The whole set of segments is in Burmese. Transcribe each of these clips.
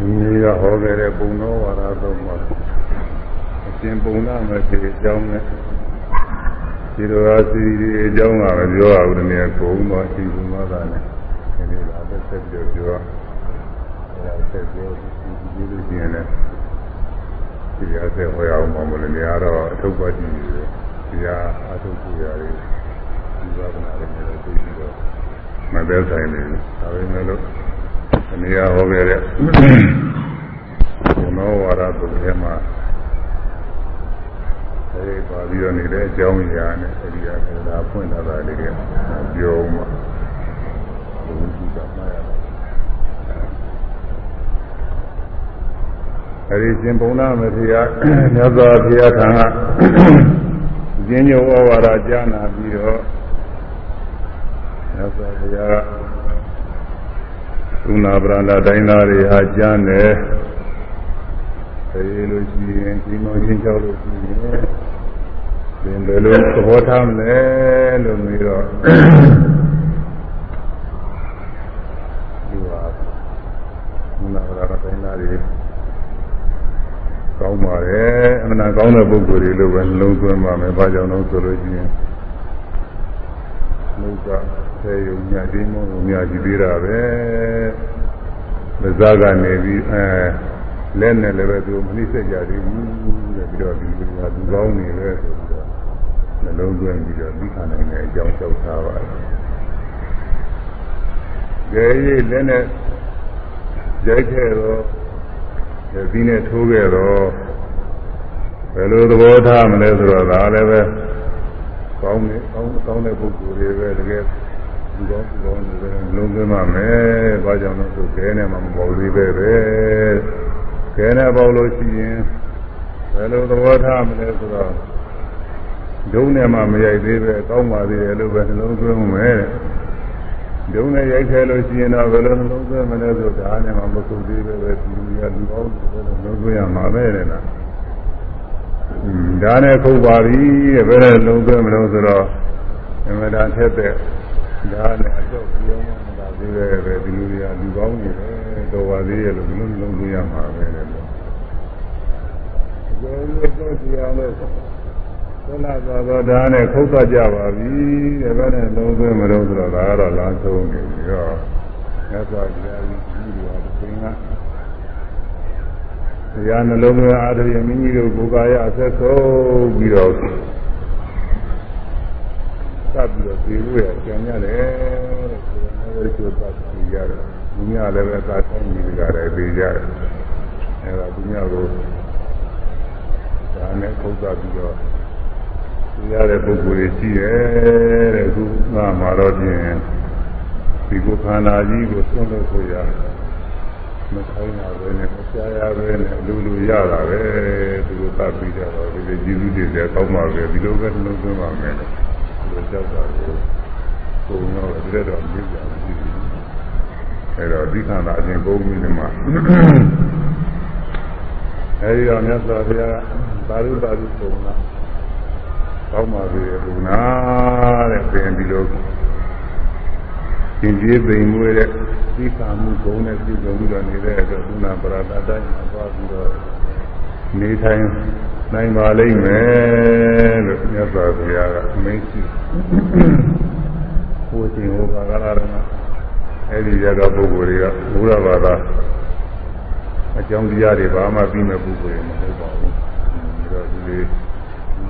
ဒီကဟောခဲ့တဲ့ပုံတော်ဝါဒသုံးပါအရှင်ပုံနာမဲ့ဒီအကြောင်းနဲ့ဒီလိုအားစီဒီအကြောင်းကပဲပြောရဦးတယ်မြေကုန်းတော့ရှိဘူးမသာနဲ့ဒီလိုလာပဲဆက်ပြောပြောအဲဆက်ပြောဒီလိုကျင်လဲဒီအားဆက်ဟောရအောင်မလို့နေရာတော့အထုပ်ပတ်ကြည့်တယ်ဒီအားအထုပ်ကြည့်ရတယ်ဒီဘာဝနာတွေနဲ့သိပြီးတော့မသက်ဆိုင်နေဒါပေမဲ့လို့ နေရာဟောခဲ့တဲ့ဘုနောဝါဒသူထဲမှာအဲဒီပါပြီးတော့နေတဲ့အကြောင်းအရာနဲ့အဲဒီအကဒါဖွင့်လာတာလေးကပြောမှဘုရားကြီးကမှားရတယ်အဲဒီရှင်ဘုံနာမထေရမြတ်စွာဘုရားခံကကျင်းညဝဝါဒကြားနာပြီးတော့မြတ်စွာဘုရား သုနာပရဏတိုင်းသားတွေဟာကျမ်းတယ်အဲဒီလိုရှိရင်ဒီမောချင်းကြောက်လို့ရှိရင်သင်ဘယ်လိုသဘောထားမလဲလို့ပြီးတော့ဒီဟာသုနာပရဏတိုင်းသားတွေကောင်းပါတယ်အမှန်ကောင်းတဲ့ပုဂ္ဂိုလ်တွေလို့ပဲနှလုံးသွင်းပါမယ်။ဘာကြောင့်လဲဆိုလို့ရှိရင်နှုတ်က ဆေယုံမြတ်ဒီမောမြတ်ကြည့်သေးတာပဲ။မဇ္ဇကနေပြီးအဲလက်နဲ့လည်းပဲသူမနှိမ့်ဆက်ကြသေးဘူးတဲ့ပြီးတော့ဒီလူကသူကောင်းနေလဲဆိုပြီးတော့နှလုံးသွင်းပြီးတော့သိခံနိုင်တဲ့အကြောင်းလျှောက်ထားပါတယ်။ကြဲရည်လက်နဲ့ရိုက်ခဲ့တော့ဒီနဲ့ထိုးခဲ့တော့ဘယ်လိုသဘောထားမလဲဆိုတော့ဒါလည်းပဲကောင်းတယ်ကောင်းကောင်းတဲ့ပုဂ္ဂိုလ်တွေပဲတကယ် ဒီကောင်းဒီကောင်းတွေပဲလုံးသွင်းပါမယ်။ဘာကြောင့်လဲဆိုခဲနဲ့မှမပေါ်သေးပဲပဲ။ခဲနဲ့ပေါ်လို့ရှိရင်ဘယ်လိုသဘောထားမလဲဆိုတော့ဒုံနဲ့မှမရိုက်သေးပဲကောင်းပါသေးတယ်လို့ပဲနှလုံးသွင်းမယ်။ဒုံနဲ့ရိုက်ခဲလို့ရှိရင်တော့ဘယ်လိုနှလုံးသွင်းမလဲဆိုဒါနဲ့မှမကုသေးပဲပဲဒီလူကလူကောင်းတယ်လို့နှလုံးသွင်းရမှာပဲတဲ့လားဒါနဲ့ခုတ်ပါပြီတဲ့ဘယ်နဲ့လုံးသွင်းမလို့ဆိုတော့အမှန်တန်ထက်တဲ့ ဒါနဲ့အတော့ပြောင်းမှမသာသေးပဲပဲဒီလူတွေကလူကောင်းနေတယ်တော်ပါသေးရဲ့လို့ဘယ်လိုလုံးသွင်းရမှာပဲတဲ့လို့ကျေလို့တော့တရားလို့သလသာသောဒါနဲ့ခုတ်သကြပါပြီတဲ့ဘယ်နဲ့လုံးသွင်းမလို့ဆိုတော့ဒါကတော့လမ်းဆုံးနေပြီးတော့မြတ်စွာဘုရားကြီးကြီးတော်သင်ကတရားနှလုံးသွင်းအားထုတ်ရင်မိမိတို့ကိုယ်ကာယအဆက်ဆုံးပြီးတော့ သတ်ပြီးတော့ပြေလို့ရကြံရတယ်တဲ့ဒီလိုမျိုးကျိုးသတ်ပြီးရတယ်ဒီညလည်းပဲသာတိုင်းပြီးကြတယ်ပြေးကြတယ်အဲဒါဒီညကိုဒါနဲ့ခုတ်သပြီးတော့ရတဲ့ပုဂ္ဂိုလ်တွေရှိတယ်တဲ့အခုငါမှာတော့ပြင်ဒီကိုခန္ဓာကြီးကိုသွန်းလို့ဆိုရမခိုင်းတာပဲနဲ့မရှားရပဲနဲ့လူလူရတာပဲသူတို့သတ်ပြီးကြတော့ဒီလိုကျေးဇူးတွေလည်းကောင်းပါပဲဒီလိုပဲနှလုံးသွင်းပါမယ် လို့ဒီလိုကြောက်တာကိုပုံတော့ဒီလိုတော့မြင်ကြတယ်ရှိတယ်အဲတော့ဒီခန္ဓာအရင်ပုံပြီးနေမှာအဲဒီတော့မြတ်စွာဘုရားသာရုပါရုပုံကကောင်းပါပြီဘုရားတဲ့ပြင်ပြီးလို့ရှင်ကြီးပိန်မွေးတဲ့သိခါမှုဂုံးနဲ့ပြုလုပ်ပြီးတော့နေတဲ့အတွက်သုနာပရတတိုင်းမှာသွားပြီးတော့နေထိုင် နိုင်ပါလိမ့်မယ်လို့မြတ်စွာဘုရားကအမိန့်ရှိဟိုရှင်ဟောကာလရကအဲ့ဒီရကပုဂ္ဂိုလ်တွေကဘုရားဘာသာအကြောင်းတရားတွေဘာမှပြီးမဲ့ပုဂ္ဂိုလ်တွေမဟုတ်ပါဘူးဒါတော့ဒီလေး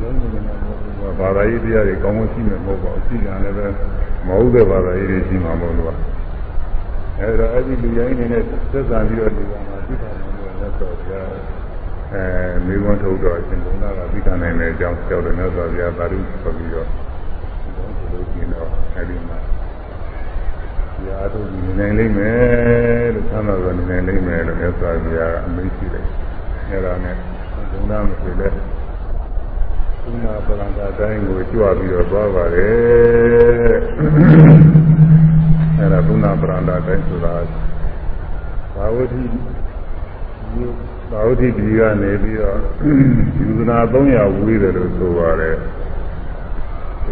လုံးဝမဘာသာရေးတရားတွေကောင်းကောင်းရှိမယ်မဟုတ်ပါဘူးရှိကြတယ်ပဲမဟုတ်တဲ့ဘာသာရေးတွေရှိမှာမဟုတ်လို့အဲဒါအဲ့ဒီလူရိုင်းနေနဲ့သက်သာပြီးတော့ဒီကမှာသိတာနိုင်လို့လက်တော်ဗျာ အဲမိဘထုတ်တော့အရှင်ဘုရားကသိတာနိုင်တဲ့အကြောင်းကြောက်တယ်နဲ့ဆိုဗျာသာဓုဆိုပြီးတော့ဒီတော့ဆိုလို့ရှိရင်တော့အဲ့ဒီမှာရာတို့နေနိုင်လိမ့်မယ်လို့ဆန္ဒတော်နေနိုင်လိမ့်မယ်လို့မြတ်စွာဘုရားကအမိန့်ရှိတယ်အဲဒါနဲ့ဘုရားမဆိုလဲသုနာပရံတာတိုင်းကိုကြွပြီးတော့သွားပါတယ်အဲဒါသုနာပရံတာတိုင်းဆိုတာဘာဝတိ ဘာဝတိဒီကနေပြီးတော့ယူဇနာ300ဝေးတယ်လို့ဆိုပါတယ်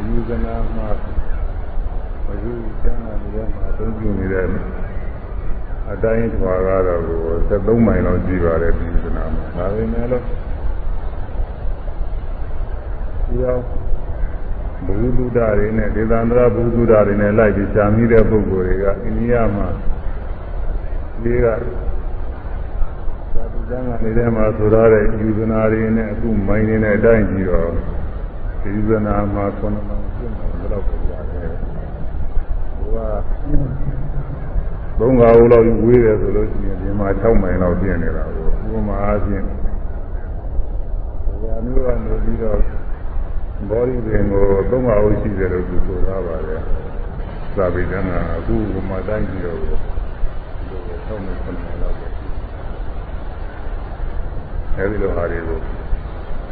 ယူဇနာမှာမယူကျမ်းစာတွေမှာအသုံးပြုနေတဲ့အတိုင်းထွာကတော့73မိုင်လောက်ရှိပါတယ်ဒီကနာမှာဒါပေမဲ့လို့ဒီအောင်ဘုဟုတုဒ္ဒတွေနဲ့ဒေသန္တရဘုဟုတုဒ္ဒတွေနဲ့လိုက်ပြီးရှားမိတဲ့ပုဂ္ဂိုလ်တွေကအိန္ဒိယမှာဒီကသာတု ကျမ်းကနေထဲမှာဆိုရတဲ့ယူဇနာတွေနဲ့အခုမိုင်းနေတဲ့အတိုင်းကြီးတော့ဒီယူဇနာမှာ9မှန်ပြည့်မှာဘယ်တော့ပြရတယ်ဟိုကသုံးငါးဦးလောက်ဝေးတယ်ဆိုလို့ရှိရင်ဒီမှာ6မိုင်လောက်ပြည့်နေတာကိုဥပမာအားဖြင့်ဒါမျိုးကနေပြီးတော့ဘောရီပင်ကိုသုံးငါးဦးရှိတယ်လို့သူဆိုထားပါတယ်သာဝိဒနာအခုဥပမာတိုင်းပြီးတော့ဒီလို6မိုင်9မိုင်လောက်ပဲ အဲဒီလိုဟာတွေကို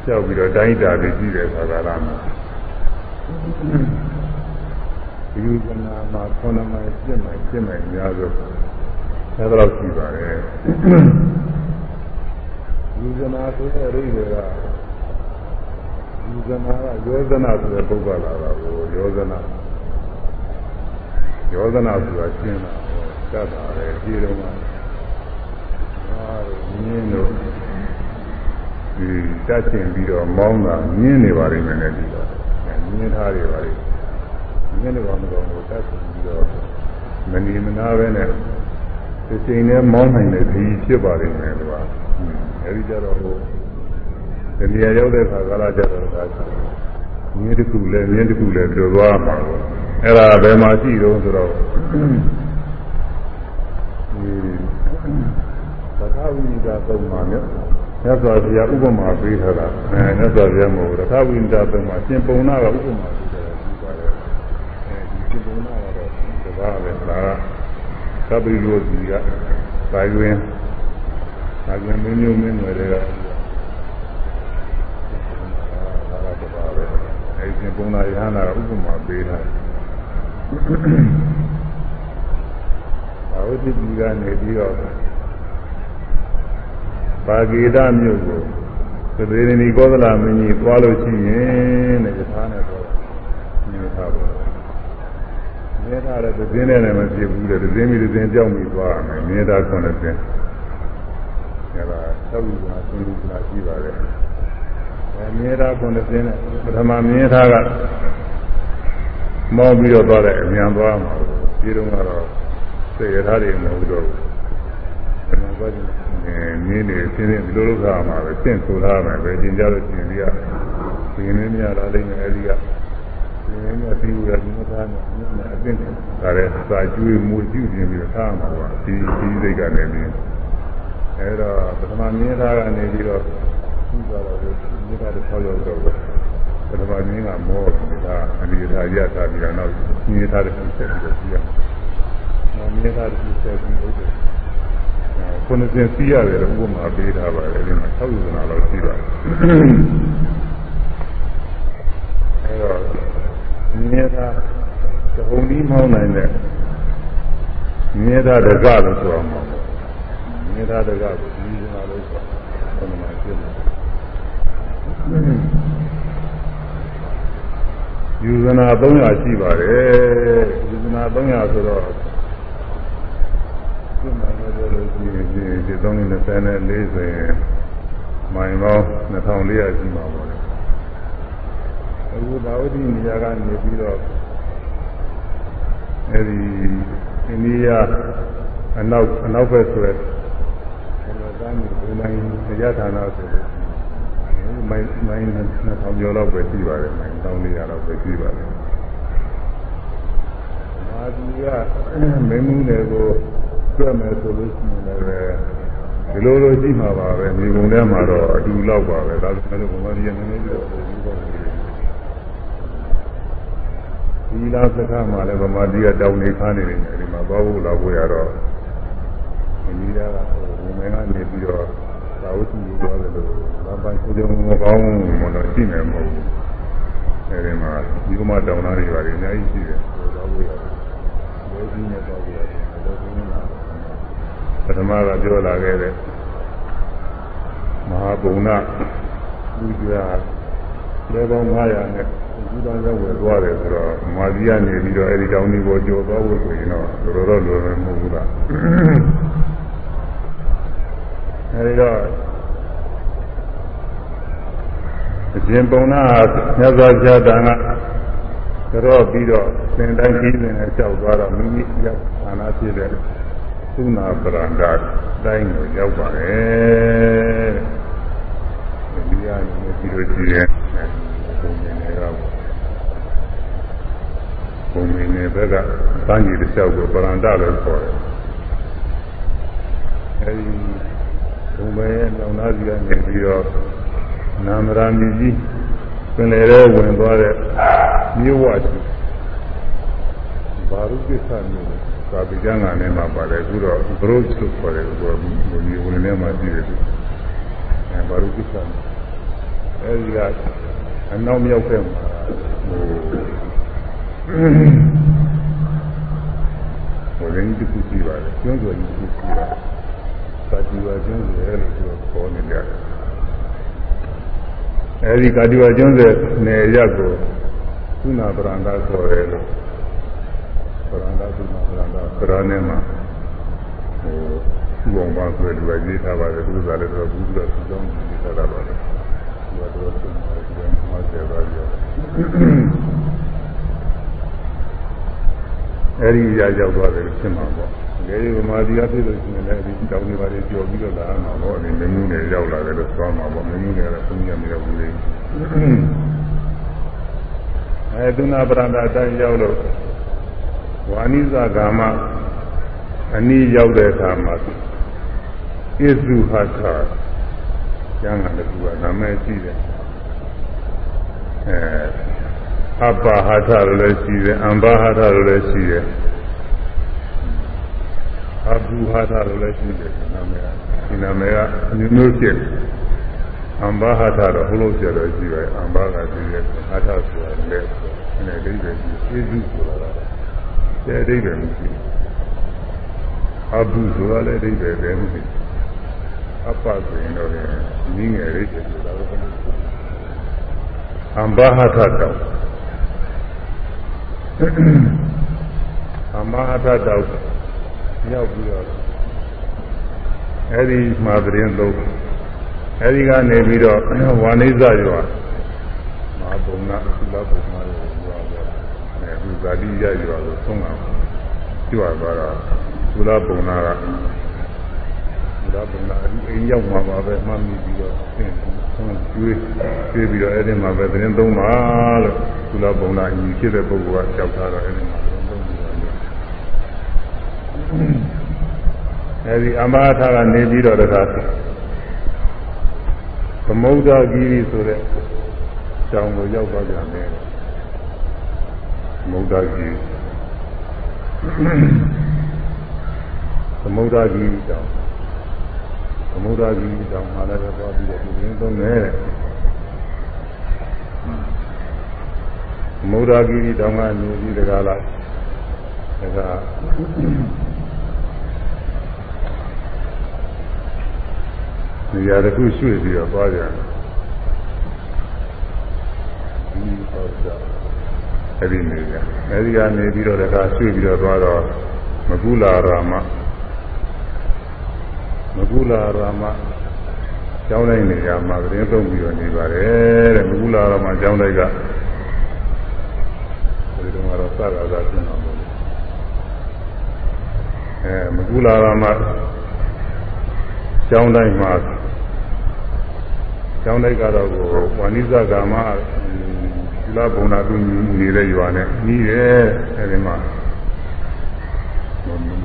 ကြောက်ပြီးတော့တိုင်းတာတွေကြီးတယ်ဆိုတာကလားယူဇနာမှာခုနမိုင်ပြည့်မိုင်ပြည့်မိုင်များဆိုအဲဒါတော့ရှိပါတယ်ယူဇနာဆိုတဲ့ရိတွေကယူဇနာကယောဇနာဆိုတဲ့ပုဂ္ဂိုလ်လာတာကိုယောဇနာယောဇနာဆိုတာရှင်းတာဟောတတ်တာပဲဒီတော့မှအာမြင်းတို့ ဒီတက်ချင်ပြီးတော့မောင်းတာမြင်းနေပါလိမ့်မယ်လေဒီတော့မြင်းထားတွေပါလိမ့်မြင်းတွေကောင်ကောင်ကိုတက်ချင်ပြီးတော့မနေမနာပဲနဲ့ဒီချိန်နဲ့မောင်းနိုင်တဲ့ဒီဖြစ်ပါလိမ့်မယ်လို့ကအဲဒီကြတော့ဟိုဒီနေရာရောက်တဲ့အခါကာလကြတော့ဒါမြင်းတစ်ခုလဲမြင်းတစ်ခုလဲပြီးတော့သွားမှာပေါ့အဲ့ဒါဘယ်မှာရှိတော့ဆိုတော့ဒီသက္ကဝိနိဒသုံးပါနဲ့ မြတ်စွာဘုရားဥပမာပေးထားတာအဲမြတ်စွာဘုရားမဟုတ်ဘူးသက္ကဝိနိဒသုံးပါရှင်ပုံနာကဥပမာပေးထားတာရှိပါတယ်အဲဒီရှင်ပုံနာကတော့တကားပဲဒါကကပိလိုစီကသာယွင်းသာယွင်းမင်းမျိုးမင်းွယ်တွေကဒါကတကားပဲအဲဒီရှင်ပုံနာယဟနာကဥပမာပေးထားတယ်အဝိတ္တိကနေပြီးတော့ ပါဂေဒမြို့ကိုသဘေရဏီကောသလမင်းကြီးသွားလို့ရှိရင်တဲ့ယထာနဲ့တော့မြင်ထားပါမြင်ထားတဲ့သင်းနဲ့လည်းမဖြစ်ဘူးတဲ့သင်းမိသင်းကြောက်မိသွားရမယ်မြင်တာခွန်းတဲ့သင်းအဲဒါသောက်ယူတာသင်္ကူလာရှိပါတယ်အဲမြင်တာခွန်းတဲ့သင်းနဲ့ပထမမြင်ထားကမောင်းပြီးတော့သွားတဲ့အမြန်သွားမှာဒီတော့ကတော့စေရထားတွေမဟုတ်တော့ဘူး။ဒါမှမဟုတ် အဲနင်းနေဆင်းရဲဒီလိုလုပ်ထားမှာပဲသင်ဆိုထားမယ်ပဲကျင်ကြလို့ကျင်ပြီးရဒီနည်းများလာလိမ့်မယ်အဲဒီကဒီနည်းများပြီးရဒီမှာထားမယ်နည်းများအသိဒါလည်းစာကျွေးမူကျူးခြင်းပြီးထားမှာပါဒီဒီစိတ်ကနေပြီးအဲတော့ပထမမြင်ထားကနေပြီးတော့ပြီးသွားတော့ဒီကတည်းကရောက်တော့ပထမမြင်ကမောတာအဒီထားရထားပြီးတော့နောက်မြင်ထားတဲ့ဆက်ပြီးတော့ပြီးရအောင်မြင်ထားတဲ့ဆက်ပြီးလို့ ခုနှစ်စင်စီးရတယ်ဥပမာပေးထားပါတယ်ဒီမှာ6ယူဇနာလောက်ရှိပါတယ်အဲတော့မြေသာသဘုံဒီမောင်းနိုင်တဲ့မြေသာတကလို့ဆိုအောင်မြေသာတကကိုဒီဇနာလို့ဆိုဘယ်မှာရှင်းလဲယူဇနာ300ရှိပါတယ်ယူဇနာ300ဆိုတော့ ပြမှန်လို့ပြောလို့ရှိရင်ဒီဒီ324ဆိုရင်မိုင်ပေါင်း2400ရှိမှာပေါ့လေအခုဘာဝတိနေရာကနေပြီးတော့အဲဒီအိန္ဒိယအနောက်အနောက်ဘက်ဆိုတဲ့ဘယ်လိုသားမျိုးဒီမိုင်းတရားဌာနဆိုလို့မိုင်းမိုင်း2000ကျော်လောက်ပဲရှိပါတယ်မိုင်း1400လောက်ပဲရှိပါတယ်မာဒီကမင်းမှုတွေကို ပြတ်မယ်ဆိုလို့ရှိရင်လည်းဒီလိုလိုရှိမှာပါပဲမြေပုံထဲမှာတော့အတူလောက်ပါပဲဒါဆိုလည်းဘုရားကြီးနည်းနည်းပြီးတော့ဒီပေါ့ဒီလားစကားမှလည်းဗမာတိကတောင်းနေခါနေတယ်ဒီမှာသွားဖို့လာဖို့ရတော့အင်းကြီးကဝင်မကနေပြီးတော့သာဝတိကိုသွားတယ်လို့ဘာပိုင်ကိုကြုံမကောင်းမလို့ရှိနေမဟုတ်ဘူးအဲဒီမှာဒီကမှတောင်းတာတွေပါတယ်အများကြီးရှိတယ်သွားဖို့ရတယ်ဘယ်ကြီးနဲ့သွားဖို့ရတယ်ဘယ်ကြီးနဲ့ ပထမကပြောလာခဲ့တဲ့မဟာဘုံနာလူကျွာလေပေါင်း900နဲ့ဒီတောင်ရောက်ဝယ်သွားတယ်ဆိုတော့မာဇီကနေပြီးတော့အဲဒီတောင်ဒီကိုကြော်သွားဖို့ဆိုရင်တော့တော်တော်လွယ်မယ်မဟုတ်ဘူးလားတော့အရှင်ပုံနာမြတ်စွာဘုရားတန်ကကြော့ပြီးတော့သင်တိုင်းကြီးစဉ်နဲ့ကြောက်သွားတော့မိမိရောက်ဌာနဖြစ်တဲ့ သုနာပရန္တာတိုင်းကိုရောက်ပါတယ်တဲ့ဒီရနေပြီးတော့ကြည့်ရင်ပုံမြင်နေတော့ပုံမြင်နေဘက်ကတန်းကြီးတစ်လျှောက်ကိုပရန္တာလို့ခေါ်တယ်အဲဒီဘုံပဲလောင်သားစီကနေပြီးတော့နာမရာမီကြီးပင်လေထဲဝင်သွားတဲ့မြို့ဝရှိဘာရုကိစ္စမျိုး သာပိကျမ်းဂန်ထဲမှာပါတယ်အခုတော့ဘရုတ်လို့ခေါ်တယ်သူကဘုံကြီးဝင်ထဲမှာကြည့်တယ်အဲဘာရုကိစ္စမျိုးအဲဒီကအနောက်မြောက်ဘက်မှာဟိုဟိုရင်းတစ်ခုရှိပါတယ်ကျွန်းစွာကြီးတစ်ခုရှိပါတယ်သာတိဝကျွန်းစွာလို့ပြောခေါ်နေကြတယ်အဲဒီကာတိဝကျွန်းစွာနယ်ရက်ကိုသုနာပရန္တာခေါ်တယ်လို့ ပရန္တာသုနာပရန္တာပရနဲ့မှာဟိုသူ့အောင်ပါဆိုလူကရေးထားပါတယ်သူကလည်းတော့ဘူးတော့သူ့ကြောင့်ရေးထားတာပါလေသူကတော့သူ့မှာဒီမှာဆယ်ပါးပြောအဲဒီရရောက်သွားတယ်ဖြစ်မှာပေါ့။ဒါကြီးဗမာပြည်အဖြစ်လို့ရှိရင်လည်းဒီတောင်းနေပါလေကြော်ပြီးတော့လာမှာပေါ့။ဒီမင်းမျိုးနဲ့ရောက်လာတယ်လို့သွားမှာပေါ့။မင်းမျိုးနဲ့လည်းဘုရားမရောက်ဘူးလေ။အဲဒုနာပရန္တာတိုင်းရောက်လို့ ဝါနိဇကာမအနည်းရောက်တဲ့အခါမှာဣသုဟထာကျမ်းဂန်တစ်ခုကနာမည်ရှိတယ်။အဲအပ္ပဟာထလို့လည်းရှိတယ်အမ္ဘာဟာထလို့လည်းရှိတယ်အဘူဟာထလို့လည်းရှိတယ်နာမည်ကဒီနာမည်ကအမျိုးမျိုးဖြစ်အမ္ဘာဟာထတော့ဘုလို့ပြတော့ရှိတယ်အမ္ဘာကရှိတယ်ဟာထဆိုတာလည်းအဲ့ဒါအိဗယ်ကြီးကျေးဇူးဆိုတာ တဲ့အိဗယ်မရှိအဘူဆိုတာလည်းအိဗယ်ပဲမရှိအပ္ပဆိုရင်တော့နည်းငယ်လေးဆိုတာတော့အမ္ဘာဟာထတော့အမဟာထတောက်ရောက်ပြီးတော့အဲဒီမှာသတင်းသုံးအဲဒီကနေပြီးတော့ဝါနိဇရွာမဟာဘုံနာသုလဘုံနာရွာရွာအဲဒီ ဇာတိရရွာကိုသုံးအောင်ကျွာသွားတာသုလဘုံနာကသုလဘုံနာအဲဒီအိမ်ရောက်မှာပါပဲမှတ်မိပြီးတော့သင်ဆုံးကျွေးကျွေးပြီးတော့အဲဒီမှာပဲသတင်းသုံးပါလို့သုလဘုံနာအညီဖြစ်တဲ့ပုဂ္ဂိုလ်ကကြောက်ထားတော့အဲဒီမှာအဲဒီအမဟာကနေပြီးတော့တခါသမုဒ္ဒဂီရီဆိုတဲ့ကျောင်းကိုရောက်သွားကြတယ်သ မုဒ္ဒဂီသမုဒ္ဒဂီရီကျောင်းသမုဒ္ဒဂီရီကျောင်းမှာလည်းသွားပြီးတော့ဒီရင်းသုံးတယ်သမုဒ္ဒဂီရီကျောင်းကနေပြီးတကားလားဒါကနေရာတစ်ခုရွှေ့ပြီးတော့သွားကြတယ်ဒီပေါ့ကြ အဲ့ဒီနေရာအဲ့ဒီကနေပြီးတော့တခါရွှေ့ပြီးတော့သွားတော့မကုလာရာမမကုလာရာမကျောင်းတိုင်းနေရာမှာသတင်းသုံးပြီးတော့နေပါတယ်တဲ့မကုလာရာမကျောင်းတိုင်းကဒီတော့ကတော့စကားသာပြင်တော့အဲမကုလာရမကျောင်းတိုင်းမှာကျောင်းတိုင်းကတော့ဝါနိဇကာမ သီလဘုံနာသူနေတဲ့ရွာနဲ့ကြီးတယ်အဲဒီမှာ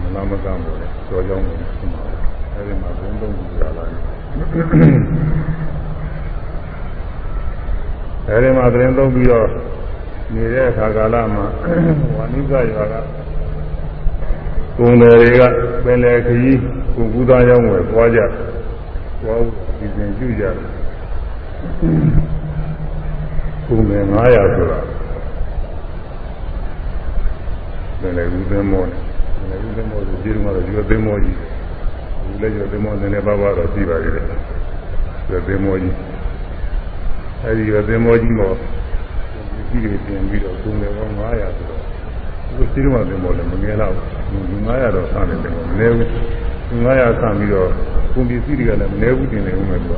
မလာမကမ်းပေါ်တယ်ကျော်ကျောင်းပေါ်တယ်အဲဒီမှာဘုံသုံးခုရလာတယ်အဲဒီမှာသတင်းသုံးပြီးတော့နေတဲ့အခါကာလမှာဝါနိဇရွာကကုန်တယ်တွေကပင်လယ်ခကြီးကိုကူသားရောက်ဝယ်သွားကြသွားဒီစဉ်ပြုကြတယ် ကုန်တယ်900ဆိုတာပင်လယ်ကူသင်းမောတယ်ပင်လယ်ကူသင်းမောဆိုဒီတော့ရွယ်သင်းမောကြီးဒီလည်းရွယ်သင်းမောနည်းနည်းပါးပါးတော့ပြီးပါသေးတယ်ရွယ်သင်းမောကြီးအဲဒီရွယ်သင်းမောကြီးမောဒီကြီးတွေပြင်ပြီးတော့ကုန်တယ်ပေါင်း900ဆိုတော့ဒီစီးရုံးတယ်မောလည်းမငယ်တော့900တော့ဆန်းတယ်တယ်မလဲဘူး900ဆန်းပြီးတော့ကုန်ပစ္စည်းတွေကလည်းမနေဘူးတင်နေဦးမယ်သူက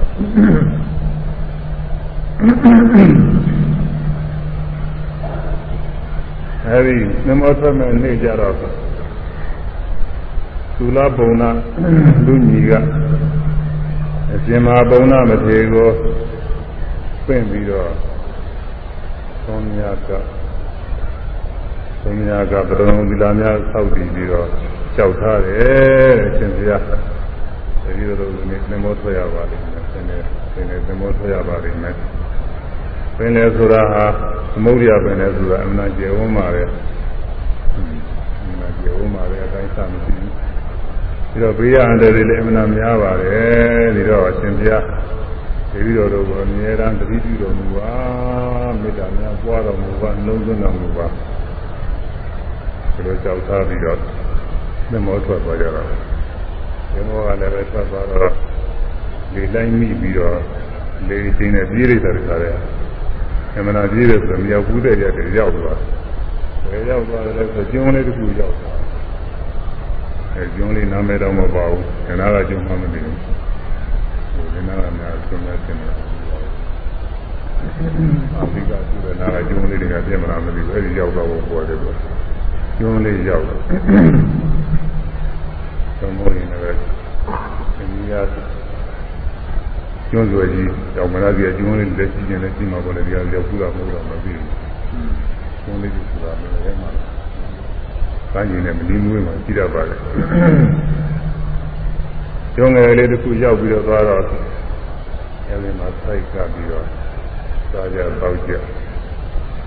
အဲဒီနမောထွက်မဲ့နေ့ကြတော့သုလပုံနာလူညီကအရှင်မပုံနာမထေကိုပြင့်ပြီးတော့သုံးမြတ်ကသုံးမြတ်ကပရမသီလာများဆောက်တည်ပြီးတော့ကြောက်ထားတယ်တဲ့ရှင်ဘုရားဒီလိုလိုနေနမောထွက်ရပါလိမ့်မယ်ဆင်းနေဆင်းနေနမောထွက်ရပါလိမ့်မယ်ပင်လေဆိုတာဟာ သမုဒ္ဒရာပင်လေဆိုတာအမှန်ကျေဝန်းပါပဲအမှန်ကျေဝန်းပါပဲအတိုင်းစမရှိဘူးဒီတော့ဘေးရအန္တရာယ်တွေလည်းအမှန်များပါတယ်ဒီတော့အရှင်ဘုရားဒီပြီးတော့တော့အမြဲတမ်းတတိပြုတော်မူပါမေတ္တာများပွားတော်မူပါနှလုံးသွင်းတော်မူပါဒီလိုကြောက်ထားပြီးတော့သမောထွက်သွားကြတာသမောကလည်းပဲထွက်သွားတော့လေလိုက်မိပြီးတော့လေချင်းနဲ့ပြေးလိုက်တာတ ခါတည်းအမှန်တရားပြေးတယ်ဆိုမြောက်ဘူးတဲ့ရက်ရောက်သွားတယ်ရောက်သွားတယ်ဆိုကျုံးလေးတစ်ခုရောက်သွားအဲကျုံးလေးနာမည်တော့မပါဘူးခဏကကျုံးမှမသိဘူးဒီနာကများကျုံးနေတယ်အာဖရိကသူတဲ့နာကကျုံးလေးတွေကပြင်မလားမသိဘူးအဲဒီရောက်တော့ပေါ်တယ်ပေါ့ကျုံးလေးရောက်တော့သမုဒ္ဒရာနဲ့အမိယာကျွန်း စွယ်ကြီးတောင်မလာကြီးအကျွန်းလေးလက်ရှိကျင်လက်ရှိမှာပေါ်လေဒီကရောက်ခုတာမဟုတ်တော့မသိဘူးကျွန်းလေးကြီးဆိုတာလည်းရဲမှာကမ်းကျင်နဲ့မလီမွေးမှာကြည့်ရပါလေကျွန်းငယ်လေးတစ်ခုရောက်ပြီးတော့သွားတော့အဲဒီမှာစိုက်ကပြီးတော့စားကြတောက်ကြ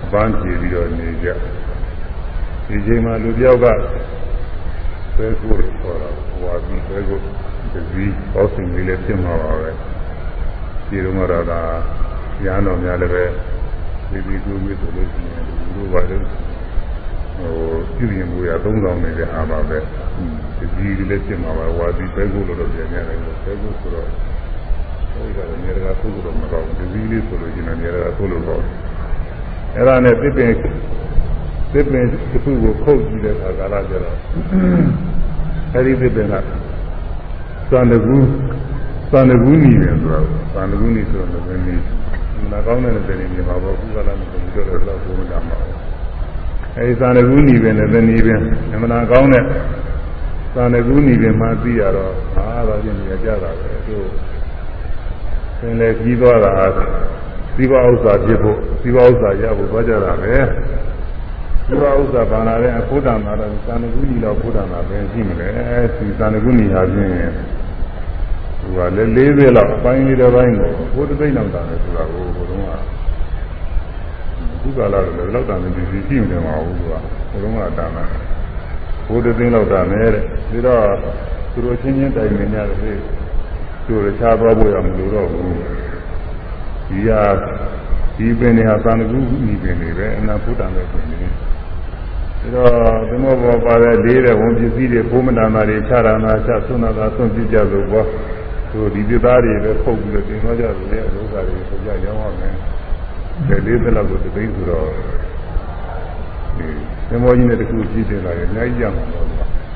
အပန်းပြေပြီးတော့နေကြဒီချိန်မှာလူပြောက်ကပဲကိုယ်ခေါ်တော့ဟွာပြီးပဲကိုတစည်းပေါင်းစင်လေးလည်းဖြစ်မှာပါပဲ ဒီတော့ကတော့ဒါညာတော်များလည်းပဲဒီဒီကူကူဆိုလို့ရှိရင်လူတို့ပါလို့ဟိုပြုရင်မှုရ3000နေတဲ့အားပါပဲဒီကြီးလေးဖြစ်မှာပါဝါဒီပဲကိုလို့တော့ပြန်ရတယ်ပဲကိုဆိုတော့အဲဒီကလည်းနေရာကုသိုလ်တော့မကောင်းဘူးဒီကြီးလေးဆိုလို့ရှိရင်နေရာကုသိုလ်တော့အဲ့ဒါနဲ့ပြစ်ပင်သစ်ပင်တစ်ခုကိုခုတ်ကြည့်တဲ့အခါကာလကျတော့အဲဒီသစ်ပင်ကသံတကူ သံတကူနီပဲဆိုတော့သံတကူနီဆိုတော့လည်းနီးနာကောင်းတဲ့တဲ့နေမှာပေါ့ခုကလာမျိုးပြောတော့တော့ဘုံတာမှာအဲဒီသံတကူနီပဲနဲ့တဲ့နီးပဲအမှန်ကောင်းတဲ့သံတကူနီပဲမှသိရတော့အာသာချင်းကြကြတာပဲသူသင်လည်းကြီးသွားတာသီဝဥစ္စာဖြစ်ဖို့သီဝဥစ္စာရဖို့သွားကြတာပဲဒီဥစ္စာဘာလာတဲ့အဖို့တန်တာတော့သံဃုညီတော့ဖို့တန်တာပဲရှိမလဲဒီသံဃုညီဟာဖြင့် သူကလည်း40လောက်အပိုင်းလေးတစ်ပိုင်းကိုဘုဒ္ဓသိန်းလောက်တာလေဆိုတာကိုဘုရားကဒီကလာတော့လောက်တာမရှိရှိနေမှာဘူးသူကဘုရားကတာမှာဘုဒ္ဓသိန်းလောက်တာနဲ့တဲ့ပြီးတော့သူတို့ချင်းချင်းတိုင်နေကြတယ်သူတို့ချားသွားဖို့ရမလို့တော့ဘူးဒီဟာဒီပင်တွေဟာသံဃုညီပင်တွေပဲအနာဘုဒ္ဓံပဲပင်တွေဒါတော့သမောဘောပါတဲ့လေးတဲ့ဝန်ပစ္စည်းတွေဘုမနာနာတွေခြားရနာခြားဆွနာသာဆွန့်ပြကြလို့ဘော သူဒီပြသားတွေပဲဖုတ်ပြီးတော့တင်သွားကြတယ်လေဒုက္ခတွေဆိုကြရောင်းရမယ်ဒီလေးသက်လောက်ကိုသိဆိုတော့ဒီသမောကြီးနဲ့တခုကြည့်တင်လာရင်အများကြီးရမှာတော့အ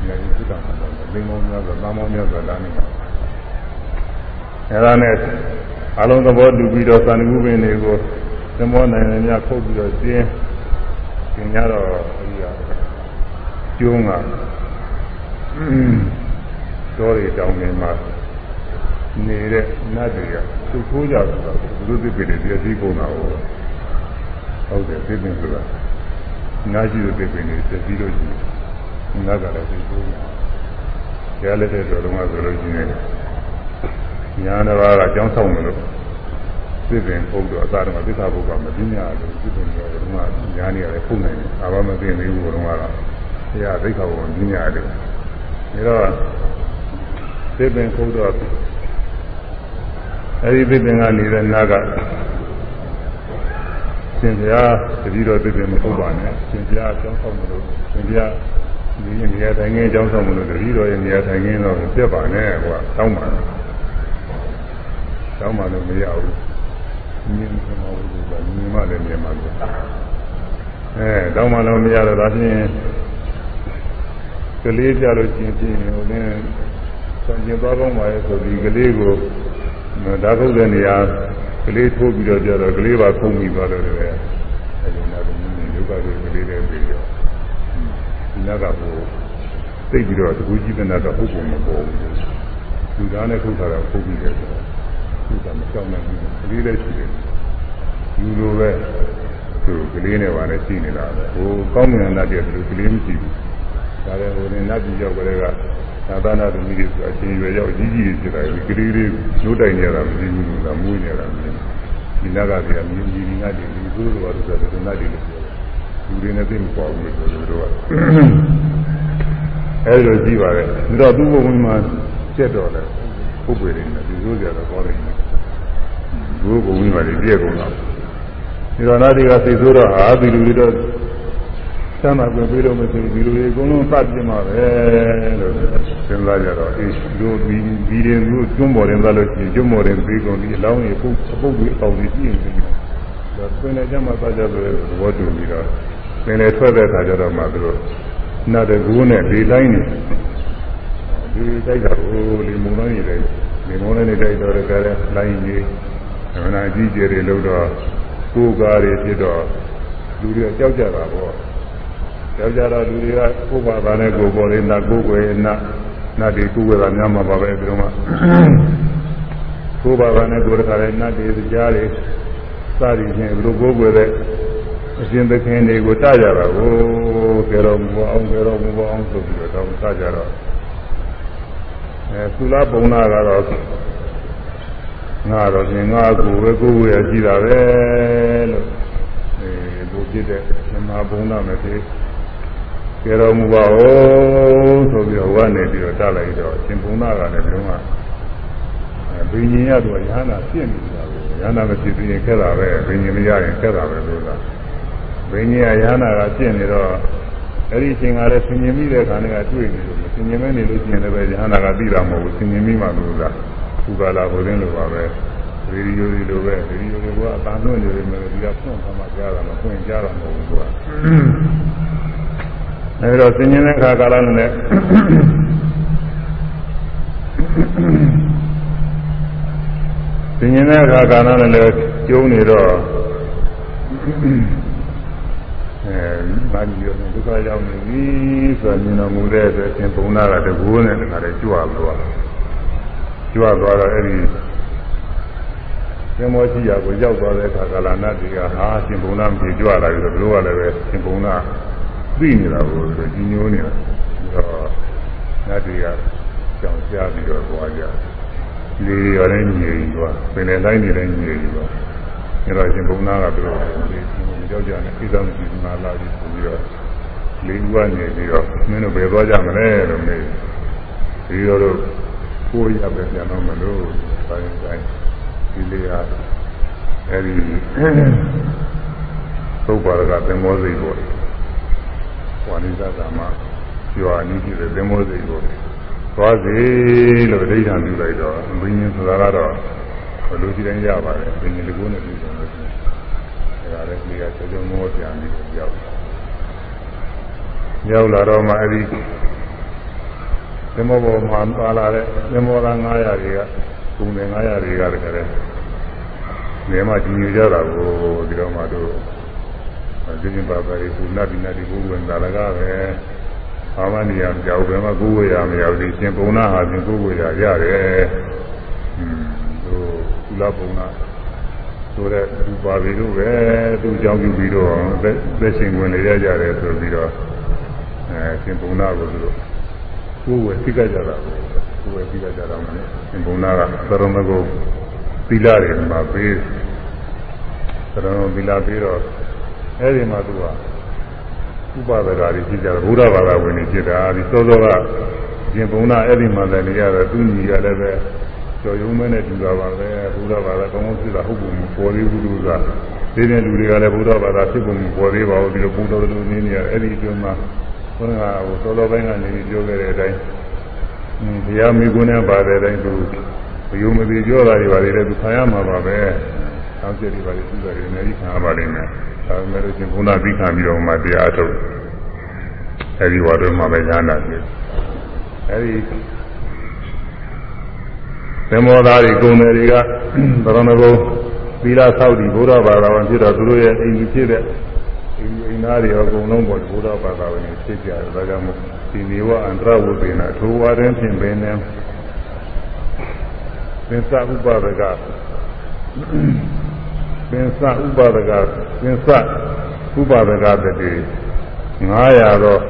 များကြီးသုတ္တမှာတော့လင်းမောင်းများဆိုသားမောင်းများဆိုလာနေမှာအဲဒါနဲ့အလုံးသဘောတူပြီးတော့သံဃုပင်တွေကိုသမောနိုင်များခုတ်ပြီးတော့ကျင်းကျင်ကြတော့အဲဒီကကျုံးကတော်ရီတောင်းနေမှာ နေတဲ့နတ်တွေကသူ့ခိုးကြတော့ဘုရုသစ်ပြည်တွေပြည့်စည်ကုန်တာဟုတ်ဟုတ်တယ်သိပင်ဆိုတာနာရှိတဲ့ပြည်တွေပြည့်စည်လို့ရှိရင်နတ်ကလည်းသိကိုးတယ်ကြားလက်တဲ့တော်တော်မှဆိုလို့ရှိရင်ညာတစ်ပါးကကြောင်းဆောင်တယ်လို့သိပင်ပုံတော့အသာတော့သစ္စာဘုရားမသိညာလို့သိပင်ရောတော့မှညာနေရတယ်ဖုန်နိုင်တယ်အာဘမသိနေဘူးတော့ကတော့ဆရာသိက္ခာဘုံသိညာတယ်ဒါတော့သိပင်ပုံတော့ အဲဒီသိပင်ကနေတဲ့နာကရှင်ဘုရားတတိတော်သိပင်မဟုတ်ပါနဲ့ရှင်ဘုရားကြောင်းဆောင်လို့ရှင်ဘုရားဒီနေရာထိုင်ခင်းကြောင်းဆောင်လို့တတိတော်ရဲ့နေရာထိုင်ခင်းတော့ပြက်ပါနဲ့ကွာတောင်းပါတောင်းပါလို့မရဘူးမြင်မလို့ကမြင်မှလည်းမြင်မှလို့အဲတောင်းမှလည်းမရတော့ဒါဖြင့်ကလေးကြလို့ချင်းချင်းဟိုလည်းသံကျင်သွားကောင်းပါရဲ့ဆိုဒီကလေးကို ဓာတ်ထုတ်တဲ့နေရာကလေးထိုးပြီးတော့ကြတော့ကလေးပါခုံပြီးသွားတော့တယ်အဲဒီနောက်တော့မြုပ်ကတော့ကလေးလည်းပြီးတော့ဒီနောက်ကဟိုသိပြီးတော့တကူကြီးတဲ့နောက်တော့ဟုတ်ပုံမပေါ်ဘူးလူသားနဲ့ခုတ်တာတော့ခုတ်ပြီးတယ်ဆိုတော့ခုတ်တာမကြောက်နိုင်ဘူးကလေးလည်းရှိတယ်လူလိုပဲသူကလေးနဲ့ပါနဲ့ရှိနေတာပဲဟိုကောင်းမြတ်တဲ့တူကလေးမရှိဘူးဒါလည်းဟိုနေနတ်ပြည်ရောက်ကြတဲ့က သာသနာ့သမီးတွေဆိုအချင်းရွယ်ရောက်ကြီးကြီးဖြစ်တာဒီကလေးလေးညှို့တိုင်နေတာမရှိဘူးလို့လားမွေးနေတာမရှိဘူးဒီနတ်ကပြမြင်းကြီးငါတည်းလူဆိုးတော်ဆိုတဲ့နတ်တွေလို့ပြောတယ်လူတွေနဲ့သိမပေါ်ဘူးလို့ဆိုတော့အဲဒီလိုကြည့်ပါလေဒါတော့သူ့ဘုံမှာကျက်တော်တယ်ပုပ်ပွေနေတယ်ဒီလိုကြတော့ကောင်းတယ်ဘုဘုံမှာပြည့်ကုန်တော့ဒီတော့နာတိကစိတ်ဆိုးတော့ဟာဒီလူတွေတော့ ဆမ်းပါပြန်ပြီးတော့မဆိုဒီလူတွေအကုန်လုံးသတ်ပြမှာပဲလို့စဉ်းစားကြတော့အေးလူဒီဒီတွေလူကျွန်းပေါ်ရင်သားလို့ရှိရင်ကျွန်းပေါ်ရင်ပြီးကုန်ဒီအလောင်းကြီးပုတ်ပုတ်ပြီးအောင်ပြီးကြည့်နေတယ်ဒါပင်လည်းကြမှာသားကြလို့သဘောတူပြီးတော့ပင်လည်းထွက်တဲ့အခါကျတော့မှသူတို့နတ်တကူနဲ့ဒီတိုင်းနေဒီတိုက်တာဟိုလေမုံလုံးကြီးတယ်ဒီမုံလုံးနေတိုက်တော့ကြတဲ့လိုင်းကြီးအမှန်အကြီးကျယ်တွေလို့တော့ကိုယ်ကားတွေဖြစ်တော့လူတွေကြောက်ကြတာပေါ့ ကြောက်ကြတော့လူတွေကကိုယ်ဘာသာနဲ့ကိုယ်ပေါ်လေးနာကိုယ်ွယ်နာနာဒီကိုယ်ွယ်တာများမှာပါပဲဒီလိုမှကိုယ်ဘာသာနဲ့ကိုယ်တခါလဲနတ်တွေကြားတွေစသည်ဖြင့်ဘယ်လိုကိုယ်ွယ်တဲ့အရှင်သခင်တွေကိုတကြတာကိုကေတော်မူအောင်ကေတော်မူအောင်ဆိုပြီးတော့တောင်းတကြတော့အဲသုလပုံနာကတော့ငါတော့ပြင်ငါကိုပဲကိုယ်ရကြည့်တာပဲလို့အဲဘုဖြစ်တဲ့ဓမ္မဘုံနာမဖြစ် ကျေတော်မူပါဦးဆိုပြီးတော့ဝကနေပြီးတော့တလိုက်တော့ရှင်ဘုံနာကလည်းဘုံကအဲဘိညာဉ်ရတော့ရဟနာပြင့်နေတာပဲရဟနာမဖြစ်ရင်ခက်တာပဲဘိညာဉ်မရရင်ခက်တာပဲလို့လားဘိညာဉ်ရဟနာကပြင့်နေတော့အဲ့ဒီအချိန်ကလည်းဆင်ញင်မိတဲ့ခါနဲ့ကတွေ့နေလို့ဆင်ញင်မဲ့နေလို့ရှိရင်လည်းရဟနာကသိတာမဟုတ်ဘူးဆင်ញင်မိမှလို့လားခုကလာဟိုရင်းလိုပါပဲရေဒီယိုဒီလိုပဲရေဒီယိုတွေကအတန်သွင်းနေတယ်မယ်ဒီကဖွင့်ခါမှကြားတာမဖွင့်ကြားတာမဟုတ်ဘူးသူက အဲဒါဆင်ញင်တဲ့ခါကာလနဲ့ဆင်ញင်တဲ့ခါကာလနဲ့လည်းကျုံနေတော့အဲမာကြီးရောဒုက္ခရောက်နေပြီဆိုတော့မြင်တော်မူတဲ့အတွက်သင်ပုံနာကတကူနဲ့တခါတည်းကြွသွားကြွသွားတော့အဲ့ဒီသင်္ဘောကြီးရာကိုရောက်သွားတဲ့အခါကာလနာတိကဟာရှင်ပုံနာမပြေကြွလာပြီးတော့ဘလို့ကလည်းပဲရှင်ပုံနာ သိနေတာကိုဆိုကြီးညိုးနေတာတော့နတ်တွေကကြောင်ရှားပြီးတော့သွားကြလေရောလည်းညည်သွားပင်လည်းလိုက်နေလည်းညည်သွားအဲ့တော့ရှင်ဘုံနာကပြောတယ်ကြောက်ကြတယ်ဣဇံမရှိဘူးငါလာပြီးဆိုပြီးတော့လေးဦးကနေပြီးတော့မင်းတို့ဘယ်သွားကြမလဲလို့မေးဒီလိုတော့ကိုယ်ရပဲပြန်တော့မလို့ဆိုင်ဆိုင်ဒီလေးကအဲ့ဒီသုတ်ပါရကသင်္ဘောစိတ်ပေါ် ဝါနိသကမှာကျွာနီးကြည့်တဲ့သင်္ဘောစိတ်ပေါ်သွားစီလို့ဒိဋ္ဌာန်ပြုလိုက်တော့ဘင်းရင်ဆိုတာကတော့ဘယ်လိုကြည့်တိုင်းရပါတယ်ဘင်းရင်တကူနဲ့ပြုတယ်လို့ဆိုဒါလည်းဒီကစေကြုံမောပြန်ပြီးရောက်ရောက်လာတော့မှအဲ့ဒီသင်္ဘောပေါ်မှာပါလာတဲ့သင်္ဘောသား900တွေကကုန်းတယ်900တွေကတကယ်နေမှာကြည်ညိုကြတာကိုဒီတော့မှတို့ ဒီနေ့ပါပါရီကုနတ်ဒီနတ်ဒီဘုဝင်သာလကပဲအာမနိယမကြောက်ဘယ်မှာကိုယ်ဝေရမရောက်ဒီရှင်ပုံနာဟာရှင်ကိုယ်ဝေရရတယ်ဟွန်းတို့ကုလပုံနာဆိုတဲ့သူပါပြီလို့ပဲသူ့ကြောင့်ပြုပြီးတော့သက်ရှင်ဝင်လေရကြတယ်ဆိုပြီးတော့အဲရှင်ပုံနာကိုသူတို့ကိုယ်ဝယ်သိကြကြတာကိုယ်ဝယ်သိကြကြတာမလို့ရှင်ပုံနာကသရမဂုသီလတွေမှာပေးသရမသီလပေးတော့ အဲဒီမှာသူကဥပဒကာတွေရှိကြတယ်ဘုရားဘာသာဝင်တွေဖြစ်တာဒီစောစောကရှင်ပုံနာအဲ့ဒီမှာလည်းနေရတယ်သူညီကလည်းပဲကျော်ယုံမဲနဲ့တူတာပါပဲဘုရားဘာသာကောင်းကောင်းဖြစ်တာဟုတ်ပုံပေါ်သေးဘူးလို့ကဒီတဲ့လူတွေကလည်းဘုရားဘာသာဖြစ်ပုံပေါ်သေးပါဘူးဒီလိုပုံတော်လိုနေနေရအဲ့ဒီအတွင်းမှာဘုရားကဟိုစောစောပိုင်းကနေပြောခဲ့တဲ့အတိုင်းဘုရားမိကုနဲ့ပါတဲ့အတိုင်းသူဘယုံမတိပြောတာတွေပါလေသူခံရမှာပါပဲအောက်ကျတွေပါလေသူတွေအများကြီးခံရပါလိမ့်မယ် ဒါပေမဲ့လို့ရှင်ဘုရားသိခံပြီးတော့မှတရားအထုတ်အဲဒီဝါတော်မှာပဲညာနာပြီအဲဒီသင်္ဘောသားတွေကုန်တယ်တွေကသရဏဂုံသီလဆောက်တည်ဘုရားဘာသာဝင်ဖြစ်တော့သူတို့ရဲ့အိမ်ကြီးဖြစ်တဲ့အိမ်အိမ်သားတွေအကုန်လုံးပေါ်ဘုရားဘာသာဝင်ဖြစ်ကြတယ်ဒါကြောင့်မို့ဒီနေဝအန္တရဝုသေနာထိုဝါရင်ဖြင့်ပင်နေသင်္သဥပဒကသင်္သဥပဒက သင်္သဥပဒကတတိ900တော့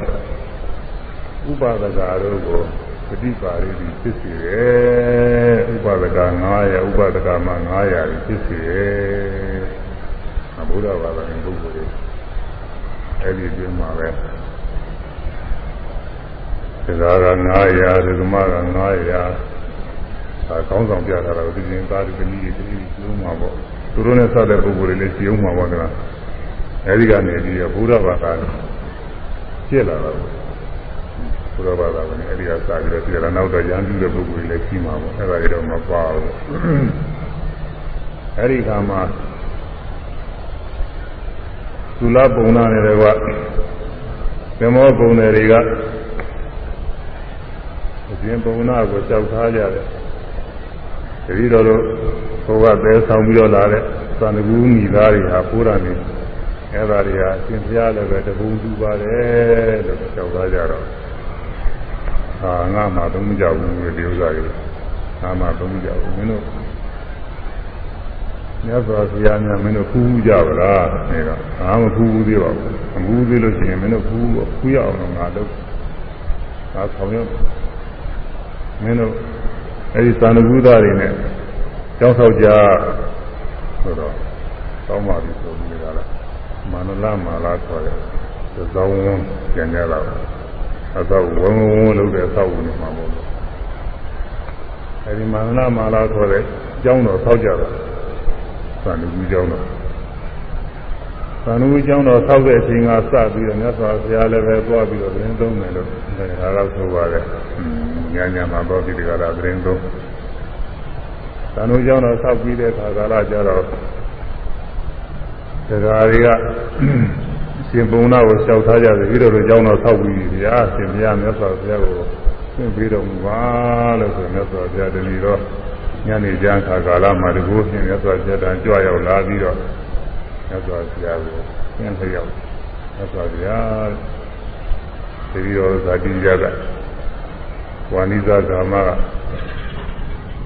ဥပဒကတို့ကိုပฏิပါရိတိဖြစ်စေတယ်ဥပဒက900ဥပဒကမှာ900ဖြစ်စေတယ်အဘုရားဘာသာဝင်ပုဂ္ဂိုလ်တွေအဲ့ဒီအတွင်းမှာပဲတရားက900ဒုက္မက900ဒါကောင်းဆောင်ပြထားတာကိုဒီရင်သားဒီသမီးတွေဒီလိုကျုံးမှာပေါ့ သူတို့နဲ့ဆက်တဲ့ပုဂ္ဂိုလ်တွေလည်းကျုံးမှာပေါ့ကွာအဲဒီကနေပြီးတော့ဘုရားဘာသာဖြစ်လာတာဘုရားဘာသာဝင်အဲဒီကစပြီးတော့ပြည်ရနောက်တော့ရန်ပြုတဲ့ပုဂ္ဂိုလ်တွေလည်းရှိမှာပေါ့အဲဒါတွေတော့မပါဘူးအဲဒီခါမှာသုလပုံနာနေတယ်ကသမောပုံတွေတွေကအရှင်ပုံနာကိုကြောက်ထားကြတယ် တတိတော်တို့ဘုရားပဲဆောင်ပြီးတော့လာတဲ့သံဃူမိသားတွေဟာပိုးရနေအဲဒါတွေဟာအရှင်ဘုရားလည်းပဲတပုံတူပါတယ်လို့ကြောက်ထားကြတော့ဟာငါမှသုံးမကြဘူးဒီဥစ္စာတွေငါမှသုံးမကြဘူးမင်းတို့မြတ်စွာဘုရားများမင်းတို့ဖူးဖူးကြပါလားနေတော့ငါမဖူးဘူးသေးပါဘူးမဖူးသေးလို့ရှိရင်မင်းတို့ဖူးဖူးရအောင်တော့ငါလုပ်ငါဆောင်ရမင်းတို့ အဲဒီသာနကုသတွေနဲ့ကြောင်းဆောက်ကြဆိုတော့တောင်းပါပြီဆိုပြီးကြလားမာနလမာလာခေါ်တယ်သောင်းဝန်ကျန်ကြတာအသောဝုံဝုံလုပ်တဲ့အသောဝင်မှာပေါ့အဲဒီမာနလမာလာခေါ်တဲ့ကျောင်းတော်ဆောက်ကြတာသာနကုကျောင်းတော် သာနကုကျောင်းတော်ဆောက်တဲ့အချိန်ကစပြီးတော့မြတ်စွာဘုရားလည်းပဲသွားပြီးတော့သတင်းသုံးတယ်လို့ဒါကတော့ဆိုပါတယ်ညညမှာတော့ဒီကရာသတင်းသုံးသံဃာကျောင်းတော်ဆောက်ပြီးတဲ့အခါကာလကျတော့တရားတွေကရှင်ပုံနာကိုလျှောက်ထားကြတယ်ပြီးတော့ကျောင်းတော်ဆောက်ပြီးပြီဗျာရှင်ဘုရားမြတ်စွာဘုရားကိုသင်ပေးတော်မူပါလို့ဆိုမြတ်စွာဘုရားတဏီတော့ညနေကျမ်းခါကာလမှာတကူရှင်မြတ်စွာဘုရားတန်ကြွရောက်လာပြီးတော့ မြတ်စွာဘုရားကိုသင်လျောက်မြတ်စွာဘုရားတတိတော်ဇာတိရကဝါနိဇဂါမက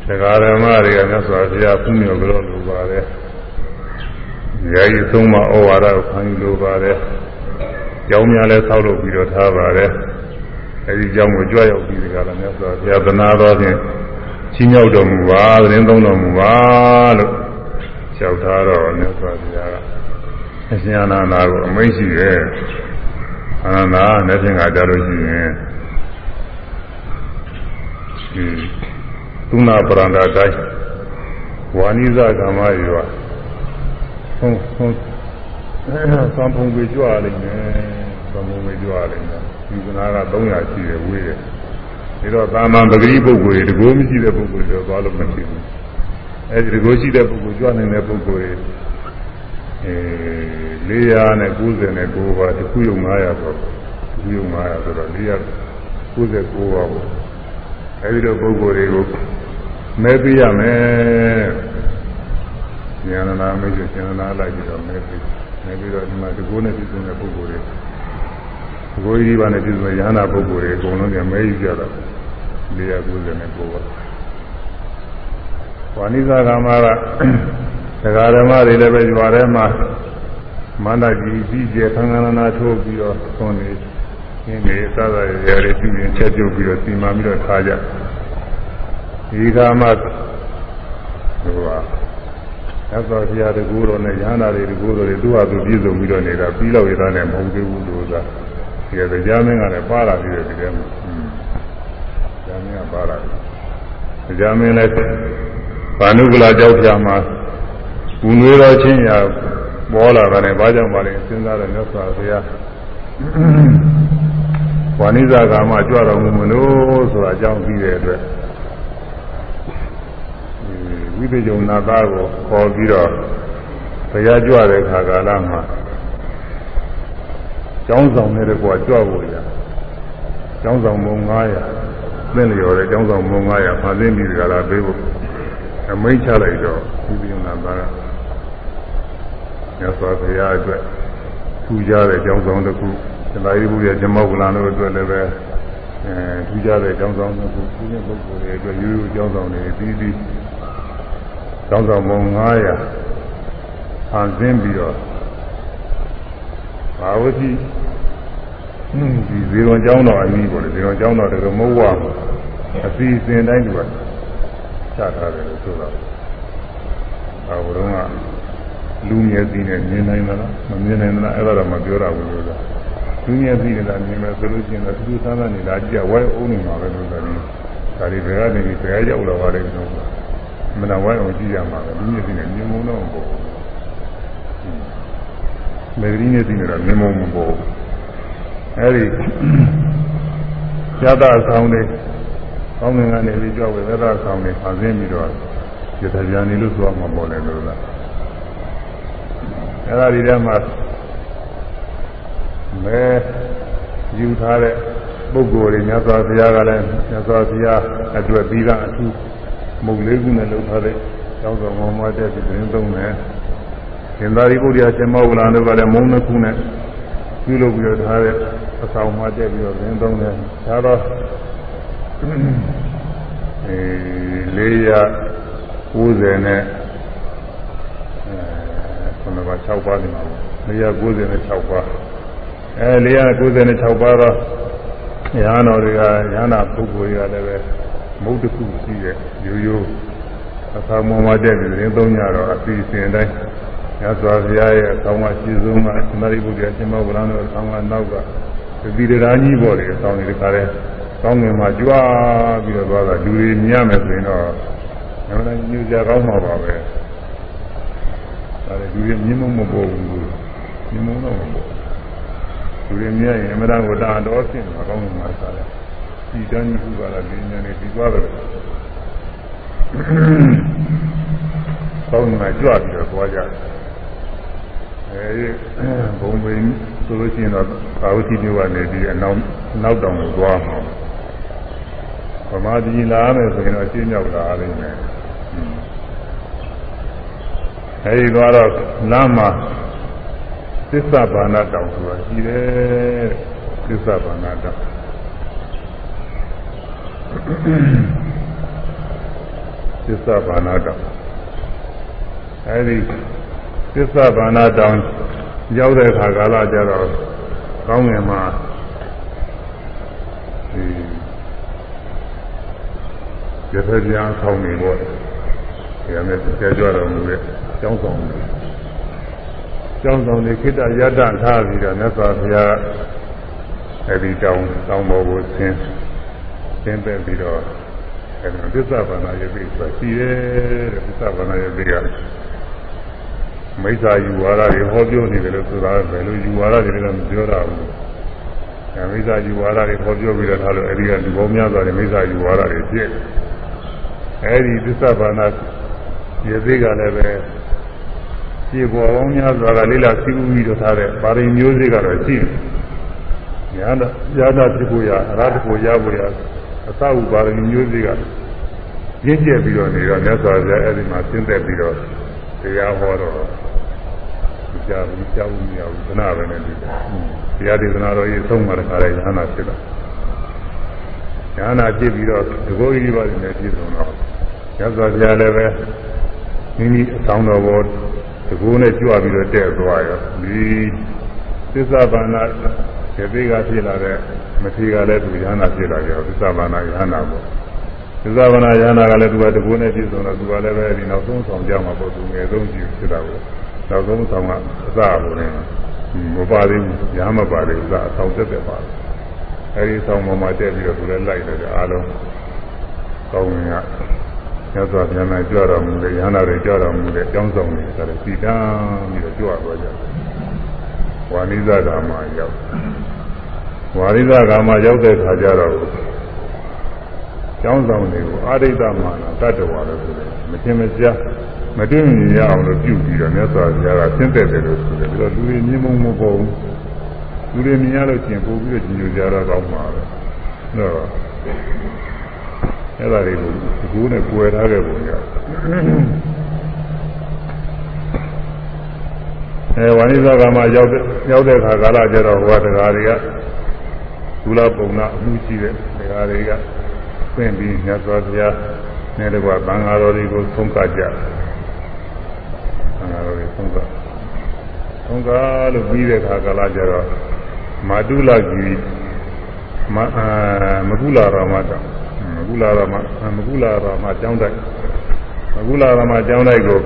တရားဓမ္မတွေကမြတ်စွာဘုရားဖူးမြော်ကြလို့လိုပါတယ်။ယာယီသုံးမဩဝါဒကိုခံယူလိုပါတယ်။ကြောင်းများလဲဆောက်လုပ်ပြီးတော့ထားပါတယ်။အဲဒီကြောင်းကိုကြွရောက်ပြီးဒီကရမြတ်စွာဘုရားသနာတော်ဖြင့်ချင်းရောက်တော်မူပါသတင်းသုံးတော်မူပါလို့ လျှောက်ထားတော့မြတ်စွာဘုရားကအရှင်အနန္ဒာကိုအမိန့်ရှိတယ်။အနန္ဒာနဲ့ဖြင့်ကကြလို့ရှိရင်သုနာပရန္တာတိုင်းဝါနိဇကမ္မယောဟုတ်ဟုတ်သံဖုံပေးကြွလိမ့်မယ်သံဖုံပေးကြွလိမ့်မယ်ဒီကနာက300ရှိတယ်ဝေးတယ်ဒါတော့သာမန်ပဂရိပုဂ္ဂိုလ်တွေတကိုးမရှိတဲ့ပုဂ္ဂိုလ်တွေတော့သွားလို့မရှိဘူး အဲဒီတကိုးရှိတဲ့ပုဂ္ဂိုလ်ကြွနိုင်တဲ့ပုဂ္ဂိုလ်တွေအဲ499ပါးတစ်ခုယုံ900ဆိုတစ်ခုယုံ900ဆိုတော့499ပါးပေါ့အဲဒီလိုပုဂ္ဂိုလ်တွေကိုမဲပေးရမယ်ဉာဏနာမရှိဉာဏနာလိုက်ပြီးတော့မဲပေးမဲပြီးတော့ဒီမှာဒီကိုးနဲ့ပြည့်စုံတဲ့ပုဂ္ဂိုလ်တွေဒီကိုးကြီးပါနဲ့ပြည့်စုံရဟနာပုဂ္ဂိုလ်တွေအကုန်လုံးကမဲယူကြတာ499ပါ ဝါနိသကမကတရားဓမ္မတွေလည်းပဲကြွားထဲမှာမန္တကြီးကြီးကျယ်သံဃာနာထိုးပြီးတော့သွန်နေနင်းနေသာသာရရပြုရင်ချက်ပြုတ်ပြီးတော့စီမံပြီးတော့ထားကြဒီကမှဟိုဟာသက်တော်ဘုရားတကူတော်နဲ့ရဟန္တာတွေတကူတော်တွေသူ့ဟာသူပြည့်စုံပြီးတော့နေတာပြီးတော့ရတာနဲ့မဟုတ်သေးဘူးလို့သာဒီကကြားမင်းကလည်းပါလာပြီးတယ်ဒီထဲမှာကြားမင်းကပါလာတယ်ကြားမင်းလည်း ဘာနုကလာကြောက်ပြမှာဘူးနွေးတော်ချင်းရာပေါ်လာတယ်ဘာကြောင့်ပါလဲစဉ်းစားတယ်မြတ်စွာဘုရားဝါနိဇာကာမကြွတော်မူမလို့ဆိုတာအကြောင်းပြီးတဲ့အတွက်ဝိသေယုံနာသားကိုခေါ်ပြီးတော့ဘုရားကြွတဲ့ခါကာလမှာကျောင်းဆောင်နေတဲ့ကွာကြွဖို့ရကျောင်းဆောင်မုံ900သင်လျော်တဲ့ကျောင်းဆောင်မုံ900ဖန်ဆင်းပြီးကြလားပေးဖို့ အမိန့်ချလိုက်တော့ဒီပြုံနာပါကမြတ်စွာဘုရားအတွက်ထူကြတဲ့အကြောင်းဆောင်တစ်ခုသမာဓိဘုရားဇမောကလန်တို့အတွက်လည်းပဲအဲထူကြတဲ့အကြောင်းဆောင်တစ်ခုသူနဲ့ပုဂ္ဂိုလ်တွေအတွက်ရိုးရိုးအကြောင်းဆောင်တွေပြီးပြီးကြောင်းဆောင်ပုံ900ဖန်ဆင်းပြီးတော့ဘာဝတိဒီဇေရွန်ကျောင်းတော်အနည်းပေါ့လေဇေရွန်ကျောင်းတော်တကမဟုတ်ဝအစီအစဉ်တိုင်းသူက ချထားတယ်လို့ဆိုတော့အဲဘုရားကလူမျက်စိနဲ့မြင်နိုင်မလားမမြင်နိုင်မလားအဲ့ဒါတော့မပြောရဘူးလို့ဆိုတာလူမျက်စိနဲ့လာမြင်မယ်ဆိုလို့ရှိရင်တော့သူသမ်းသမ်းနေလာကြည့်ဝိုင်းအုံးနေမှာပဲလို့ဆိုတယ်ဒါဒီဘယ်ကနေဘယ်ရောက်လာပါလိမ့်လို့မနာဝိုင်းအောင်ကြည့်ရမှာပဲလူမျက်စိနဲ့မြင်မုံတော့မပေါ့မေဂရီမျက်စိနဲ့တော့မြင်မုံမပေါ့အဲ့ဒီဇာတာဆောင်တွေ ကောင်းငင်ကနေပြီးကြောက်ဝေဇာတာဆောင်တွေဖန်ဆင်းပြီးတော့ရထပြန်နေလို့ဆိုမှပေါ်တယ်လို့လားအဲ့ဒါဒီထဲမှာမဲယူထားတဲ့ပုဂ္ဂိုလ်တွေမြတ်စွာဘုရားကလည်းမြတ်စွာဘုရားအတွက်ပြီးသားအထူးမုတ်လေးခုနဲ့လုပ်ထားတဲ့ကျောင်းဆောင်မောင်မတဲ့ဒီရင်သုံးတယ်သင်္သာရိပုတ္တရာရှင်မောဂလန်တို့ကလည်းမုံနှစ်ခုနဲ့ပြုလုပ်ပြီးတော့ထားတဲ့အဆောင်မှတက်ပြီးတော့ရင်သုံးတယ်ဒါတော့အဲ 490နဲ့ခုနက6ပါးနေမှာ496ပါးအဲ496ပါးတော့ရဟန်းတော်တွေကရဟန္တာပုဂ္ဂိုလ်တွေကလည်းပဲမုတ်တစ်ခုရှိတဲ့ရိုးရိုးအခါမောမှာတက်ပြီးရင်သုံးကြတော့အစီအစဉ်တိုင်းရသော်ဘုရားရဲ့အဆောင်မရှိဆုံးကသမရိပုတ္တရာရှင်မောဂလန်တို့အဆောင်ကနောက်ကသီရရာကြီးပေါ်တယ်အဆောင်တွေတခါလဲ ကောင်းငင်မှာကြွားပြီးတော့သွားတာလူတွေမြင်ရမယ်ဆိုရင်တော့ငါလည်းညူကြကောင်းမှာပါပဲဒါလည်းလူတွေမြင်မမပေါ်ဘူးမြင်မတော့မပေါ်လူတွေမြင်ရင်အမှန်တန်ကိုတာတော်ဆင်းမှာကောင်းငင်မှာစားတယ်ဒီတန်းကြီးကလည်းဒီညနေဒီသွားတယ်ကောင်းငင်မှာကြွပြီးတော့သွားကြတယ်အဲဒီဘုံဘိန်းဆိုလို့ရှိရင်တော့ဘာဝတိမျိုးကနေဒီအနောက်နောက်တောင်ကိုသွားမှာ ဗမာပြည်လာမယ်ဆိုရင်တော့ရှင်းရောက်လာလိမ့်မယ်အဲဒီသွားတော့လမ်းမှာသစ္စာဘာနာတောင်ဆိုတာရှိတယ်သစ္စာဘာနာတောင်သစ္စာဘာနာတောင်အဲဒီသစ္စာဘာနာတောင်ရောက်တဲ့အခါကာလကျတော့ကောင်းငင်မှာဒီ ရသပြန်ဆောင်းနေပေါ့ဒီအမေကျေကြတော်မူတဲ့ကျောင်းဆောင်တွေကျောင်းဆောင်တွေခိတ္တရတ္တထားပြီးတော့မြတ်စွာဘုရားအဲဒီတောင်းတောင်းပေါ်ကိုဆင်းဆင်းသက်ပြီးတော့အဲဒီသစ္စာဘာနာယပိဆိုတာရှိတယ်တဲ့သစ္စာဘာနာယပိကမိစ္ဆာယူဝါဒတွေဟောပြောနေတယ်လို့ဆိုတာဘယ်လိုယူဝါဒတွေလဲမပြောတာဘူးအဲမိစ္ဆာယူဝါဒတွေဟောပြောပြီးတော့ထားလို့အဲဒီကလူပေါင်းများစွာတဲ့မိစ္ဆာယူဝါဒတွေဖြစ် အဲဒီသစ္စာဘာနာရေသေးကလည်းပဲပြေပေါ်ပေါင်းများစွာကလေးလာစီးဥပြီးတော့ထားတဲ့ပါရင်မျိုးစေ့ကတော့ရှိတယ်ညာတော့ညာတော့ဖြစ်ကိုရအရဟတကိုရဖို့ရအသဟုပါရင်မျိုးစေ့ကရင့်ကျက်ပြီးတော့နေတော့မြတ်စွာဘုရားအဲဒီမှာသင်သက်ပြီးတော့တရားဟောတော့ကြားဘူးကြားဘူးမရဘူးသနာပဲနဲ့ဒီတရားဒေသနာတော်ကြီးသုံးမှာတခါလဲညာနာဖြစ်တာ ညာနာဖြစ်ပြီးတော့ဒီကိုကြီးပါနေပြည့်စုံတော့ရသော်ဘုရားလည်းပဲမိမိအဆောင်တော်ဘောဒီကိုနဲ့ကြွပြီးတော့တဲ့သွားရောဒီသစ္စာဘာနာခြေသေးကဖြစ်လာတဲ့မထေကလည်းသူညာနာဖြစ်လာကြသစ္စာဘာနာညာနာပေါ့သစ္စာဘာနာညာနာကလည်းသူကဒီကိုနဲ့ပြည့်စုံတော့သူကလည်းပဲဒီနောက်ဆုံးဆောင်ကြမှာပေါ့သူငယ်ဆုံးကြည့်ဖြစ်တာပေါ့နောက်ဆုံးဆောင်ကအစဘုရင်မပါသေးဘူးညာမပါသေးဘူးအဆောင်တက်တက်ပါတယ် အဲဒီဆောင်ပေါ်မှာတက်ပြီးတော့သူလည်းလိုက်တယ်အားလုံးကောင်းရင်ကမြတ်စွာဘုရားနဲ့ကြွတော်မူတဲ့ရဟန္တာတွေကြွတော်မူတဲ့အကြောင်းဆောင်တွေဆိုတော့စီတန်းပြီးတော့ကြွသွားကြတယ်ဝါနိဇဂါမရောက်ဝါနိဇဂါမရောက်တဲ့ခါကျတော့ကျောင်းဆောင်တွေကိုအာရိတမာနတတ္တဝါလို့ဆိုတယ်မချင်းမကြားမတွင်းမြင်ရအောင်လို့ပြုပြီးတော့မြတ်စွာဘုရားကဆင်းသက်တယ်လို့ဆိုတယ်ပြီးတော့လူတွေမြင်မုံမပေါ်ဘူး လူတွေမြင်ရလို့ချင်းပို့ပြီးတော့ညိုကြတော့ကောင်းပါပဲအဲ့တော့အဲ့ဒါတွေကိုအခုနဲ့ကွယ်ထားခဲ့ပုံရအဲဝါနိသကမှာရောက်တဲ့ရောက်တဲ့ခါကာလကျတော့ဟိုကတရားတွေကဒုလပုံနာအမှုရှိတဲ့တရားတွေကပြင့်ပြီးမြတ်စွာဘုရားနဲ့တကွာဘင်္ဂါတော်တွေကိုသုံးကကြဘင်္ဂါတော်တွေသုံးကသုံးကလို့ပြီးတဲ့ခါကာလကျတော့ မာတုလကြီးမအာမကုလာရမတောမကုလာရမမကုလာရမကျောင်းတိုက်မကုလာရမကျောင်းတိုက်ကို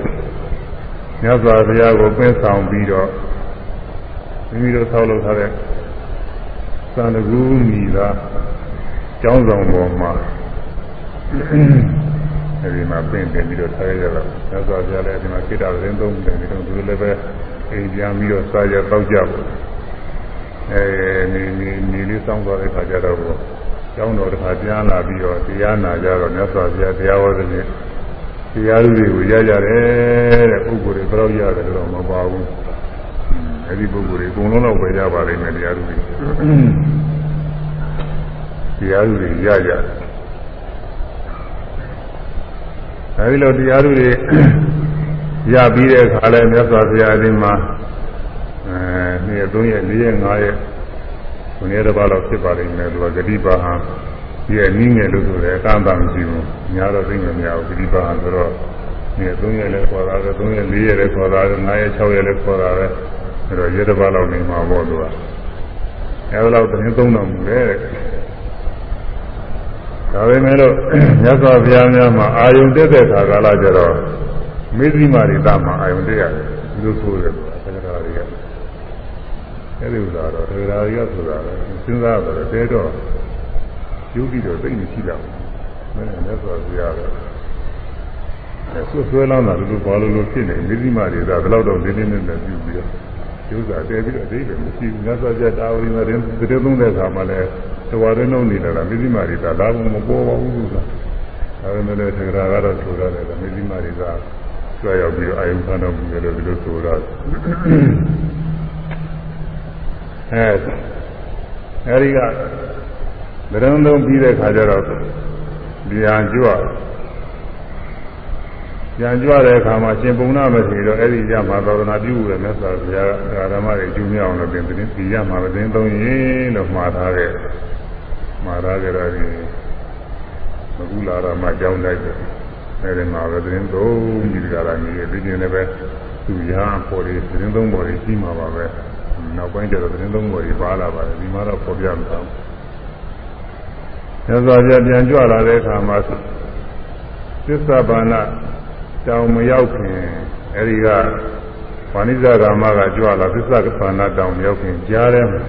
မြတ်စွာဘုရားကိုပင်းဆောင်ပြီးတော့မိမိတို့ဆောက်လုပ်ထားတဲ့သံတကူမိသာကျောင်းဆောင်ပေါ်မှာအဲဒီမှာပင်းတင်ပြီးတော့ထားရတော့မြတ်စွာဘုရားလည်းဒီမှာကိတ္တရင်းသုံးတယ်ဒီတော့သူလည်းပဲအိမ်ပြန်ပြီးတော့စားရတောက်ကြပါ အဲနေနေနေလေးစောင်းသွားတဲ့ခါကျတော့ကျောင်းတော်တစ်ခါပြန်လာပြီးတော့တရားနာကြတော့မြတ်စွာဘုရားတရားဟောတဲ့နေ့တရားလူတွေကိုရကြတယ်တဲ့ပုဂ္ဂိုလ်တွေဘယ်တော့ရတယ်တော့မပါဘူးအဲဒီပုဂ္ဂိုလ်တွေအကုန်လုံးတော့ပဲရပါလိမ့်မယ်တရားလူတွေတရားလူတွေရကြတယ်အဲဒီလိုတရားလူတွေရပြီးတဲ့အခါလဲမြတ်စွာဘုရားအရင်မှာ အဲနေ့3ရက်4ရက်5ရက်ခုနေ့တစ်ပတ်လောက်ဖြစ်ပါလိမ့်မယ်သူကဂတိပါဟံဒီရဲ့နည်းငယ်လို့ဆိုတယ်အကန့်အသတ်မရှိဘူးညာတော့သိမများဘူးဂတိပါဟံဆိုတော့နေ့3ရက်လည်းခေါ်တာပဲ3ရက်4ရက်လည်းခေါ်တာပဲ5ရက်6ရက်လည်းခေါ်တာပဲအဲတော့ရက်တစ်ပတ်လောက်နေမှာပေါ့သူကအဲလိုသတင်းသုံးတော်မူတယ်ဒါပေမဲ့လို့မြတ်စွာဘုရားများမှာအာယုန်တက်တဲ့ခါကာလကျတော့မေဇိမာရိတမှာအာယုန်တက်ရတယ်ဒီလိုဆိုတယ်သက္ကရာတွေက အဲဒီဥစ္စာတော့သက္ကရာတွေကဆိုတာလည်းစဉ်းစားတော့တဲတော့ယုတ်ပြီးတော့သိနေရှိတာမင်းမြတ်စွာဘုရားကအဲဆွဆွဲလောင်းတာလူဘာလို့လို့ဖြစ်နေမေဇိမာရိတာဘယ်တော့တော့ဒီနေ့နဲ့ပြုပြီးတော့ဥစ္စာတဲပြီးတော့အသေးပဲမရှိဘူးမြတ်စွာဘုရားတာဝရီမှာတင်းတင်းသုံးတဲ့အခါမှာလည်းတဝါရင်းလုံးနေလာတာမေဇိမာရိတာဒါမှမပေါ်ပါဘူးဆိုတာဒါပေမဲ့လည်းသက္ကရာကတော့ဆိုရတယ်မေဇိမာရိတာကြွရောက်ပြီးအာယုခံတော်မူတယ်လို့ဒီလိုဆိုတော့ အဲအဲဒီကဗရဏသုံးပြီးတဲ့ခါကျတော့ပြန်ကြွပြန်ကြွတဲ့အခါမှာရှင်ပုံနာမရှိတော့အဲ့ဒီရမှာသာသနာပြုရမြတ်စွာဘုရားဓမ္မတွေကျူးမြောက်အောင်လို့ပြင်တင်းဒီရမှာမတင်းသုံးရင်လို့မှားထားခဲ့မှားထားကြတော့ဒီမကူလာရမှာကြောင်းလိုက်တယ်အဲဒီမှာပဲသတင်းသုံးပြီးကြတာနေပြီးရင်လည်းပဲသူရပေါ်ပြီးသတင်းသုံးပေါ်ပြီးရှိမှာပါပဲ နောက်ပိုင်းကျတော့သတင်းသုံးပေါ်ပြီးပါလာပါတယ်ဒီမှာတော့ပေါ်ပြမှာသစ္စာပြပြန်ကြွလာတဲ့အခါမှာသစ္စာဘာနာတောင်မရောက်ခင်အဲဒီကဗာဏိဇဂါမကကြွလာသစ္စာဘာနာတောင်မရောက်ခင်ကြားထဲမှာ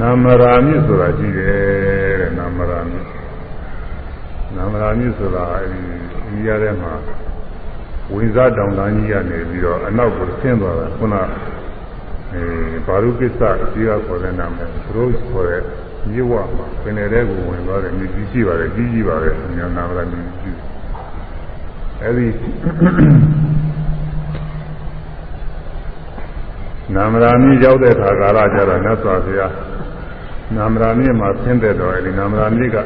နာမရာမြစ်ဆိုတာရှိတယ်တဲ့နာမရာမြစ်နာမရာမြစ်ဆိုတာအဲဒီအိန္ဒိယထဲမှာ ဝိဇ္ဇတောင်တန်းကြီးကနေပြီးတော့အနောက်ကိုဆင်းသွားတာခုနအဲဘာရုကိစ္စကြီးကခေါ်တဲ့နာမည်ဘရုခေါ်တဲ့မြစ်ဝမှာပင်လယ်ထဲကိုဝင်သွားတယ်မြစ်ကြီးရှိပါတယ်ကြီးကြီးပါပဲနာမရာမြစ်ကြီးအဲဒီနာမရာမြစ်ရောက်တဲ့ခါကာလကျတော့မြတ်စွာဘုရားနာမရာမြစ်မှာဆင်းတဲ့တော့အဲဒီနာမရာမြစ်က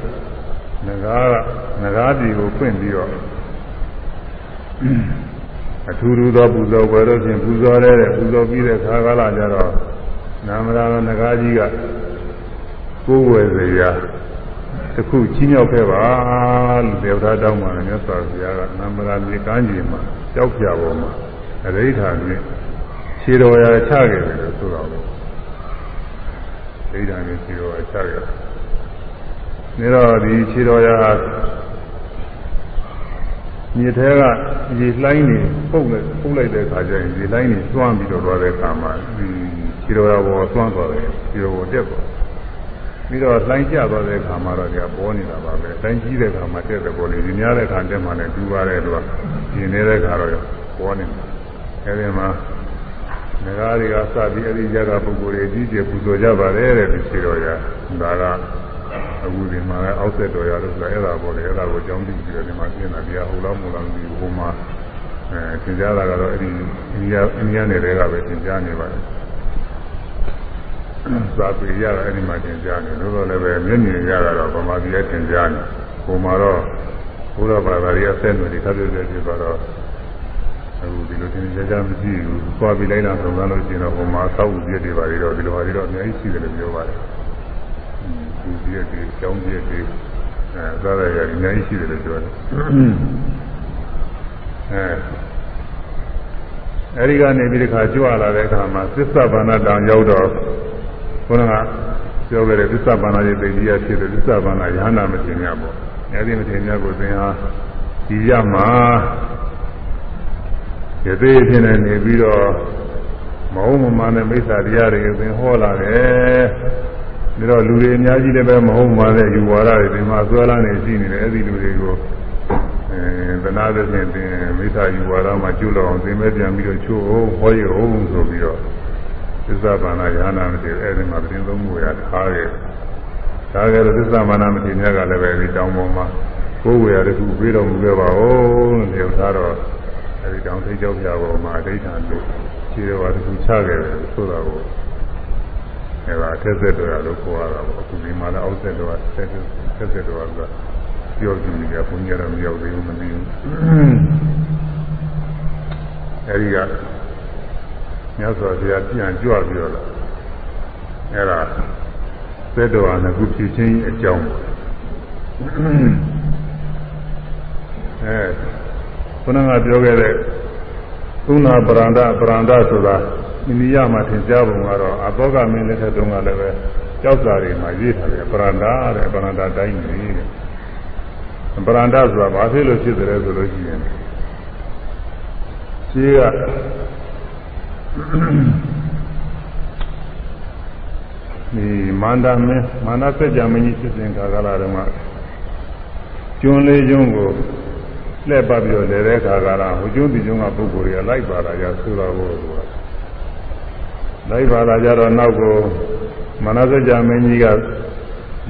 ငကားကငကားပြည်ကိုဖွင့်ပြီးတော့ အထူးထူးသောပူဇော်ပွဲတို့ဖြင့်ပူဇော်တဲ့ပူဇော်ပြီးတဲ့ခါကာလကျတော့နာမရာငကားကြီးကကိုယ်ဝယ်စရာတခုချင်းရောက်ခဲ့ပါလို့ဒေဝတာတောင်းပါမြတ်စွာဘုရားကနာမရာမြေကမ်းကြီးမှာကြောက်ပြပေါ်မှာအရိဋ္ဌာတွင်ခြေတော်ရာချခဲ့တယ်လို့ဆိုတော့ဒိဋ္ဌာနဲ့ခြေတော်ရာချခဲ့တယ်နေတော့ဒီခြေတော်ရာ မြေထဲကရေလှိုင်းနေပုတ်လိုက်ပုတ်လိုက်တဲ့အခါကျရင်ရေလှိုင်းနေသွမ်းပြီးတော့သွားတဲ့အခါမှာဒီခြေတော်ရာပေါ်သွမ်းသွားတယ်ခြေတော်ပေါ်တက်သွားပြီးတော့လှိုင်းကျသွားတဲ့အခါမှာတော့ဒီကပေါ်နေတာပါပဲလှိုင်းကြီးတဲ့အခါမှာတက်တဲ့ပေါ်လေဒီများတဲ့အခါတက်မှလည်းဒူပါတယ်လို့ကရှင်နေတဲ့အခါတော့ပေါ်နေတာအဲဒီမှာငကားတွေကစပြီးအဲဒီကြကပုဂ္ဂိုလ်တွေကြီးကျယ်ပူဇော်ကြပါတယ်တဲ့ဒီခြေတော်ရာဒါက အခုဒီမှာလည်းအောက်ဆက်တော်ရလို့ဆိုတာအဲ့ဒါပေါ့လေအဲ့ဒါကိုကြောင်းပြီးပြီးတော့ဒီမှာပြင်တာတရားဟိုလောက်မလောက်ဒီဟိုမှာအဲသင်ကြားတာကတော့အဲ့ဒီအိန္ဒိယအိန္ဒိယနယ်တွေကပဲသင်ကြားနေပါတယ်သာပေရတာအဲ့ဒီမှာသင်ကြားနေလို့တော့လည်းပဲမျက်မြင်ရတာတော့ဗမာပြည်ရဲ့သင်ကြားနေပုံမှာတော့ဘုရားဘာသာရေးအဆက်အနွယ်တွေသတ်သက်သက်ပြတော့အခုဒီလိုသင်ကြားကြမရှိဘူးသွားပြီးလိုက်လာဆုံးကားလို့ရှိရင်တော့ပုံမှာသောက်ဥပြည့်တွေပါပြီးတော့ဒီလိုဟာတွေတော့အများကြီးရှိတယ်လို့ပြောပါတယ် ဒီပြည့်တွေကျောင်းပြည့်တွေအဲသာရရအများကြီးရှိတယ်လို့ပြောတယ်အဲအဲဒီကနေပြီးဒီခါကြွလာတဲ့အခါမှာသစ္စာဘာနာတောင်ရောက်တော့ဘုရားကပြောခဲ့တဲ့သစ္စာဘာနာရဲ့သိကြီးရဖြစ်တဲ့သစ္စာဘာနာယဟနာမတင်ရပေါ့အဲဒီမတင်ရကိုသင်ဟာဒီရမှာယသိဖြစ်နေနေပြီးတော့မဟုတ်မမှန်တဲ့မိစ္ဆာတရားတွေသင်ဟောလာတယ် ဒါတော့လူတွေအများကြီးလည်းပဲမဟုတ်မှန်တဲ့ယူဝါဒတွေဒီမှာဆွဲလာနေရှိနေတယ်အဲဒီလူတွေကိုအဲသနာသဖြင့်သင်မိစ္ဆာယူဝါဒမှာကျွလို့အောင်သင်မဲ့ပြန်ပြီးတော့ချိုးအောင်ဟောရအောင်ဆိုပြီးတော့သစ္စာဘာနာယဟနာမတိအဲဒီမှာပြင်သုံးမှုရထားခဲ့ထားခဲ့တော့သစ္စာဘာနာမတိမြတ်ကလည်းပဲဒီတောင်းပေါ်မှာကိုယ်ဝေရတခုပြေးတော်မူခဲ့ပါဦးလို့ပြောထားတော့အဲဒီတောင်းထိတ်ကြောက်ပြပေါ်မှာအဋ္ဌာလို့ခြေတော်တခုချခဲ့တယ်ဆိုတာကို အဲဒါအထက်ဆက်တော်ရလို့ခေါ်ရတာပေါ့အခုဒီမှာလည်းအောက်ဆက်တော်ဆက်ဆက်ဆက်တော်ကပြောကြည့်ကြဘုန်းကြီးကတော့မရောက်သေးဘူးမသိဘူးအဲဒီကမြတ်စွာဘုရားပြန်ကြွပြီးတော့အဲဒါသက်တော်ဟာခုဖြစ်ချင်းအကြောင်းအဲခုနကပြောခဲ့တဲ့သုနာပရန္ဒပရန္ဒဆိုတာ အိန္ဒိယမှာသင်ကြားပုံကတော့အဘောဂမင်းလက်ထက်တုန်းကလည်းပဲကြောက်စာတွေမှာရေးထားတယ်ပရန္ဒတဲ့ပရန္ဒတိုင်းကြီးတဲ့ပရန္ဒဆိုတာဘာဖြစ်လို့ဖြစ်တယ်ဆိုလို့ရှိရင်ရှိကဒီမန္တမင်းမာနစัจ जा မင်းကြီးဖြစ်စဉ်ခါကာလတုန်းကကျွန်းလေးကျွန်းကိုလှည့်ပတ်ပြီးတော့လဲတဲ့ခါကာလဟိုကျွန်းဒီကျွန်းကပုဂ္ဂိုလ်တွေကလိုက်ပါလာကြဆိုတော့ဘုရား လိုက်ပါလာကြတော့နောက်ကိုမနစကြမင်းကြီးက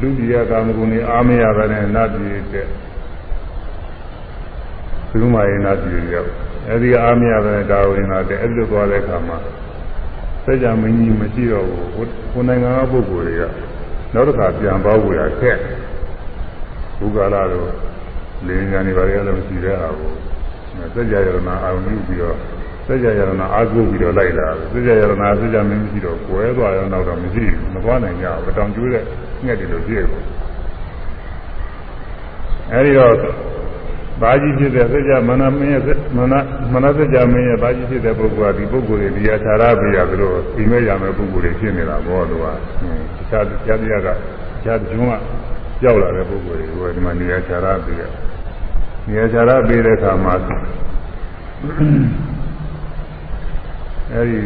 လူကြီးရကာမဂုဏ်တွေအားမရပါနဲ့နတ်ပြည်တဲ့သုမယေနတ်ပြည်ရောက်အဲဒီအားမရပါနဲ့ဒါဝင်လာတဲ့အဲ့လိုသွားတဲ့အခါမှာစကြမင်းကြီးမရှိတော့ဘူးကိုနိုင်ငံကပုဂ္ဂိုလ်တွေကနောက်တစ်ခါပြန်ပေါဝေတာခက်ဘုကာလတို့လေဉာဏ်တွေဘာတွေလည်းမရှိတဲ့အာကိုစကြရဏအာရုံပြုပြီးတော့ စัจ jaya ရဏအာကိုပြီးတော့လိုက်လာစัจ jaya ရဏစัจ jaya မင်းကြီးတော့ကွဲသွားရောနောက်တော့မရှိဘူးမသွားနိုင်ကြဘူးတောင်ကျိုးတဲ့ငှက်တွေလိုပြည့်ကုန်အဲဒီတော့ဘာကြီးဖြစ်တဲ့စัจ jaya မနမင်းရဲ့မနမနစัจ jaya မင်းရဲ့ဘာကြီးဖြစ်တဲ့ပုဂ္ဂိုလ်ကဒီပုဂ္ဂိုလ်တွေဒီအထာရပြရသလိုဒီမဲ့ရမယ်ပုဂ္ဂိုလ်တွေဖြစ်နေတာဘောလို့ကတခြားတရားတရားကတခြားကျွန်းကကြောက်လာတဲ့ပုဂ္ဂိုလ်တွေကဒီမှာနေရာခြားရပြရနေရာခြားရပြတဲ့အခါမှာ အဲဒီ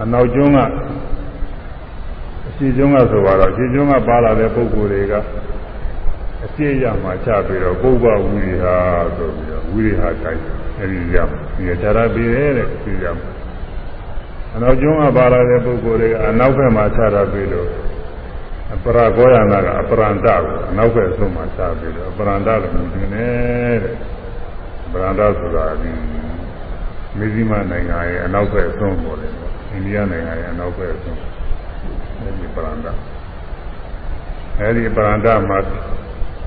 အနောက်ကျွန်းကအရှိကျွန်းကဆိုတော့အရှိကျွန်းကပါလာတဲ့ပုဂ္ဂိုလ်တွေကအရှိရမှာချပြီးတော့ပုဗ္ဗဝိရိဟာဆိုပြီးတော့ဝိရိဟာတိုင်းအဲဒီရဒီခြားရပေးတယ်တဲ့ဒီရအနောက်ကျွန်းကပါလာတဲ့ပုဂ္ဂိုလ်တွေကအနောက်ဘက်မှာခြားရပေးလို့အပရာကောယနာကအပရန္တကိုအနောက်ဘက်ဆုံးမှာခြားပြီးတော့အပရန္တလို့မြင်တယ်တဲ့ပရန္တဆိုတာဒီ မေဇိမနိုင်ငံရဲ့အနောက်ဘက်အဆုံးပေါ်တယ်အိန္ဒိယနိုင်ငံရဲ့အနောက်ဘက်အဆုံးအဲဒီပရန္တအဲဒီပရန္တမှာ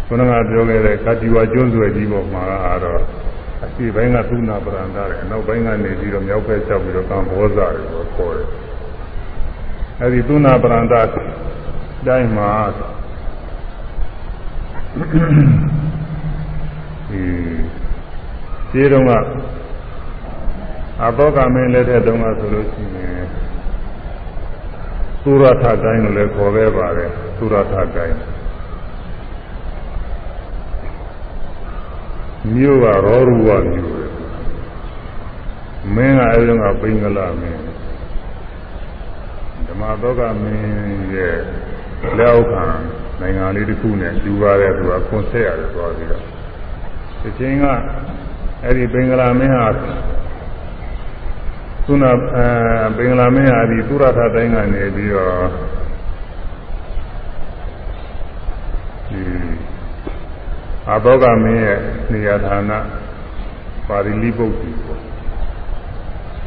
ခုနကပြောခဲ့တဲ့ကတိဝကျွန်းဆွယ်ကြီးပေါ်မှာကတော့အစီပိုင်းကသုနာပရန္တရဲ့အနောက်ပိုင်းကနေပြီးတော့မြောက်ဘက်ချက်ပြီးတော့ကံဘောဇာတွေခေါ်တယ်အဲဒီသုနာပရန္တတိုင်းမှာဒီခြေတုံးက အဘောကမင်းလက်ထက်တုန်းကဆိုလို့ရှိရင်သုရထတိုင်းလို့လည်းခေါ်ခဲ့ပါတယ်သုရထတိုင်းမြို့ကရောရူဝမြို့ပဲမင်းကအဲဒီကပိင်္ဂလမင်းဓမ္မသောကမင်းရဲ့လက်အောက်ခံနိုင်ငံလေးတစ်ခုနဲ့ယူပါတဲ့သူကခွန်ဆက်ရတယ်သွားပြီးတော့ဒီချင်းကအဲ့ဒီပင်္ဂလာမင်းဟာ သူနာအဲပင်္ဂလာမင်းဟာဒီသုရထတိုင်းကနေပြီးတော့ဒီအဘောကမင်းရဲ့နေရာဌာနပါရီလိပုတ်ကြီးပေါ့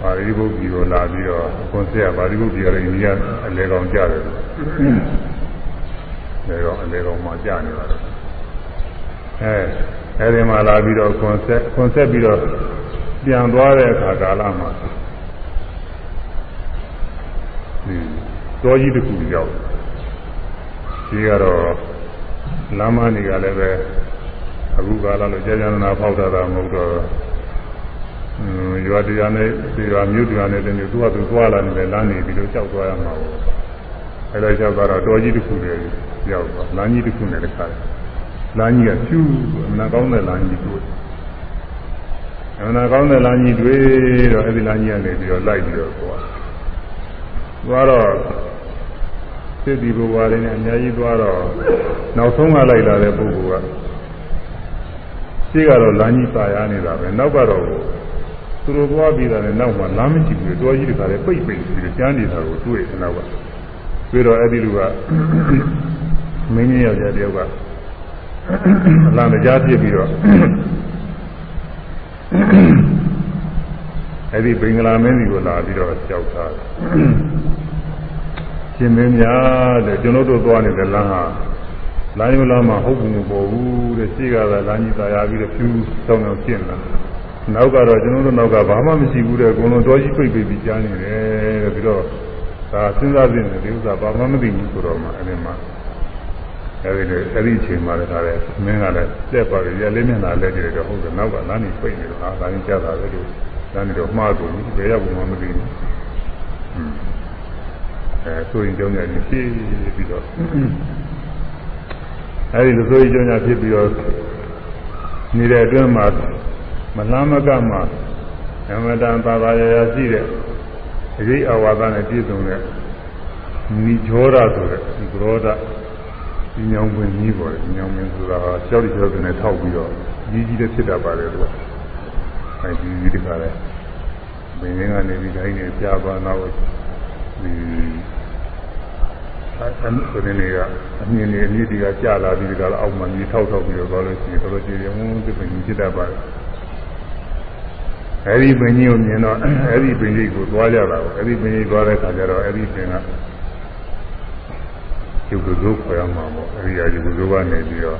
ပါဠိဘုတ်ကြီးကိုလာပြီးတော့ကွန်ဆက်ကပါဠိဘုတ်ကြီးကလည်းအိန္ဒိယအလဲကောင်ကြတယ်လေကောင်အလဲကောင်မှကြနေပါတယ်အဲအဲဒီမှာလာပြီးတော့ကွန်ဆက်ကွန်ဆက်ပြီးတော့ပြန်သွားတဲ့အခါကာလမှာဒီ တော်ကြီးတစ်ခုရောက်ဒီကတော့လမ်းမတွေကလည်းပဲအခုကာလလို့ကြာကြာနာဖောက်တာတာမဟုတ်တော့ရွာတရားနဲ့ဒီရွာမြို့တရားနဲ့တည်းသူကသူသွားလာနေတယ်လမ်းနေပြီးတော့ကြောက်သွားရမှာပေါ့အဲဒါကြောက်တော့တော်ကြီးတစ်ခုတွေရောက်သွားလမ်းကြီးတစ်ခုနဲ့တခါလမ်းကြီးကဖြူအမှန်ကောင်းတဲ့လမ်းကြီးတွေ့အမှန်ကောင်းတဲ့လမ်းကြီးတွေ့တော့အဲဒီလမ်းကြီးကနေပြီးတော့လိုက်ပြီးတော့သွား သွားတော့စစ်ဒီဘဝရင်းနဲ့အများကြီးသွားတော့နောက်ဆုံးကလိုက်လာတဲ့ပုဂ္ဂိုလ်ကရှိကတော့လမ်းကြီးပါရနေတာပဲနောက်ကတော့သူတို့သွားပြီးတာနဲ့နောက်မှလမ်းမကြည့်ဘူးတော်ကြီးတခါလေပိတ်ပိတ်ပြီးကျမ်းနေတာကိုတွေ့တယ်နောက်ကပြီးတော့အဲ့ဒီလူကမင်းကြီးယောက်ျားတယောက်ကအလံကြားပြစ်ပြီးတော့ အဲ့ဒီဘင်္ဂလားမင်းကြီးကိုလာပြီးတော့ကြောက်ထားတယ်ရှင်မင်းများတဲ့ကျွန်တော်တို့သွားနေတဲ့လမ်းဟာလမ်းရလမ်းမှာဟုတ်ဘူးမပေါ်ဘူးတဲ့ရှိကသာလမ်းကြီးသာရပြီးတော့ဖြူတောင်းတောင်းရှင်းလာနောက်ကတော့ကျွန်တော်တို့နောက်ကဘာမှမရှိဘူးတဲ့အကုန်လုံးတော်ကြီးပိတ်ပိတ်ပြီးကြားနေတယ်တဲ့ပြီးတော့ဒါစဉ်းစားပြင်တယ်ဒီဥစ္စာဘာမှမသိဘူးဆိုတော့မှအဲ့ဒီမှာအဲဒီလေအဲ့ဒီအချိန်မှာလည်းဒါလည်းမင်းကလည်းတက်ပါလေရလေးမျက်နှာလက်ကြည့်တော့ဟုတ်တယ်နောက်ကလမ်းကြီးပိတ်နေတော့ဟာလမ်းကြီးကြားတာပဲလို့ လမ်းကြီးတော့မှားကုန်ပြီဘယ်ရောက်မှမသိဘူးအဲဆိုရင်ကြောင်းကြရင်ဖြည့်ပြီးတော့အဲဒီလိုဆိုရင်ကြောင်းကြဖြစ်ပြီးတော့နေတဲ့အတွင်းမှာမလမ်းမကမှာအမတန်ပါပါရရရှိတဲ့အရေးအဝါဒနဲ့ပြည့်စုံတဲ့မိဂျောရဆိုတဲ့ဒီဂရောဒဒီညောင်ပင်ကြီးပေါ်တယ်ဒီညောင်ပင်ဆိုတာကြောက်ကြောက်တဲ့နဲ့ထောက်ပြီးတော့ကြီးကြီးတဲ့ဖြစ်တာပါတယ်သူက အဲဒီကြီးတခါလဲဘင်းရင်းကနေပြီးတိုင်းနေပြပါတော့ဒီအဲဆိုတဲ့နေကအမြင်နေအမြင့်တွေကကြာလာပြီးတော့အောက်မှာမြေထောက်ထောက်ပြီးတော့သွားလို့ရှိရင်တော်တော်ကြည်ရင်ဝန်းသစ်ပင်ကြီးဖြစ်တတ်ပါတယ်အဲဒီပင်ကြီးကိုမြင်တော့အဲဒီပင်ကြီးကိုသွားကြတာပေါ့အဲဒီပင်ကြီးသွားတဲ့အခါကျတော့အဲဒီပင်ကကျုပ်တို့ခေါ်ရမှာပေါ့အဲဒီအကျုပ်တို့ကနေပြီးတော့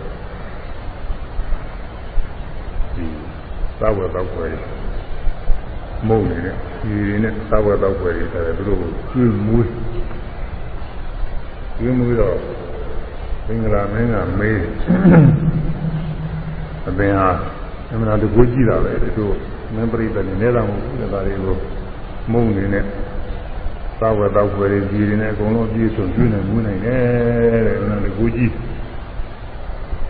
ဒီ သာဝတ္တခွဲမုံနေတဲ့ဒီတွေနဲ့သာဝတ္တခွဲတွေတဲ့သူတို့ကိုကျွေးမွေးကျွေးမွေးတော့မင်္ဂလာမင်းကမေးအပင်ဟာအမှန်တကူကြည့်တာပဲဒီတို့မင်းပြိတ္တနေနေလာမဟုတ်ဘူးဒါတွေကိုမုံနေနဲ့သာဝတ္တခွဲတွေကြီးတွေနဲ့အကုန်လုံးပြည့်စုံကျွေးနေမွေးနိုင်တယ်တဲ့အမှန်တကူကြည့်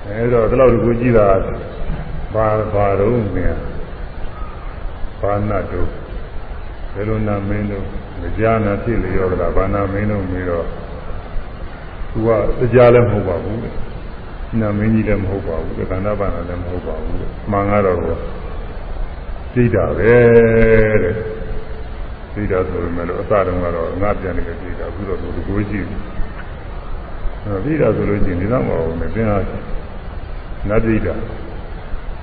အဲတော့ဒီလောက်တကူကြည့်တာ ဘာဘာတော့မင်းဘာနာတို့ဘယ်လိုနာမင်းတို့ကြားနာဖြစ်လျောကလားဘာနာမင်းတို့ပြီးတော့သူကတရားလည်းမဟုတ်ပါဘူးနာမင်းကြီးလည်းမဟုတ်ပါဘူးကန္နာဘာနာလည်းမဟုတ်ပါဘူးမှန်ကတော့ကြိတ်တာပဲတဲ့ကြိတ်တာဆိုပေမဲ့လို့အစတုန်းကတော့ငါပြန်နေကြိတ်တာအခုတော့သူကိုကြည့်အဲကြိတ်တာဆိုလို့ရှိရင်ဒီတော့မဟုတ်ဘူးနဲ့သင်ဟာနတ်ကြိတ်တာ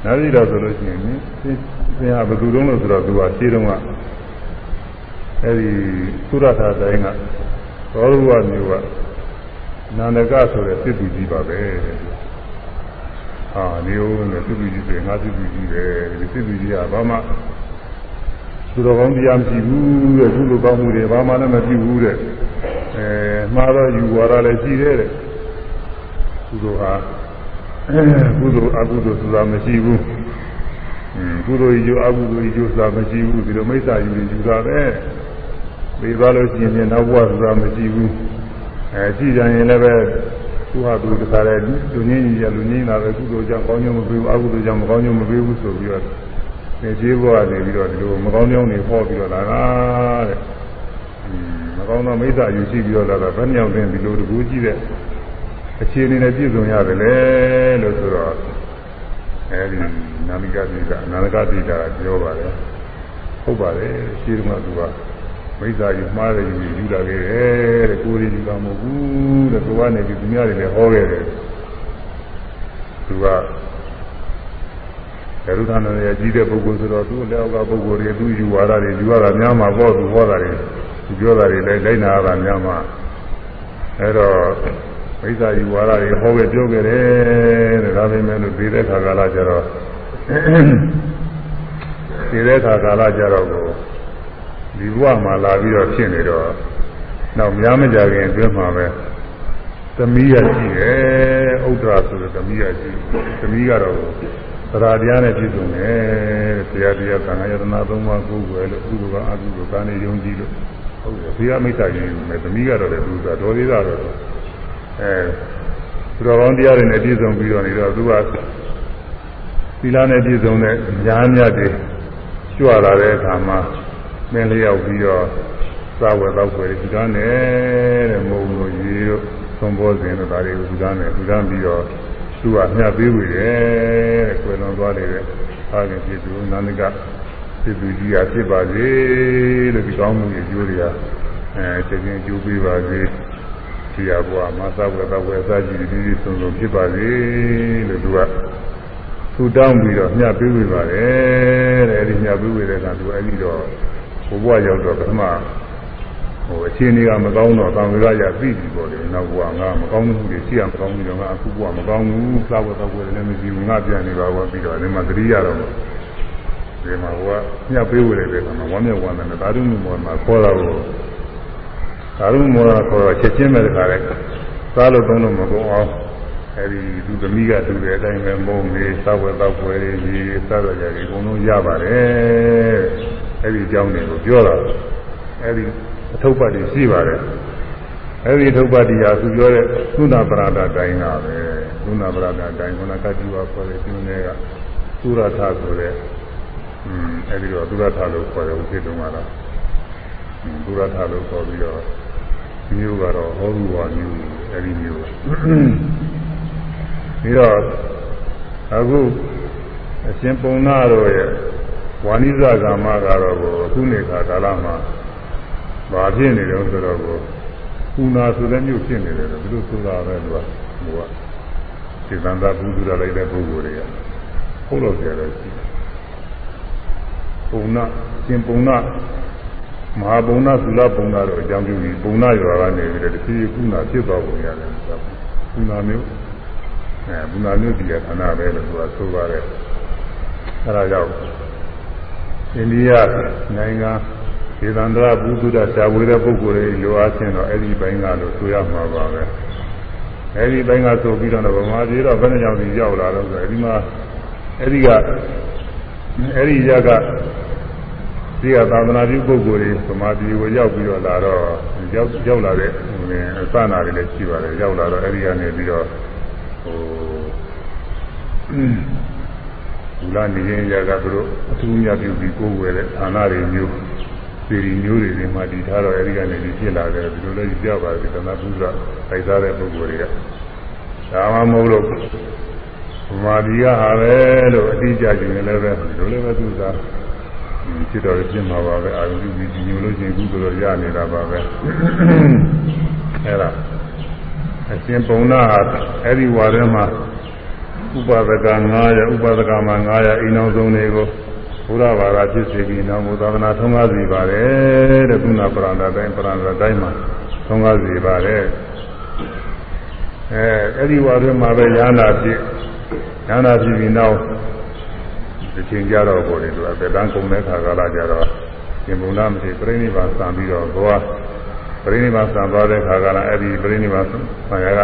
နတ်ကြိတ်တာဆိုလို့ရှိရင်သင်ဟာဘယ်သူတုံးလို့ဆိုတော့သူကရှင်းတုန်းကအဲဒီသုရထာတိုင်းကသောရဝမျိုးကနာနကဆိုတဲ့စစ်သူကြီးပါပဲဟာနေဦးနဲ့စစ်သူကြီးတွေငါစစ်သူကြီးပဲဒီစစ်သူကြီးကဘာမှသူတော်ကောင်းတရားမရှိဘူးတဲ့သူလိုကောင်းမှုတွေဘာမှလည်းမပြုဘူးတဲ့အဲမှားတော့ယူဝါဒလည်းရှိတယ်တဲ့သူတို့ဟာ ကုသိုလ်အကုသိုလ်ဆိုတာမရှိဘူးကုသိုလ်ကြီးကျိုးအကုသိုလ်ကြီးကျိုးဆိုတာမရှိဘူးဒီလိုမိစ္ဆာယူယူတာပဲပြီးသွားလို့ရှိရင်နောက်ဘဝဆိုတာမရှိဘူးအဲကြည့်ကြရင်လည်းပဲသူဟာသူတခါလဲလူငင်းကြီးရလူငင်းလာပဲကုသိုလ်ကြောင့်ကောင်းကျိုးမပေးဘူးအကုသိုလ်ကြောင့်မကောင်းကျိုးမပေးဘူးဆိုပြီးတော့နေကျေးဘဝနေပြီးတော့ဒီလိုမကောင်းကြောင်းတွေဟောပြီးတော့လာတာတဲ့မကောင်းသောမိစ္ဆာယူရှိပြီးတော့လာတာဘယ်နှယောက်တင်ဒီလိုတကူကြည့်တဲ့ အခြေအနေနဲ့ပြည့်စုံရတယ်လေလို့ဆိုတော့အဲဒီနာမိကတိကအနာဂတ်တိကပြောပါတယ်ဟုတ်ပါတယ်ရှိတုန်းကသူကမိစ္ဆာယူမှားတယ်ယူယူလာခဲ့တယ်တဲ့ကိုယ်ရည်ယူတာမဟုတ်ဘူးတဲ့ကိုယ်ကနေပြီးသူများတွေလည်းဟောခဲ့တယ်သူကဘယ်လိုသာနဲ့ကြီးတဲ့ပုဂ္ဂိုလ်ဆိုတော့သူ့လက်အောက်ကပုဂ္ဂိုလ်တွေသူယူဝါဒတွေယူရတာများမှာပေါ့သူဟောတာတွေသူပြောတာတွေလည်းလိုက်နာရတာများမှာအဲတော့ မိစ္ဆာယူဝါဒတွေဟောခဲ့ပြောခဲ့တယ်တဲ့ဒါပေမဲ့လို့ဒီတဲ့ခါကာလကျတော့ဒီတဲ့ခါကာလကျတော့ကိုဒီဘဝမှာလာပြီးတော့ဖြစ်နေတော့နောက်များမကြခင်အတွင်းမှာပဲသမီးရရှိတယ်ဥဒ္ဒရာဆိုတဲ့သမီးရရှိသမီးကတော့သရာတရားနဲ့ပြည့်စုံတယ်တရားတရားသံဃာယတနာသုံးပါးကိုယ်ွယ်လို့ကုသိုလ်ကအကုသိုလ်ကံနေယုံကြည်လို့ဟုတ်တယ်ဘုရားမိစ္ဆာကြီးမယ်သမီးကတော့လည်းသူကတော်သေးတာတော့ အဲသူတော်ကောင်းတရားတွေနဲ့ပြည့်စုံပြီးတော့နေတော့သူကသီလနဲ့ပြည့်စုံတဲ့ညာမြတ်တွေကြွလာတဲ့အခါမှာမင်းလေးရောက်ပြီးတော့သာဝေတော့ွယ်ဒီကန်းနဲ့တဲ့မုံလို့ရေတို့သုံးဘောစဉ်တို့ဒါတွေကိုဒီကန်းနဲ့ဒီကန်းပြီးတော့သူကမျှပေးဝေတယ်တဲ့ကွယ်လွန်သွားတယ်အားဖြင့်ဖြစ်သူနာနိကဖြစ်သူကြီးဟာဖြစ်ပါစေလို့ဒီကောင်းမှုရဲ့ကျိုးတွေကအဲချက်ချင်းကျိုးပေးပါစေ ဒီဟာဘုရားမသဝေတော့ွယ်အစကြီးဒီဒီဆုံးဆုံးဖြစ်ပါစေလို့သူကသူတောင်းပြီးတော့မျှပေးဝေပါတယ်တဲ့အဲဒီမျှပေးဝေတဲ့ကသူအဲဒီတော့ဘုရားရောက်တော့ပထမဟိုအခြေအနေကမကောင်းတော့သံဃာရသိပြီပေါ့လေနောက်ဘုရားငါမကောင်းမှုတွေရှိရမကောင်းဘူးတော့ငါအခုဘုရားမကောင်းဘူးသာဝတ္တဘုရားလည်းမရှိဘူးငါပြန်နေပါဘောပြီးတော့ဒီမှာသတိရတော့ဒီမှာဘုရားညပေးဝေတယ်ကမှဝမ်းမြောက်ဝမ်းသာနဲ့သာဓုမောမှာခေါ်တာ ကိုသာဓုမောခေါ်တော့ချက်ချင်းပဲတခါလဲစားလို့သုံးလို့မကုန်အောင်အဲဒီသူသမီးကသူ့တဲ့အတိုင်းပဲမုံနေသဝတ္တဘုရားကြီးစားတော့ကြတယ်အကုန်လုံးရပါတယ်အဲဒီအကြောင်းတွေကိုပြောတာအဲဒီအထုပ်ပတ်တွေရှိပါတယ်အဲဒီထုပ်ပတ်တရားသူပြောတဲ့သုနာပရာဒတိုင်းကပဲသုနာပရာဒတိုင်းကကတိဝါခေါ်တဲ့ဒီနေ့ကသုရထဆိုတဲ့อืมအဲဒီတော့သုရထလို့ခေါ်တယ်ဥဖြစ်တုန်းကတော့သုရထလို့ခေါ်ပြီးတော့ မျိုးကတော့ဟောလူဝါမျိုးအဲဒီမျိုးပြီးတော့အခုအရှင်ပုံနာတို့ရဲ့ဝါနိဇဂာမကတော့အခုနေခါကာလမှာဘာဖြစ်နေတယ်ဆိုတော့ကိုကုနာဆိုတဲ့မြို့ဖြစ်နေတယ်လို့ဘယ်လိုဆိုတာပဲသူကဟိုကစေတန္တဘုဒ္ဓရလိုက်တဲ့ပုဂ္ဂိုလ်တွေကဟုတ်လို့ကြတယ်ရှိပုံနာရှင်ပုံနာ မဟာပုံနာသုလပုံနာတို့အကြောင်းပြုပြီးပုံနာရွာကနေပြီးတော့တတိယကုနာဖြစ်သွားပုံရတယ်ဆိုကုနာမျိုးအဲကုနာမျိုးဒီကဌာနပဲလို့သူကဆိုပါတယ်အဲဒါကြောင့်အိန္ဒိယနိုင်ငံေသန္တရဘုသူဒ္ဓဆာဝေတဲ့ပုဂ္ဂိုလ်တွေလိုအားဖြင့်တော့အဲ့ဒီဘိုင်းကလို့ဆိုရမှာပါပဲအဲ့ဒီဘိုင်းကဆိုပြီးတော့ဗမာပြည်တော့ဘယ်နှကြောင့်ဒီရောက်လာတော့ဆိုအဲ့ဒီမှာအဲ့ဒီကအဲ့ဒီရက ဒီကသာသနာပြုပုဂ္ဂိုလ်တွေဗမာပြည်ကိုရောက်ပြီးတော့လာတော့ရောက်ရောက်လာတဲ့အစနာတွေလည်းရှိပါတယ်ရောက်လာတော့အဲ့ဒီကနေပြီးတော့ဟိုဘူလာနေရင်ရကသူတို့အထူးမြတ်ပြုပြီးကိုယ်ဝယ်တဲ့ဌာနတွေမျိုးစီရီမျိုးတွေဒီမှာတည်ထားတော့အဲဒီကနေဒီဖြစ်လာတယ်ဒီလိုလည်းကြပါပြီသနာပုဒ်တိုက်စားတဲ့ပုဂ္ဂိုလ်တွေကဒါမှမဟုတ်လို့ဗမာပြည်ကဟာပဲလို့အတိအကျကျင်လည်းပဲဒီလိုလည်းပဲသူသာ ဖြစ်တော်ပြင်းမှာပါပဲအာရုံပြုပြီးညိုလို့ချင်းကုသိုလ်တော့ရနေတာပါပဲအဲဒါအရှင်ပုံနာဟာအဲဒီဝါထဲမှာဥပဒက900ဥပဒကမှာ900အိမ်အောင်ဆုံးတွေကိုဘုရားဘာသာဖြစ်စေပြီးနောက်ဘုသာသနာထုံးကားစီပါတယ်တဲ့ကုဏပရဏတိုင်းပရဏတိုင်းမှာထုံးကားစီပါတယ်အဲအဲ့ဒီဝါရမှာပဲရဟနာဖြစ်ရဟနာဖြစ်ပြီးနောက် ဒီချိန်ကြတော့ပေါ်တယ်သူကတန်းကုန်တဲ့ခါကာလကြတော့ရှင်ဘုရားမရှိပြိဋိဘံစံပြီးတော့သွားပြိဋိဘံစံသွားတဲ့ခါကာလအဲ့ဒီပြိဋိဘံဆံရက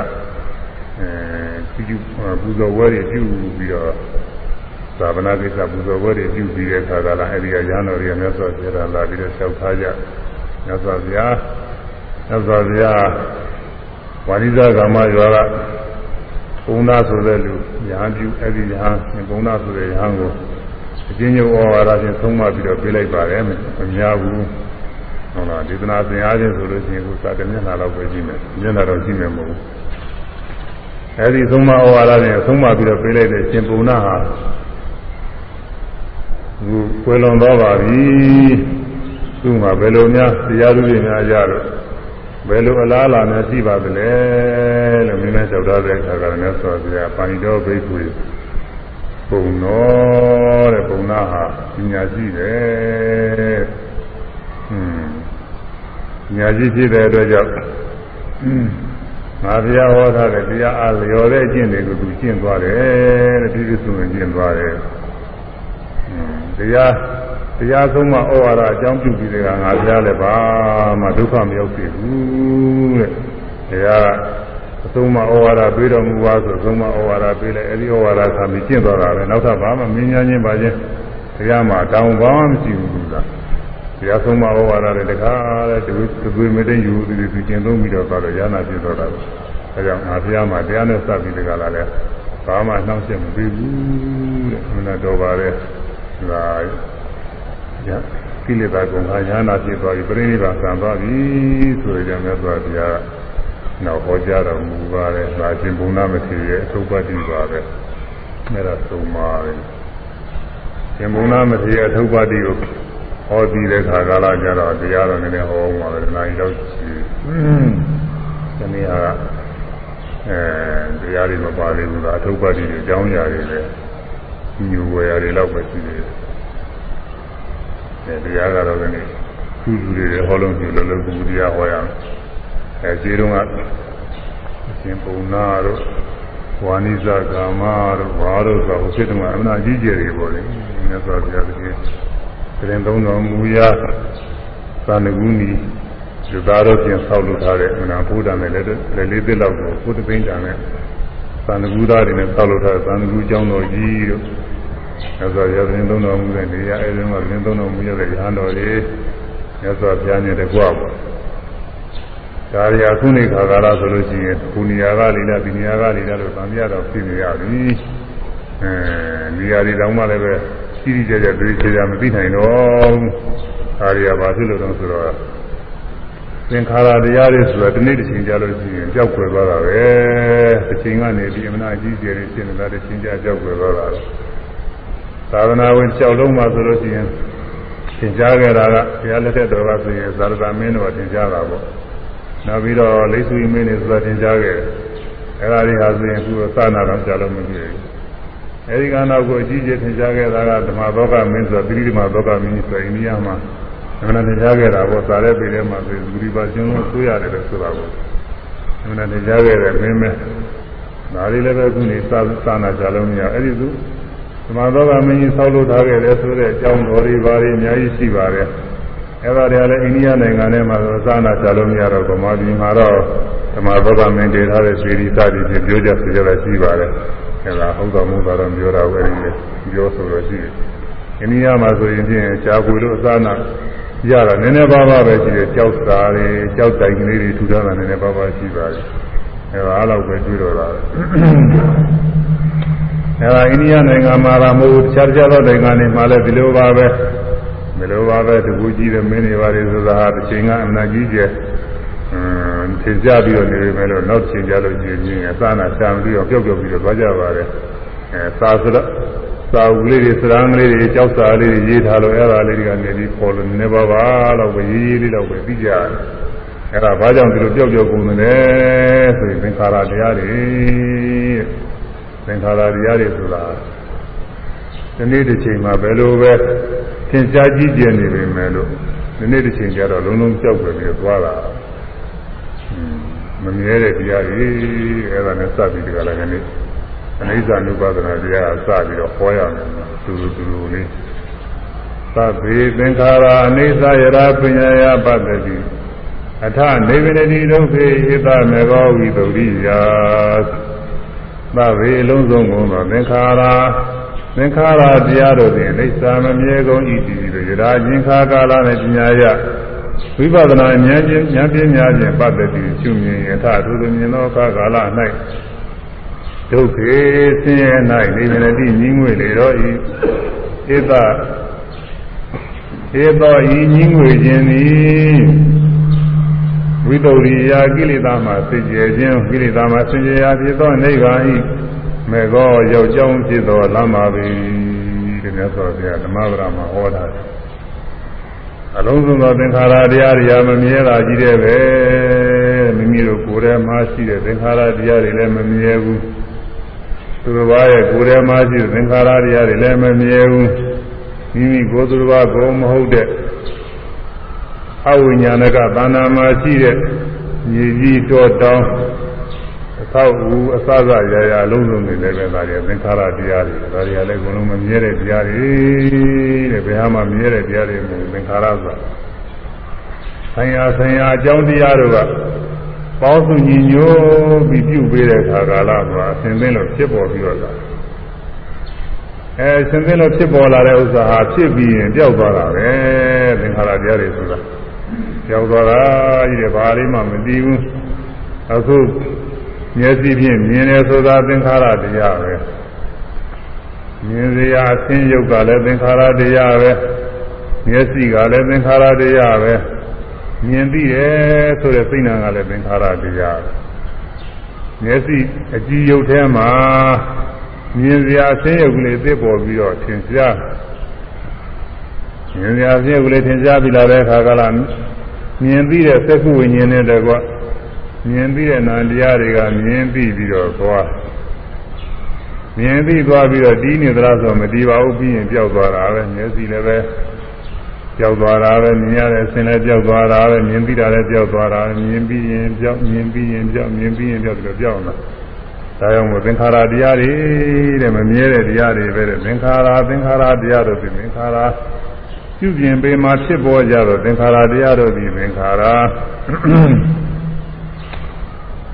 အဲပြုပူဇော်ဝဲတွေပြုပြီးတော့သာဝနာကိစ္စပူဇော်ပွဲတွေပြုပြီးတဲ့အခါကလည်းအဲဒီကရဟန်းတော်တွေကမြတ်စွာဘုရားလာပြီးတော့လျှောက်ထားကြမြတ်စွာဘုရားမြတ်စွာဘုရားဝါရိဇဂမရွာကပုံနာဆိုတဲ့လူရဟန်းပြုအဲဒီရဟန်းပုံနာဆိုတဲ့ရဟန်းကို အချင်းချင်းဩဝါဒဖြင့်သုံးမပြီးတော့ပြေးလိုက်ပါတယ်မများဘူးဟုတ်လားဒေသနာသင်အားဖြင့်ဆိုလို့ရှိရင်ကိုစာတမျက်နှာလောက်ပဲကြည့်မယ်မျက်နှာတော့ကြည့်မယ်မဟုတ်ဘူးအဲဒီသုံးမဩဝါဒနဲ့သုံးမပြီးတော့ပြေးလိုက်တဲ့ရှင်ပုံနာဟာသူကွယ်လွန်သွားပါပြီသူ့မှာဘယ်လိုများတရားသူတွေများကြတော့ဘယ်လိုအလားအလာများရှိပါသလဲလို့မင်းနဲ့လျှောက်ထားတဲ့အခါကလည်းဆောဆိုရပါဏိတော်ဘိက္ခုဘ ပုံတော်တဲ့ပုံနာဟာပညာရှိတယ်ဟွန်းပညာရှိဖြစ်တဲ့အတွက်ကြောင့်ငါဘုရားဟောထားတဲ့တရားအားလျော်တဲ့အကျင့်တွေကိုသူကျင့်သွားတယ်တဲ့ပြည့်စုံကျင့်သွားတယ်တရားတရားဆုံးမဩဝါဒအကြောင်းပြုပြီးတဲ့ကငါဘုရားလည်းဘာမှဒုက္ခမရောက်စေဘူးတဲ့တရား အဆုံးမဩဝါဒပေးတော်မူပါဆိုအဆုံးမဩဝါဒပေးလိုက်အဲဒီဩဝါဒဆံပြီးကျင့်သွားတာပဲနောက်ထပ်ဘာမှမင်းညာချင်းပါချင်းတရားမှာတောင်းဘာမှမရှိဘူးသူကတရားဆုံးမဩဝါဒလည်းတကားတဲ့သူသူမသိယူသူသူကျင့်သုံးပြီးတော့သွားတော့ရဟနာဖြစ်သွားတာပဲအဲကြောင့်ငါဘုရားမှာတရားနဲ့စပ်ပြီးတကားလာလဲဘာမှနှောင့်ယှက်မပေးဘူးတဲ့မနာတော်ပါတဲ့ဒါကိလေသာကုန်ခါညာနာဖြစ်သွားပြီပြိဋိဘာဆံသွားပြီဆိုရကြမြတ်စွာဘုရား နောက်ဟောကြားတော်မူပါတယ်။ဒါချင်းဘုံနာမထေရရဲ့အထုပ်ပတ်တိပါပဲ။အဲဒါသုံးပါပဲ။ရှင်ဘုံနာမထေရအထုပ်ပတ်တိကိုဟောပြီးတဲ့ခါကာလကျတော့တရားတော်နည်းနည်းဟောအောင်ပါပဲ။နိုင်တော့ရှိ။ဒီနေ့ဟာအဲတရားတွေမပါသေးဘူးလားအထုပ်ပတ်တိတွေအကြောင်းအရာတွေလည်းညူဝယ်ရတယ်လောက်ပဲရှိသေးတယ်။အဲတရားကတော့ဒီနေ့သူ့လူတွေဟောလို့ပြုလို့လို့ဘုရားဟောရမယ်။ အဲခြေတုံးကအရှင်ပုံနာတို့ဝါနိဇကာမတို့ဘာတို့ဆိုဟိုစိတ်တုံးကအမနာကြီးကျယ်တွေပေါ့လေမြတ်စွာဘုရားတကယ်တရင်သုံးတော်မူရာသာနကုနီလူသားတို့ပြင်ဆောက်လုပ်ထားတဲ့အမနာဘုဒ္ဓနဲ့လည်းလည်းလေးသိလောက်ကိုဘုဒ္ဓသိန်းတန်နဲ့သာနကုသားတွေနဲ့ဆောက်လုပ်ထားတဲ့သာနကုကျောင်းတော်ကြီးတို့မြတ်စွာဘုရားတရင်သုံးတော်မူတဲ့နေရာအဲဒီမှာတရင်သုံးတော်မူရတဲ့ရဟန်းတော်တွေမြတ်စွာဘုရားနဲ့တကွာပေါ့ ဒါရီအခုနေခါကာလဆိုလို့ရှိရင်ခုနေရာကလေးလားဒီနေရာကလေးလားလို့သံဃာတော်ဖြစ်နေရပြီအဲနေရာဒီတောင်မှလည်းပဲကြီးကြီးကျယ်ကျယ်ပြေးချေချာမသိနိုင်တော့ဒါရီကဘာဖြစ်လို့တော့ဆိုတော့သင်္ခါရတရားတွေဆိုတာဒီနေ့တစ်ချိန်ကြာလို့ရှိရင်ကြောက်ွယ်သွားတာပဲတစ်ချိန်ကနေဒီအမနာကြီးကျယ်တွေဖြစ်နေတာတစ်ချိန်ကြာကြောက်ွယ်သွားတာသာသနာဝင်ကြောက်လုံးမှဆိုလို့ရှိရင်သင်ကြားခဲ့တာကဘုရားလက်ထက်တော်ကဆိုရင်သာရတာမင်းတော်သင်ကြားတာပေါ့ နောက်ပြီးတော့လိတ်ဆွေမင်းနေဆိုတာသင်ကြားခဲ့အဲ့ဒါတွေဟာဆိုရင်အခုသာနာတော်ကြားလို့မကြည့်ဘူးအဲဒီကနောက်ကိုအကြီးကျယ်သင်ကြားခဲ့တာကဓမ္မသောကမင်းဆိုတာတိရိဓမ္မသောကမင်းဆိုအိန္ဒိယမှာအမှန်တရားသင်ကြားခဲ့တာပေါ့စာရဲပေထဲမှာဆိုဘူရိပါရှင်လုံးဆိုရတယ်လို့ဆိုတာပေါ့အမှန်တရားသင်ကြားခဲ့တဲ့မင်းမဲဒါလေးလည်းပဲခုနေသာသာနာကြားလို့မရအဲ့ဒီသူဓမ္မသောကမင်းကြီးဆောက်လုပ်ထားခဲ့တယ်ဆိုတဲ့အကြောင်းတော်တွေပါတွေအများကြီးရှိပါတယ် အဲ့ဒါတွေကလည်းအိန္ဒိယနိုင်ငံထဲမှာသာနာကြလို့မရတော့ဗမာပြည်မှာတော့ဓမ္မဘောဂမင်းတည်ထားတဲ့စေရီစသည်ဖြင့်ပြောကြဆိုကြတာရှိပါတယ်အဲ့ဒါဟုတ်တော်မူတာတော့ပြောတာပဲပြောဆိုလို့ရှိတယ်အိန္ဒိယမှာဆိုရင်ဖြင့်ဂျာကူလို့အစနာရတာနည်းနည်းပါးပါးပဲရှိတယ်ကြောက်စာတွေကြောက်တိုင်ကလေးတွေထူထားတာနည်းနည်းပါးပါးရှိပါတယ်အဲ့ဒါအားလောက်ပဲတွေ့တော့တာအဲ့ဒါအိန္ဒိယနိုင်ငံမှာတော့မဟုတ်ဘူးတခြားတခြားသောနိုင်ငံတွေမှာလည်းဒီလိုပါပဲ ဒီလိုပါပဲတကူကြီးတဲ့မင်းတွေပါလေဆိုတာဟာတစ်ချိန်ကအမနာကြီးကျယ်အင်းသင်ကြပြီးတော့နေရမယ်လို့နောက်ချိန်ကြလို့ရှိရင်အသာနာရှာမပြီးတော့ပျောက်ပျောက်ပြီးတော့သွားကြပါတယ်အဲသာဆိုတော့သာဝလေးတွေစရံလေးတွေကြောက်စာလေးတွေရေးထားလို့အဲ့ဒါလေးတွေကနေပြီးပေါ်လို့နေပါပါတော့ပဲရေးရေးလေးတော့ပဲပြီးကြတယ်အဲ့ဒါဘာကြောင့်ဒီလိုပျောက်ပျောက်ကုန်တယ်ဆိုရင်သင်္ခါရတရားတွေသင်္ခါရတရားတွေဆိုတာဒီနေ့တစ်ချိန်မှာဘယ်လိုပဲ သင်ကြားကြည့်ကြနေပေမဲ့လို့ဒီနေ့တစ်ချိန်ကျတော့လုံးလုံးကြောက်ပဲပြီးသွားတာမမြဲတဲ့တရားတွေအဲ့ဒါနဲ့စပြီးဒီကလည်းကနေအနိစ္စ ानु ပါဒနာတရားစပြီးတော့ဟောရမယ်သူလူသူလူလေးသဗ္ဗေသင်္ခါရအနိစ္စယရာပညာယပတ္တိအထနေဝိနတိဒုက္ခေဣတမေဘောဝိတုရိယာသဗ္ဗေအလုံးစုံကုန်သောသင်္ခါရ သင်္ခါရတရားတို့ဖြင့်အိဋ္ဌာမမြဲကုန်ဤတည်ပြီးရရာချင်းခါကာလနဲ့ပညာရဝိပဿနာဉာဏ်ချင်းဉာဏ်ပညာဖြင့်ပတ္တိရှုမြင်ယထာသူသူမြင်သောကာလ၌ဒုက္ခေဆင်းရဲ၌နေမတိညီငွေလေတော့ဤဧတဧသောဤညီငွေခြင်းသည်ဝိတုရိယာကိလေသာမှစိတ်ကြခြင်းကိလေသာမှဆင်ကြရာဖြစ်သောနိဗ္ဗာန်ဤ မေကောရောက်ကြောင်းဖြစ်သောလမ်းပါပဲဒီမြတ်စွာဘုရားဓမ္မပဒမှာဟောတာအလုံးစုံသောသင်္ခါရတရားတွေမမြဲတာကြီးတဲ့ပဲမိမိတို့ကိုယ်ထဲမှာရှိတဲ့သင်္ခါရတရားတွေလည်းမမြဲဘူးသူတစ်ပါးရဲ့ကိုယ်ထဲမှာရှိသင်္ခါရတရားတွေလည်းမမြဲဘူးမိမိကိုယ်သူတစ်ပါးကိုမဟုတ်တဲ့အဝိညာဏကသဏ္ဍာန်မှာရှိတဲ့ညီကြီးတော်တောင်း အသောက်ဦးအစစရာရာအလုံးစုံတွေလည်းပဲဒါတွေသင်္ခါရတရားတွေဒါတွေကလည်းအကုန်လုံးမမြဲတဲ့တရားတွေတဲ့ဘယ်ဟာမှမမြဲတဲ့တရားတွေမဟုတ်သင်္ခါရဆိုတာဆံရဆံရအကြောင်းတရားတို့ကပေါင်းစုညီညွတ်ပြီးပြုပေးတဲ့ခါကာလမှာအစဉ်သင်းလို့ဖြစ်ပေါ်ပြီးတော့အဲအစဉ်သင်းလို့ဖြစ်ပေါ်လာတဲ့ဥစ္စာဟာဖြစ်ပြီးရင်ပျောက်သွားတာပဲသင်္ခါရတရားတွေဆိုတာပျောက်သွားတာကြီးတယ်ဘာလေးမှမတည်ဘူးအခု မျက်စိဖြင့်မြင်တယ်ဆိုတာသင်္ခါရတရားပဲမြင်စရာအသိယုတ်ကလည်းသင်္ခါရတရားပဲမျက်စိကလည်းသင်္ခါရတရားပဲမြင်သိတယ်ဆိုတဲ့စိတ်နာကလည်းသင်္ခါရတရားပဲမျက်စိအကြည့်ယုတ်ထဲမှာမြင်စရာအသိယုတ်ကလေးသိပေါ်ပြီးတော့သင်ရှားမြင်စရာအသိယုတ်ကလေးသင်ရှားပြီးလာတဲ့အခါကလည်းမြင်သိတဲ့သက္ကုဝိညာဉ်နဲ့တကွ မြင်ပြီးတဲ့နာတရားတွေကမြင်ပြီးပြီးတော့သွားမြင်ပြီးသွားပြီးတော့တီးနေသလားဆိုမတီးပါဘူးပြီးရင်ပျောက်သွားတာပဲမျက်စိလည်းပဲပျောက်သွားတာပဲမြင်ရတဲ့အစင်လည်းပျောက်သွားတာပဲမြင်ပြီးတာလည်းပျောက်သွားတာမြင်ပြီးရင်ပျောက်မြင်ပြီးရင်ပျောက်မြင်ပြီးရင်ပျောက်ပြီးတော့ပျောက်လာဒါကြောင့်မို့သင်္ခါရတရားတွေတဲ့မမြဲတဲ့တရားတွေပဲတဲ့သင်္ခါရသင်္ခါရတရားတို့ပြင်သင်္ခါရပြုပြင်ပေးမှဖြစ်ပေါ်ကြတော့သင်္ခါရတရားတို့ပြင်သင်္ခါရ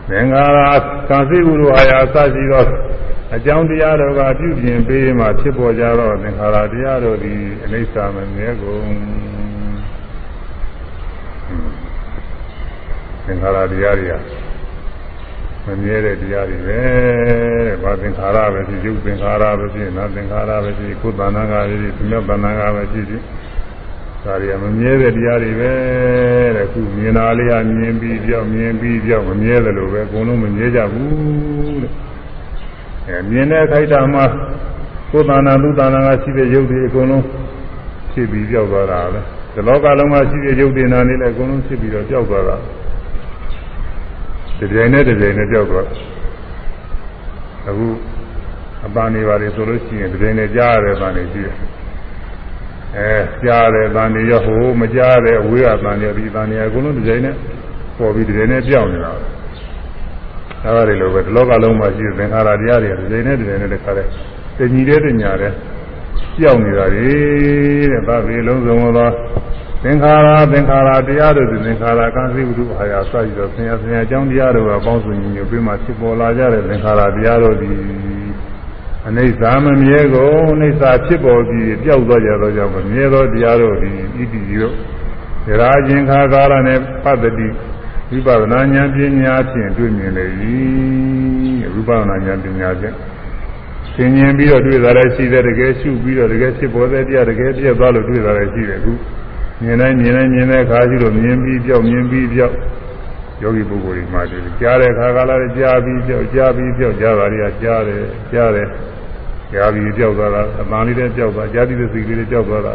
သင်္ခါရကာသိကုလိုအာယာအစရှိသောအကြောင်းတရားတော်ကပြုပြင်ပေးမှဖြစ်ပေါ်ကြတော့သင်္ခါရတရားတို့သည်အနိစ္စမမြဲကုန်သင်္ခါရတရားတွေကမမြဲတဲ့တရားတွေပဲတဲ့။ဘာသင်္ခါရပဲဖြစ်ရုပ်သင်္ခါရပဲဖြစ်နာသင်္ခါရပဲဖြစ်ကိုယ်တဏ္ဍာကပဲဖြစ်သူမြတ်တဏ္ဍာကပဲဖြစ်ဖြစ် ဒါတွေကမမြဲတဲ့တရားတွေပဲတဲ့ခုမြင်တာလေးကမြင်ပြီးပြောက်မြင်ပြီးပြောက်မမြဲသလိုပဲအကုန်လုံးမမြဲကြဘူးတဲ့အဲမြင်တဲ့ခိုက်တာမှာကိုယ်တဏ္ဍာသူတဏ္ဍာကရှိတဲ့ရုပ်တွေအကုန်လုံးဖြစ်ပြီးပြောက်သွားတာပဲဒီလောကလုံးမှာရှိတဲ့ရုပ်တွေနာနေလည်းအကုန်လုံးဖြစ်ပြီးတော့ပြောက်သွားတာဒီကြိမ်နဲ့ဒီကြိမ်နဲ့ပြောက်သွားအခုအပန်းနေပါလေဆိုလို့ရှိရင်ဒီကြိမ်နဲ့ကြားရတဲ့ပန်းနေရှိတယ် အဲကြားတယ်တန်နေရဟိုမကြားတဲ့အဝေးကတန်နေဒီတန်နေအကုန်လုံးဒီကြိမ်နဲ့ပေါ်ပြီးဒီကြိမ်နဲ့ပြောင်းနေတာအဲဒါတွေလိုပဲဒီလောကလုံးမှာရှိတဲ့သင်္ခါရတရားတွေဒီကြိမ်နဲ့ဒီကြိမ်နဲ့တခါတည်းတညီတဲ့တညာတဲ့ပြောင်းနေတာတွေတဲ့ဒါပေလုံးစုံသောသင်္ခါရသင်္ခါရတရားတို့သင်္ခါရကံစိဝုဒ္ဓအာယာစသည်သောဆင်ရဆင်ရအကြောင်းတရားတို့ကပေါင်းစုံညီညွတ်ပြီးမှဖြစ်ပေါ်လာကြတဲ့သင်္ခါရတရားတို့သည် အနိစ္စမမြဲကုန်အနိစ္စဖြစ်ပေါ်ပြီးပျောက်သွားကြသောကြောင့်မမြဲသောတရားတို့သည်ဣတိယောရာခြင်းခါကာလနဲ့ပတ္တိဝိပဿနာဉာဏ်ပညာဖြင့်တွေ့မြင်လေ၏ဝိပဿနာဉာဏ်ပညာဖြင့်သင်ញင်ပြီးတော့တွေ့တာလည်းရှိတယ်တကယ်ရှုပြီးတော့တကယ်ဖြစ်ပေါ်တဲ့တရားတကယ်ပြည့်သွားလို့တွေ့တာလည်းရှိတယ်အခုမြင်တိုင်းမြင်တိုင်းမြင်တဲ့အခါရှိလို့မြင်ပြီးပြောက်မြင်ပြီးပြောက် ယောဂီပုဂ္ဂိုလ်တွေမှာတွေ့ကြားတဲ့အခါကလည်းကြားပြီးပြောက်ကြားပြီးပြောက်ကြားတာတွေကကြားတယ်ကြားတယ်ကြားပြီးပြောက်သွားတာအမှန်လေးလည်းပြောက်သွားကြားပြီးတဲ့စိတ်လေးလည်းပြောက်သွားတာ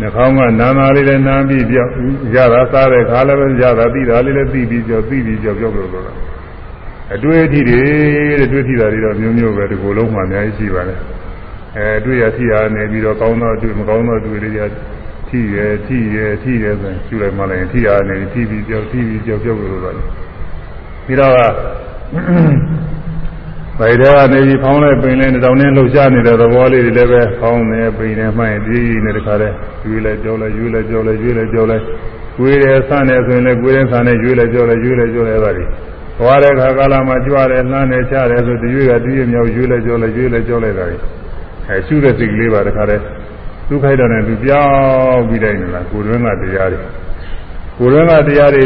နှာခေါင်းကနာနာလေးလည်းနာပြီးပြောက်ရတာစားတဲ့ခါလည်းပဲရတာသိတာလေးလည်းသိပြီးပြောက်သိပြီးပြောက်ပြောက်လို့တော့အတွေ့အထိတွေတဲ့တွေ့ထိတာတွေတော့မျိုးမျိုးပဲဒီကိုယ်လုံးမှအများကြီးရှိပါတယ်အဲတွေ့ရထိရနေပြီးတော့ကောင်းသောတွေ့မကောင်းသောတွေ့လေးရ ထိရထိရထိရဆိုရင်ကျူလိုက်မှလည်းထိရနေထိပြီးကြောက်ထိပြီးကြောက်ကြောက်လို့တော့ပြီးတော့ဗိုက်ထဲကနေပြီးဖောင်းလိုက်ပင်လိုက်တောင်းနဲ့လှုပ်ရှားနေတဲ့သဘောလေးတွေလည်းပဲဖောင်းနေပင်နေမှန်ပြီးနေတခါလဲရွေးလဲကြောလဲရွေးလဲကြောလဲရွေးလဲကြောလဲကိုယ်ရဲဆန်းနေဆိုရင်လည်းကိုယ်ရဲဆန်းနေရွေးလဲကြောလဲရွေးလဲကြောလဲပါလိဘွားတဲ့ခါကာလမှာကြွားတယ်လှမ်းတယ်ချတယ်ဆိုတရွေးကတရွေးမြောက်ရွေးလဲကြောလဲရွေးလဲကြောလဲတာအဲရှုတဲ့စိတ်ကလေးပါတခါလဲ သူခိုက်တာနဲ့သူပြောင်းပြီးတိုင်းနေတာကိုယ်တွင်းကတရားတွေကိုယ်တွင်းကတရားတွေ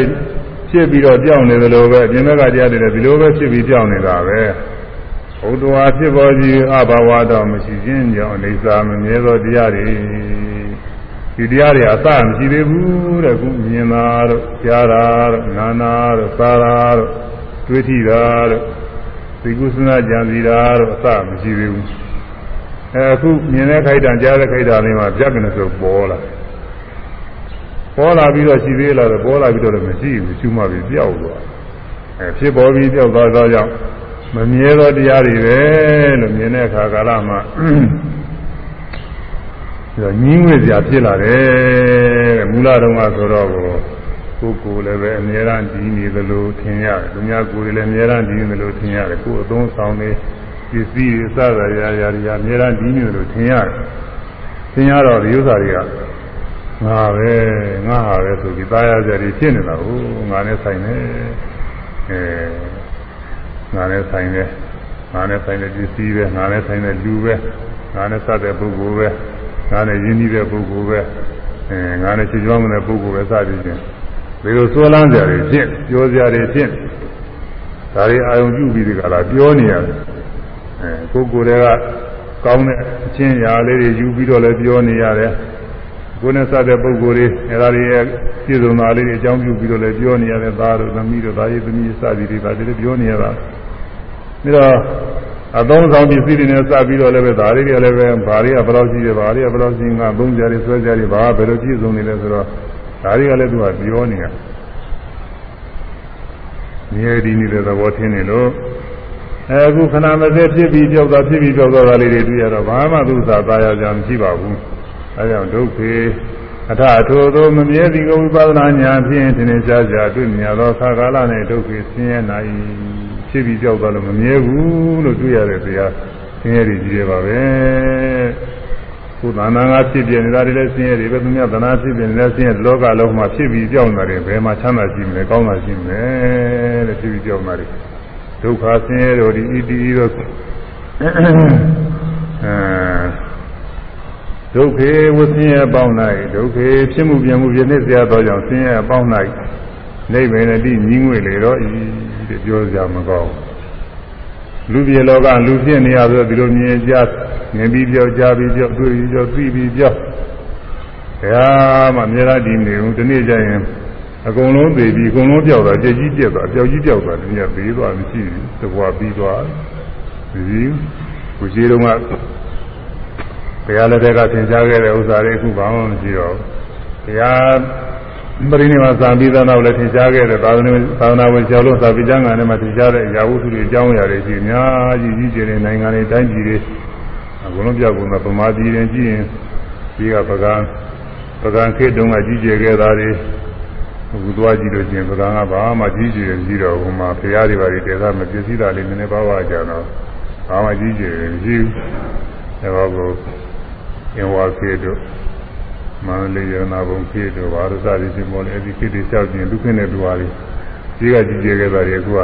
ဖြစ်ပြီးတော့ပြောင်းနေသလိုပဲအပြင်ဘက်ကတရားတွေလည်းဒီလိုပဲဖြစ်ပြီးပြောင်းနေတာပဲဘုဒ္ဓဝါဖြစ်ပေါ်ကြီးအဘာဝတော့မရှိခြင်းကြောင့်အိဋ္ဌာမမြဲသောတရားတွေဒီတရားတွေအစမရှိသေးဘူးတဲ့ခုမြင်တာတို့ကြားတာတို့နာနာတို့စားတာတို့တွေးထိတာတို့သိကုသနာကြံစီတာတို့အစမရှိသေးဘူး အခုမြင်တဲ့ခိုက်တံကြားတဲ့ခိုက်တံလေးမှာပြက်ကနေဆိုပေါ်လာပေါ်လာပြီးတော့ရှိသေးလားတော့ပေါ်လာပြီးတော့လည်းမရှိဘူးရှုမှပြီးပြောက်သွားအဲဖြစ်ပေါ်ပြီးပြောက်သွားသောကြောင့်မမြဲသောတရားတွေပဲလို့မြင်တဲ့အခါကာလမှာဒါညင်းဝဲစရာဖြစ်လာတယ်တဲ့မူလတုန်းကဆိုတော့ကိုကိုယ်ကိုယ်လည်းပဲအများအားဒီနေသလိုထင်ရတယ်သူများကိုယ်လည်းအများအားဒီနေသလိုထင်ရတယ်ကိုယ်အသုံးဆောင်နေ ပစ္စည်းတွေစသရာရာတွေအများအားဒီနေသလိုထင်ရတယ်ထင်ရတော့ဒီဥစ္စာတွေကငါပဲငါဟာပဲဆိုပြီးသားရကြတွေဖြစ်နေတာကိုငါနဲ့ဆိုင်နေအဲငါနဲ့ဆိုင်နေငါနဲ့ဆိုင်တဲ့ပစ္စည်းပဲငါနဲ့ဆိုင်တဲ့လူပဲငါနဲ့စတဲ့ပုဂ္ဂိုလ်ပဲငါနဲ့ရင်းနှီးတဲ့ပုဂ္ဂိုလ်ပဲအဲငါနဲ့ချစ်ကြွမ်းတဲ့ပုဂ္ဂိုလ်ပဲစသည်ဖြင့်ဒီလိုဆွဲလန်းကြတွေဖြစ်ပြောကြတွေဖြစ်ဒါတွေအာယုံပြုပြီးဒီကလာပြောနေရတယ် အဲကိုယ်ကိုယ်တွေကကောင်းတဲ့အချင်းရာလေးတွေယူပြီးတော့လည်းပြောနေရတယ်ကိုယ်နဲ့စတဲ့ပုဂ္ဂိုလ်တွေအဲဒါတွေရဲ့ပြည့်စုံတာလေးတွေအကြောင်းပြုပြီးတော့လည်းပြောနေရတယ်သားတို့သမီးတို့သားရည်သမီးစသည်တွေဒါတွေလည်းပြောနေရတာပြီးတော့အသုံးဆောင်ပစ္စည်းတွေနဲ့စပြီးတော့လည်းပဲဒါတွေကလည်းပဲဘာတွေကဘယ်လောက်ရှိတယ်ဘာတွေကဘယ်လောက်ရှိငါသုံးကြတွေဆွဲကြတွေဘာဘယ်လိုပြည့်စုံနေလဲဆိုတော့ဒါတွေကလည်းသူကပြောနေတာမြေဒီနေတဲ့သဘောထင်းနေလို့ အဲအခုခဏမစဲဖြစ်ပြီးကြောက်တာဖြစ်ပြီးကြောက်တာလေးတွေတွေ့ရတော့ဘာမှသူစားသားရကြမရှိပါဘူးအဲကြောင့်ဒုက္ခေအထအထိုသောမမြဲသည်ကိုဝိပဿနာဉာဏ်ဖြင့်သင်္နေရှားရှားတွေ့မြင်သောခါကာလ၌ဒုက္ခေဆင်းရဲနိုင်ဖြစ်ပြီးကြောက်သွားလို့မမြဲဘူးလို့တွေ့ရတဲ့တရားဆင်းရဲတွေကြီးတယ်ပါပဲခုသဏ္ဍာန်ကဖြစ်ပြနေတာတွေလည်းဆင်းရဲတွေပဲသူများသဏ္ဍာန်ဖြစ်ပြနေတဲ့ဆင်းရဲလောကလုံးမှာဖြစ်ပြီးကြောက်နေတာတွေဘယ်မှာချမ်းသာရှိမလဲကောင်းတာရှိမလဲတဲ့ဖြစ်ပြီးကြောက်နေတာတွေ ဒုက္ခဆင်းရဲတို့ဒီဣတိတို့အဲဒုက္ခေဝဆင်းရဲပေါင်း၌ဒုက္ခေဖြစ်မှုပြမှုပြနှစ်စရာသောကြောင့်ဆင်းရဲပေါင်း၌နိဗ္ဗာန်တိညီငွေလေတော့ဤတဲ့ပြောကြမကောင်းလူပြေလောကလူဖြစ်နေရဆိုဒီလိုမြင်ကြမြင်ပြီးပြောကြားပြီးပြောတွေ့ပြီးပြောသိပြီးပြောတရားမှမြဲတာဒီနေဦးဒီနေ့ကျရင် အကုန်လုံးသိပြီးအကုန်လုံးပြောက်သွားကြည်ကြီးပြက်သွားပျောက်ကြီးပြောက်သွားတယ်ညသေးသွားမရှိဘူးသဘောပြီးသွားဒီကိုကြီးတော့ကဘုရားလက်ထက်ကသင်ကြားခဲ့တဲ့ဥစ္စာတွေအခုဘာမှမရှိတော့ဘူးဘုရားပရိနိဗ္ဗာန်သာပြီးသားနောက်လည်းသင်ကြားခဲ့တဲ့သာသနာသာသနာဝင်ကျောင်းလုံးသာပိကျမ်းဂန်ထဲမှာသင်ကြားတဲ့အရာဝတ္ထုတွေအကြောင်းအရာတွေရှိအများကြီးကြီးကျယ်တဲ့နိုင်ငံတွေတိုင်းပြည်တွေအကုန်လုံးပြောက်ကုန်တာပမာပြည်ရင်ကြည့်ရင်ဒီကပကံပကံခေတုံးကကြီးကျယ်ခဲ့တာတွေ အခုသွားကြည့်လို့ချင်းပကံကဘာမှကြီးကျယ်မရှိတော့ဘူးမှာဘုရားတွေပါတွေတည်သားမပြည့်စည်တာလေးနည်းနည်းပါးပါးကြတော့ဘာမှကြီးကျယ်မရှိဘူးဒါတော့အင်ဝါခေတို့မန္တလေးရနာဘုံခေတို့ဘာလို့စသည်ချင်းပေါ်လေအဲဒီခေတွေလျှောက်ခြင်းဒုက္ခနဲ့တူပါလေကြီးကကြီးကျယ်ခဲ့တာတွေအခုက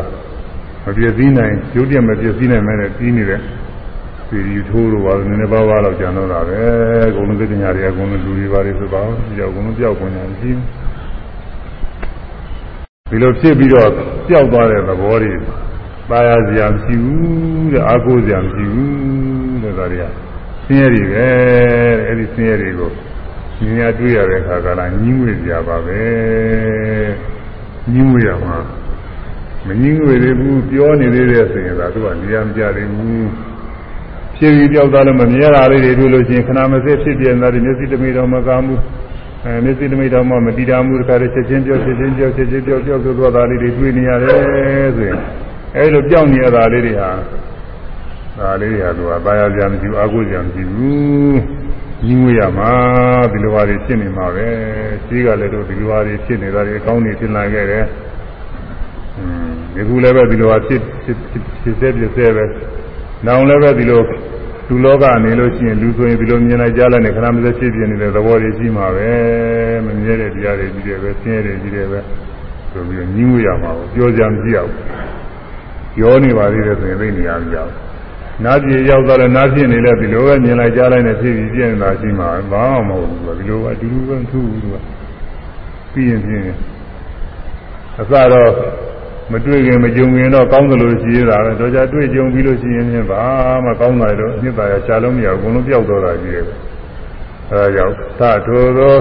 မပြည့်စည်နိုင်ရုပ်တရက်မပြည့်စည်နိုင်မဲ့ပြီးနေတဲ့စီရီထိုးလို့ပါနည်းနည်းပါးပါးတော့ကြံတော့တာပဲအကုန်လုံးသိညာတွေအကုန်လုံးလူတွေပါလေဆိုပါအောင်ကြောက်အကုန်လုံးပြောက်ကုန်ကြမရှိဘူး ဒီလိုဖြစ်ပြီးတော့ပျောက်သွားတဲ့သဘောတွေပါရစရာမရှိဘူးတဲ့အာကိုစရာမရှိဘူးတဲ့ဒါတွေကဆင်းရဲတွေပဲအဲ့ဒီဆင်းရဲတွေကိုဉာဏ်တွေ့ရတဲ့အခါကလည်းညှင်းဝေကြပါပဲညှင်းဝေရမှာမညှင်းဝေသေးဘူးပြောနေသေးတဲ့ဆိုရင်သာသူကနေရာမကြသေးဘူးဖြစ်ပြီးပြောက်သွားလို့မမြဲတာလေးတွေတွေ့လို့ရှိရင်ခဏမစက်ဖြစ်ပြနေတာဒီမျက်စိတမိတော်မကားမှု အဲမျက်စိတမိတော်မှမတိတာမှုတခါတည်းချက်ချင်းပြောချက်ချင်းပြောချက်ချင်းပြောပြောသွားတာလေးတွေတွေ့နေရတယ်ဆိုရင်အဲလိုပြောင်းနေရတာလေးတွေဟာဒါလေးတွေကသူကပါရကြမရှိဘူးအာကိုကြမရှိဘူးကြီးငွေရမှာဒီလိုပါတွေဖြစ်နေမှာပဲရှိကလည်းတို့ဒီလိုပါတွေဖြစ်နေတာတွေအကောင်းကြီးဖြစ်လာခဲ့တယ်อืมဒီခုလည်းပဲဒီလိုပါဖြစ်ဖြစ်ဖြစ်စေပြစေပဲနောင်လည်းပဲဒီလို လူလောကနေလို့ရှိရင်လူဆိုရင်ဒီလိုမြင်လိုက်ကြလိုက်နေခဏမစက်ဖြစ်ပြနေတဲ့သဘောတွေရှိမှာပဲမမြဲတဲ့တရားတွေကြီးတယ်ပဲဆင်းရဲတွေကြီးတယ်ပဲဆိုပြီးညီးငွေရမှာကိုပြောကြမကြည့်အောင်ပြောနေပါသေးတယ်ဆိုရင်သိနေရကြအောင်နာပြေရောက်တော့လည်းနာဖြစ်နေလဲဒီလိုပဲမြင်လိုက်ကြားလိုက်နဲ့ဖြစ်ပြီးပြည့်နေတာရှိမှာဘာမှမဟုတ်ဘူးဒီလိုအတူတူပဲထူးဘူးကပြီးရင်ပြင်းအစတော့ မတွေ့ခင်မကြုံခင်တော့ကောင်းသလိုရှိရတာပဲတော့ကြတွေ့ကြုံပြီးလို့ရှိရင်ဖြင့်ဘာမှကောင်းတာတော့နှစ်သာရရှားလုံးမရဘူးအကုန်လုံးပျောက်တော့တာကြီးတယ်အဲဒါကြောင့်သထိုသော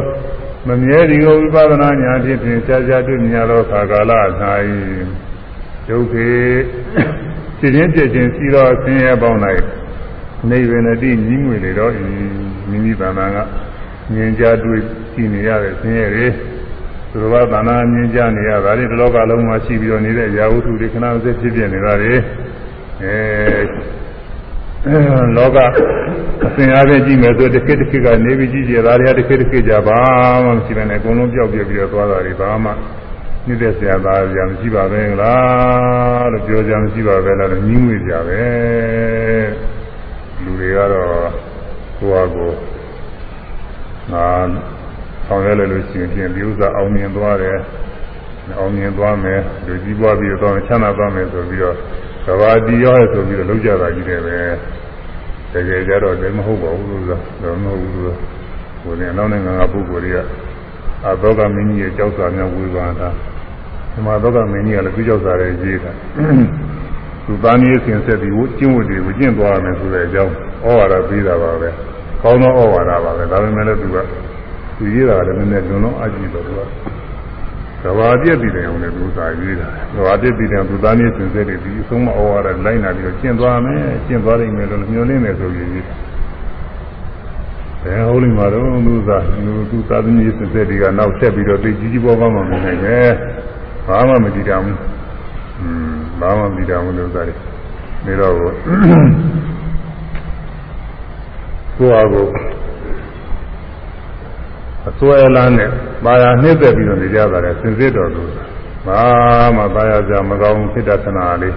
မမြဲဒီကိုဝိပဿနာဉာဏ်ဖြင့်ဖြင့်ရှားရှားတွေ့မြင်သောခါကာလ၌ဒုက္ခေဖြစ်ခြင်းပြည့်ခြင်းစီတော့ဆင်းရဲပေါင်းလိုက်နေဝင်တိညီးငွေလေတော့မိမိတဏ္ဍာကမြင်ကြတွေ့ကြည့်နေရတဲ့ဆင်းရဲတွေ သူတော်ဘာတဏ္ဍာမြင်ကြနေရတာဒီလောကလုံးမှာရှိပြီးတော့နေတဲ့ရာဟုထုတွေခဏစက်ဖြစ်ပြနေတာတွေအဲလောကအစဉ်အားဖြင့်ကြည့်မယ်ဆိုတစ်ခေတ်တစ်ခေတ်ကနေပြီးကြည့်ကြတာတွေကတစ်ခေတ်တစ်ခေတ်ကြပါမှမရှိဘဲနဲ့အကုန်လုံးပြောက်ပြပြီးတော့သွားတာတွေဘာမှနှိမ့်သက်စရာသားကြမရှိပါပဲလားလို့ပြောကြမရှိပါပဲလားလို့ညင်းငွေကြပဲလူတွေကတော့ကိုယ့်ဟာကိုယ်ငါ ဆောင်ရွက်လို့ရှိရင်ပြင်ဒီဥစ္စာအောင်မြင်သွားတယ်အောင်မြင်သွားမယ်လူကြီးပွားပြီးတော့ချမ်းသာသွားမယ်ဆိုပြီးတော့သဘာတိရောရဆိုပြီးတော့လောက်ကြတာကြီးတယ်ပဲတကယ်ကြတော့လည်းမဟုတ်ပါဘူးလို့ဆိုတော့မဟုတ်ဘူးလို့ဟိုလည်းနောက်နိုင်ငံကပုဂ္ဂိုလ်တွေကအသောကမင်းကြီးရဲ့ကြောက်စာများဝေဘာတာဒီမှာသောကမင်းကြီးကလည်းသူကြောက်စာရဲ့ရေးတာသူသားနည်းအစဉ်ဆက်ပြီးဝကျင့်ဝတ်တွေကိုကျင့်သွားရမယ်ဆိုတဲ့အကြောင်းဩဝါဒပေးတာပါပဲကောင်းသောဩဝါဒပါပဲဒါပေမဲ့လည်းသူက သူရေးတာလည်းနည်းနည်းလွန်လုံးအကြည့်တော့သူကကဘာပြည့်ပြည်တယ်အောင်လည်းသူစာရေးတာကဘာပြည့်ပြည်တယ်သူသားနည်းစဉ်ဆက်တွေဒီအဆုံးမဩဝါဒလိုက်နာပြီးတော့ကျင့်သွားမယ်ကျင့်သွားနိုင်မယ်လို့ညွှန်လင်းတယ်ဆိုပြီးရေးဘယ်ဟုတ်လိမ့်မှာတော့သူသာသူသူသာသမီစဉ်ဆက်တွေကနောက်ဆက်ပြီးတော့သိကြီးကြီးပေါ်ပေါ်မှမနိုင်ပဲဘာမှမကြည့်ကြဘူးอืมဘာမှမကြည့်ကြဘူးလို့သာတယ်နေတော့ကိုကိုယ့်အကို အစွဲလန်းနဲ့ပါရနှိမ့်သက်ပြီးတော့နေကြတာလေစင်စစ်တော်သူဘာမှပါရကြမကောင်းဖြစ်တတ်နာလေး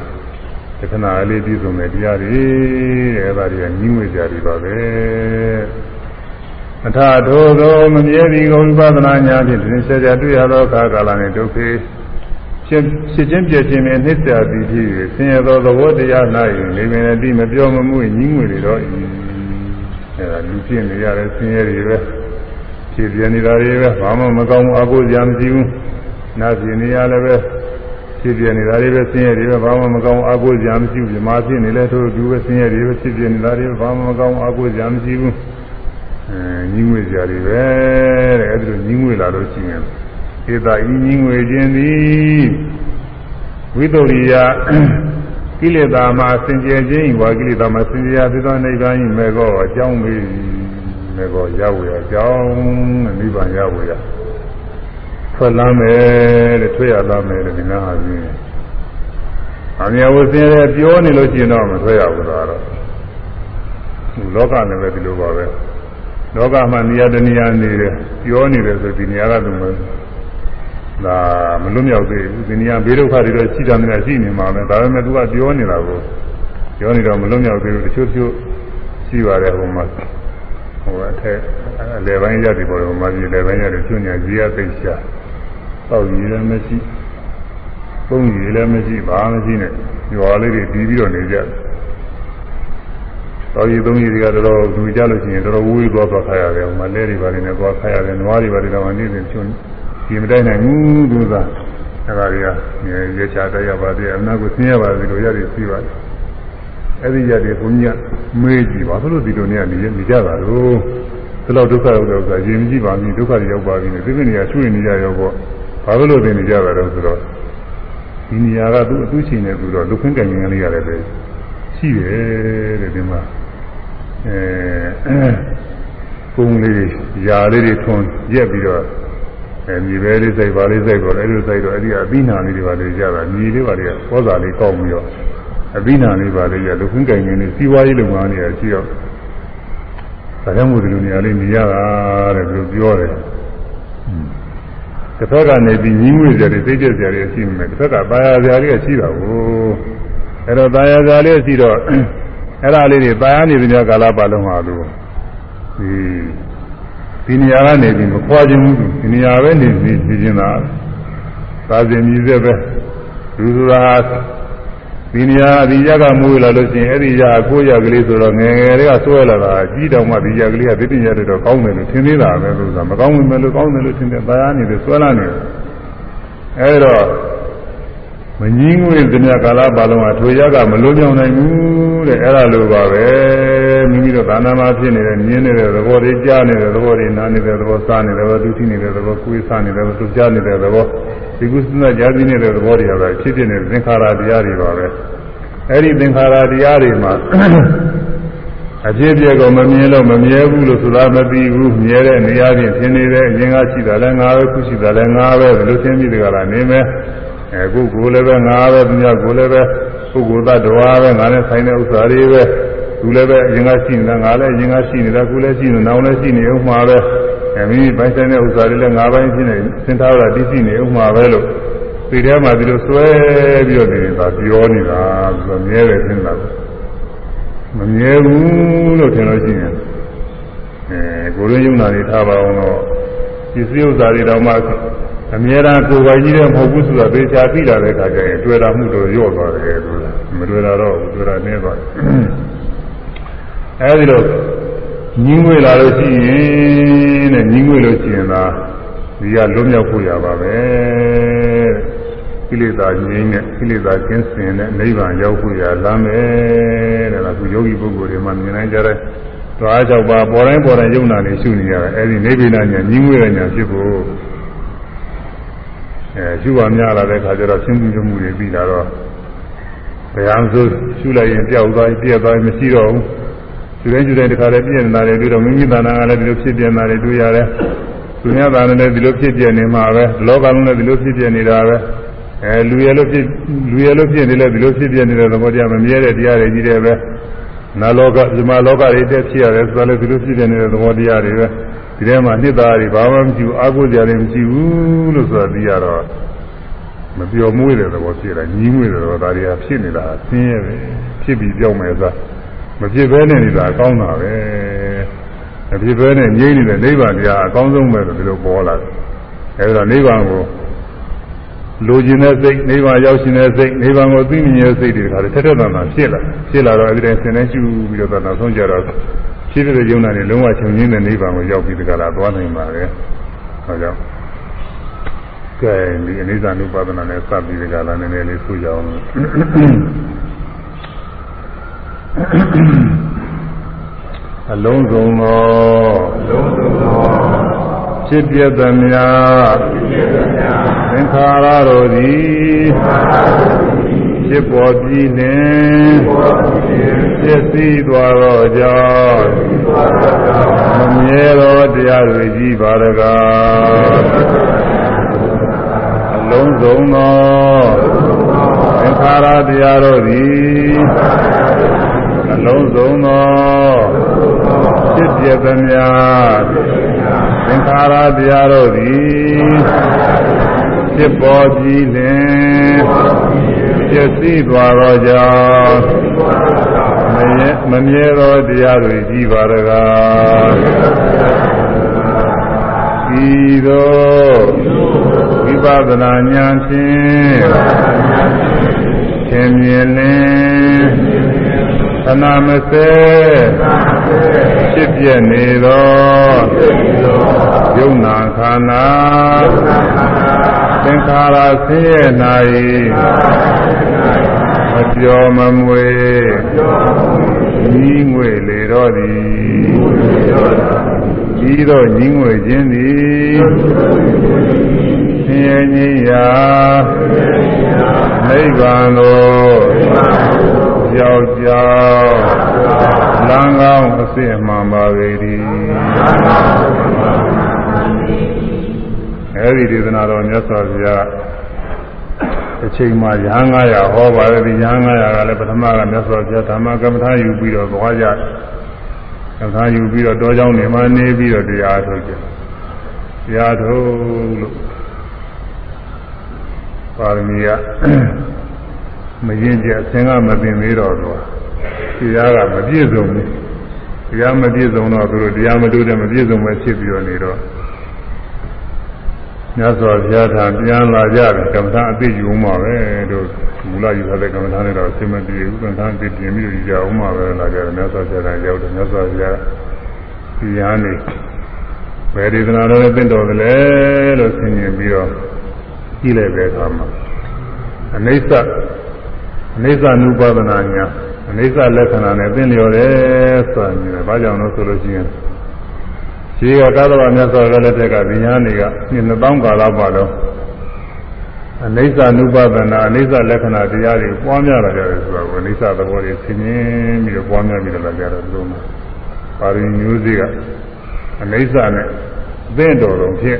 တခဏလေးပြီးဆုံးတဲ့တရားတွေတဲ့အဲ့ဒါတွေကညီးငွေကြတွေပါပဲအထထိုသောမမြဲသည်ကိုဝိပဿနာညာဖြင့်သင်္ချာကြတွေ့ရသောအခါကာလနှင့်ဒုက္ခဖြစ်ဖြစ်ချင်းပြည့်ချင်းနဲ့နှိစ္စသည်ဖြစ်၍ဆင်းရဲသောသဘောတရား၌နေပင်အတိမပြောမမှုညီးငွေတွေတော့အဲဒါလူဖြစ်နေရတဲ့ဆင်းရဲတွေပဲ ဖြစ်ပြနေတာတွေပဲဘာမှမကောင်းဘူးအကုသိုလ်မရှိဘူးနာဖြစ်နေရလည်းပဲဖြစ်ပြနေတာတွေပဲဆင်းရဲတွေပဲဘာမှမကောင်းဘူးအကုသိုလ်မရှိဘူးမြမဖြစ်နေလဲထို့သူပဲဆင်းရဲတွေပဲဖြစ်ပြနေတာတွေဘာမှမကောင်းဘူးအကုသိုလ်မရှိဘူးအဲညီးငွေကြတွေပဲတဲ့အဲဒီလိုညီးငွေလာလို့ရှိရင်ဧတာဤညီးငွေခြင်းသည်ဝိတ္တရိယကိလေသာမှာစင်ကြယ်ခြင်းဝါကိလေသာမှာစင်ကြယ်သစ္စာနိဗ္ဗာန်ဤမေကောအကြောင်းမေ မေကောရဝေအကြောင်းနိဗ္ဗာန်ရဝေရထွက်လာမယ်တဲ့ထွက်ရလာမယ်တဲ့ဒီနာဟာဖြင့်အမြဲဝစင်းရဲပြောနေလို့ရှိရင်တော့မထွက်ရဘူးတော့လောကနဲ့ပဲဒီလိုပါပဲလောကမှာနေရာတနေရာနေတယ်ပြောနေတယ်ဆိုဒီနေရာကသူမဒါမလွတ်မြောက်သေးဘူးဒီနေရာဘေးဒုက္ခတွေတော့ရှိတာများရှိနေမှာပဲဒါပေမဲ့သူကပြောနေတာကိုပြောနေတော့မလွတ်မြောက်သေးဘူးတချို့တချို့ရှိပါတယ်ဟိုမှာဟို အထက်အလယ်ပိုင်းရတယ်ပေါ်ဟိုမှာဒီလယ်ပိုင်းရတယ်ကျွညာကြီးရသိချာတောက်ကြီးလည်းမရှိပုံကြီးလည်းမရှိဘာမှမရှိနဲ့ရွာလေးတွေပြီးပြီးတော့နေကြတယ်တော်ကြီးသုံးကြီးတွေကတော်တော်လူကြလို့ရှိရင်တော်တော်ဝေးသွားသွားခါရတယ်။မလဲတွေပါနေနဲ့သွားခါရတယ်။နွားတွေပါနေတော့နေနေချွန်းဒီမတိုင်းနိုင်ဘူးသူကအဲ့ဒါတွေကရေချာတက်ရပါသေးတယ်။အနာကိုဆင်းရပါသေးလို့ရတယ်ပြီးပါတယ်။ အဲ့ဒီရတယ်ဘုန်းကြီးကမေးကြည့်ပါဘလို့ဒီလိုနေရနေနေကြတာလို့ဒီလောက်ဒုက္ခရောက်တဲ့ဥစ္စာရင်ကြည့်ပါပြီဒုက္ခတွေရောက်ပါပြီ။ဒီပြနေရချွေနေကြရောပေါ့။ဘာလို့တင်နေကြတာတော့ဆိုတော့ဒီနေရာကသူ့အတူချိန်နေပြီးတော့လူခင်းကံရင်လေးရတယ်ပဲရှိတယ်တဲ့ဒီမှာအဲပုံလေးຢာလေးတွေထွန်ရက်ပြီးတော့အဲမြေပဲလေးစိုက်ပါလေးစိုက်တော့အဲ့လိုစိုက်တော့အဲ့ဒီအပိနာလေးတွေပါလေကြတာမြေလေးပါလေပောစာလေးကောက်ပြီးတော့ အပိနာလေးပါလေရလူခွင့်ကင်နေနေစီးပွားရေးလုပ်ငန်းတွေရှိတော့ဒါကြောင့်မို့ဒီလိုနေရာလေးနေရတာတဲ့ဘယ်လိုပြောတယ်တစ်ဖက်ကနေပြီးညီးငွေကြတယ်သိကျက်ကြတယ်ရှိနေတယ်တစ်ဖက်ကပါရကြလေးကရှိတာကိုအဲ့တော့ပါရကြလေးရှိတော့အဲ့ဒါလေးတွေတာယာနေတဲ့ညကာလပတ်လုံးဟာလို့ဒီဒီနေရာကနေပြီးမခွာခြင်းဘူးဒီနေရာပဲနေနေနေခြင်းသာသာစဉ်မြည်သက်ပဲလူဆိုတာ ဒီနေရာဒီရကမွေးလာလို့ရှိရင်အဲ့ဒီရကိုရကလေးဆိုတော့ငယ်ငယ်လေးကဆွဲလာတာကြီးတောင်မှဒီရကလေးကဒီတင်ရတယ်တော့ကောင်းတယ်လို့ထင်သေးတာပဲလို့ဆိုတာမကောင်းဘူးမလို့ကောင်းတယ်လို့ထင်တယ်တာယာနေတယ်ဆွဲလာနေတယ်အဲ့တော့မငင်းငွေသမျှကာလပါလုံးကထိုရကမလွတ်မြောက်နိုင်ဘူးတဲ့အဲ့ဒါလိုပါပဲ မိမိတို့သာနာမှာဖြစ်နေတဲ့မြင်နေတဲ့သဘောတွေကြားနေတဲ့သဘောတွေနားနေတဲ့သဘောစားနေတဲ့သဘောဒုတိနေတဲ့သဘောကိုယ်စားနေတဲ့သဘောသူကြားနေတဲ့သဘောဒီကုသနာကြားသိနေတဲ့သဘောတွေကဖြစ်ဖြစ်နေတဲ့သင်္ခါရတရားတွေပါပဲအဲ့ဒီသင်္ခါရတရားတွေမှာအဖြစ်ပြကိုမမြင်လို့မမြဲဘူးလို့ဆိုတာမသိဘူးမြဲတဲ့နေရာချင်းထင်နေတဲ့အရင်ကရှိတာလည်းငါပဲခုရှိတာလည်းငါပဲဘယ်လိုသင်ပြီးတကလားနေမယ်အခုကိုယ်လည်းပဲငါပဲသူများကိုယ်လည်းပဲပုဂ္ဂိုလ်သတ္တဝါပဲငါနဲ့ဆိုင်တဲ့ဥစ္စာတွေပဲ သူလည်းပဲအရင်ကရှိနေတာငါလည်းအရင်ကရှိနေတာခုလည်းရှိနေနောက်လည်းရှိနေဥမှာပဲအဲမိမိပိုင်ဆိုင်တဲ့ဥစ္စာတွေလည်းငါပိုင်းရှိနေသင်ထားတာတည်ရှိနေဥမှာပဲလို့ဒီထဲမှာဒီလိုဆွဲပြီးတော့နေတာပြောနေတာဆိုတော့မြဲတယ်သင်တာမမြဲဘူးလို့ထင်လို့ရှိရင်အဲကိုရင်းယုံနာတွေထားပါအောင်တော့ဒီစည်းဥစ္စာတွေတော့မှအမြဲတမ်းကိုယ်ပိုင်ကြီးတဲ့မဟုတ်ဘူးဆိုတာသေချာသိလာတဲ့အခါကျရင်တွေ့တာမှုတော့ရော့သွားတယ်ဆိုတာမတွေ့တာတော့တွေ့တာနည်းသွားတယ် အဲဒီတော့ညီငွေလာလို့ရှိရင်တဲ့ညီငွေလို့ရှိရင်သာဒီကလွတ်မြောက်ဖို့ရပါပဲကိလေသာငြိမ်းတဲ့ကိလေသာကျင်းစင်တဲ့နိဗ္ဗာန်ရောက်ဖို့ရလမ်းမယ်တဲ့ဒါကယောဂီပုဂ္ဂိုလ်တွေမှမြင်နိုင်ကြတဲ့သွားကြောက်ပါပေါ်တိုင်းပေါ်တိုင်းယုံနာနေရှုနေရတယ်အဲဒီနိဗ္ဗာန်ညာညီငွေတဲ့ညာဖြစ်ဖို့အဲရှုပါများလာတဲ့ခါကျတော့ရှင်းမှုမှုတွေပြီးလာတော့ဘယ်အောင်ဆိုရှုလိုက်ရင်ပြောက်သွားပြည့်သွားမရှိတော့ဘူး ရှုတိုင်းရှုတိုင်းတခါတည်းပြည့်နေတာတွေတွေ့တော့မိမိတဏ္ဍာကလည်းဒီလိုဖြစ်ပြနေတာတွေတွေ့ရတယ်သူများတဏ္ဍာလည်းဒီလိုဖြစ်ပြနေမှာပဲလောကလုံးလည်းဒီလိုဖြစ်ပြနေတာပဲအဲလူရလို့ဖြစ်လူရလို့ဖြစ်နေလဲဒီလိုဖြစ်ပြနေတဲ့သဘောတရားမမြဲတဲ့တရားတွေကြီးတယ်ပဲနာလောကဇမလောကတွေတက်ဖြစ်ရတယ်ဆိုတော့လည်းဒီလိုဖြစ်ပြနေတဲ့သဘောတရားတွေပဲဒီထဲမှာနှစ်သားတွေဘာမှမရှိဘူးအာကိုကြတယ်မရှိဘူးလို့ဆိုတာသိရတော့မပြောမွေးတဲ့သဘောဖြစ်တာညီးမွေးတဲ့သဘောဒါတွေကဖြစ်နေတာဆင်းရဲပဲဖြစ်ပြီးကြောက်မယ်ဆို မဖြစ်ဘဲနဲ့နေတာအကောင်းတာပဲမဖြစ်ဘဲနဲ့ငြိမ့်နေတဲ့နိဗ္ဗာန်တရားအကောင်းဆုံးပဲလို့ဒီလိုပေါ်လာတယ်အဲဒါနိဗ္ဗာန်ကိုလိုချင်တဲ့စိတ်နိဗ္ဗာန်ရောက်ရှင်တဲ့စိတ်နိဗ္ဗာန်ကိုသိမြင်တဲ့စိတ်တွေခါတယ်ထက်ထက်တန်တန်ဖြစ်လာဖြစ်လာတော့အဲဒီတိုင်းဆင်းနေကျူပြီးတော့နောက်ဆုံးကြတော့ဖြစ်တဲ့ယုံနာတွေလုံးဝချုပ်ငင်းတဲ့နိဗ္ဗာန်ကိုရောက်ပြီးတကလားသွားနိုင်ပါလေ။အဲကြောင့်ကဲဒီအနိစ္စ ानु ပါဒနာနဲ့စပ်ပြီးတကလားနည်းနည်းလေးဆိုကြအောင် အလုံးစုံသောအလုံးစုံသောဖြစ်ပြသမျှသင်္ခါရတို့သည်ဖြစ်ပေါ်ပြီးလင်ဖြစ်စည်းသွားသောကြောင့်မမြဲသောတရားတွေကြီးပါရကားအလုံးစုံသောသင်္ခါရတရားတို့သည်အ လုံးစုံသောဖြစ်ပြသမျှသင်္ခါရတရားတို့သည်ဖြစ်ပေါ်ပြီးလင်ဖြစ်စည်းသွားသောကြောင့်မမြဲမမြဲသောတရားတွေကြီးပါရကားဤသို့ဝိပဿနာဉာဏ်ဖြင့်သင်မြင်လင် သနာမစဲဖြစ်ပြနေသောယုံနာခန္ဓာသင်္ခါရဆင်းရဲ၌မပြောမမွေညီငွေလေတော့သည်ဤသို့ညီငွေခြင်းသည်ဆင်းရဲငြိမ်းရာနိဗ္ဗာန်သို့ ရောက်ကြောင်းလမ်းကောင်းအစစ်မှန်ပါပေသည်အဲဒီဒေသနာတော်မြတ်စွာဘုရားအချိန်မှာရဟန်း900ဟောပါတယ်ဒီရဟန်း900ကလည်းပထမကမြတ်စွာဘုရားဓမ္မကမ္မထာယူပြီးတော့သွားကြကမ္မထာယူပြီးတော့တောเจ้าနေမှနေပြီးတော့တရားထုတ်ကြတရားထုတ်လို့ပါရမီက မရင်ကျအသင်ကမသိသေးတော့သူတရားကမပြည့်စုံဘူးတရားမပြည့်စုံတော့သူတို့တရားမတူတဲ့မပြည့်စုံပဲဖြစ်ပြီးတော့နေတော့မြတ်စွာဘုရားထံပြန်လာကြတယ်ကမ္မထာအသိယူမှာပဲတို့မူလယူထားတဲ့ကမ္မထာနဲ့တော့အစမပြေဘူးကမ္မထာအသိပြင်ပြီးယူကြအောင်မှာပဲလာကြတယ်မြတ်စွာဘုရားရောက်တယ်မြတ်စွာဘုရားဒီရန်နေဘယ်ဒေသနာတော်နဲ့ပြင်တော်တယ်လဲလို့ဆင်ញင်ပြီးတော့ကြည့်လိုက်တဲ့အခါမှာအနိစ္စ အနိစ္စနုပါဒနာညာအနိစ္စလက္ခဏာနဲ့ပြင်လျော်တယ်ဆိုတာမြင်တယ်ဘာကြောင့်လို့ဆိုလို့ရှိရင်ဒီကကာသဝမြတ်စွာဘုရားလက်ထက်ကဉာဏ်တွေကနှစ်2000ကာလပါတော့အနိစ္စနုပါဒနာအနိစ္စလက္ခဏာတရားတွေပွားများလာကြတယ်ဆိုတာကိုအနိစ္စသဘောတွေဆင်ញင်းပြီးတော့ပွားများပြီးတော့လာကြတော့လို့ပါရမီမျိုးစေ့ကအနိစ္စနဲ့သင့်တော်တော်ဖြစ်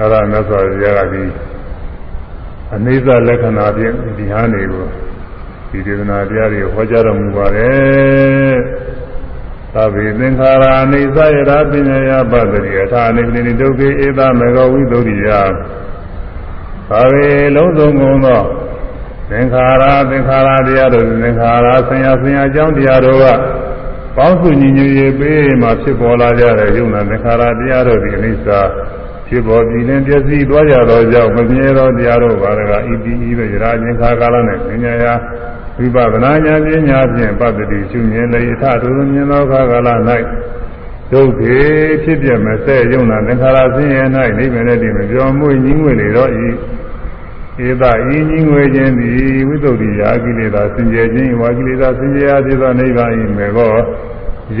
အဲဒါမြတ်စွာဘုရားကဒီ အနိစ္စလက္ခဏာဖြင့်ဒီဟာနေကိုဒီဒေသနာတရားတွေဟောကြားတော်မူပါတယ်သဗ္ဗေသင်္ခါရအိသယရာပညာယပတ္တိအထာနိတိဒုက္ခေဧတမေဃဝိသုဒ္ဓိယသဗ္ဗေလုံးစုံကုန်သောသင်္ခါရသင်္ခါရတရားတို့သင်္ခါရဆင်ရဆင်ရအကြောင်းတရားတို့ကပေါင်းစုညီညွတ်ရေးပေးမှဖြစ်ပေါ်လာကြတဲ့ယုံနာသင်္ခါရတရားတို့ဒီအနိစ္စ ဖြစ်ပေါ်ပြီးရင်ပြည့်စည်သွားကြသောကြောင့်မမြဲသောတရားတို့ဘာကဤတိဤပဲရာချင်းခါကာလနဲ့ပညာယာဝိပဿနာဉာဏ်ပညာဖြင့်ပတ္တိရှုမြင်လေအထထိုမြင်သောခါကာလ၌ဒုက္ခေဖြစ်ပြမဆက်ယုံနာသင်္ခါရဆင်းရဲ၌နိဗ္ဗာန်နဲ့တည်မပြောင်းမွေ့ညီးငွေလေတော့ဤဧတဤညီးငွေခြင်းသည်ဝိသုဒ္ဓိယာကိလေသာစင်ကြယ်ခြင်းဝါကိလေသာစင်ကြယ်ရာဖြစ်သောနိဗ္ဗာန်၏မေကော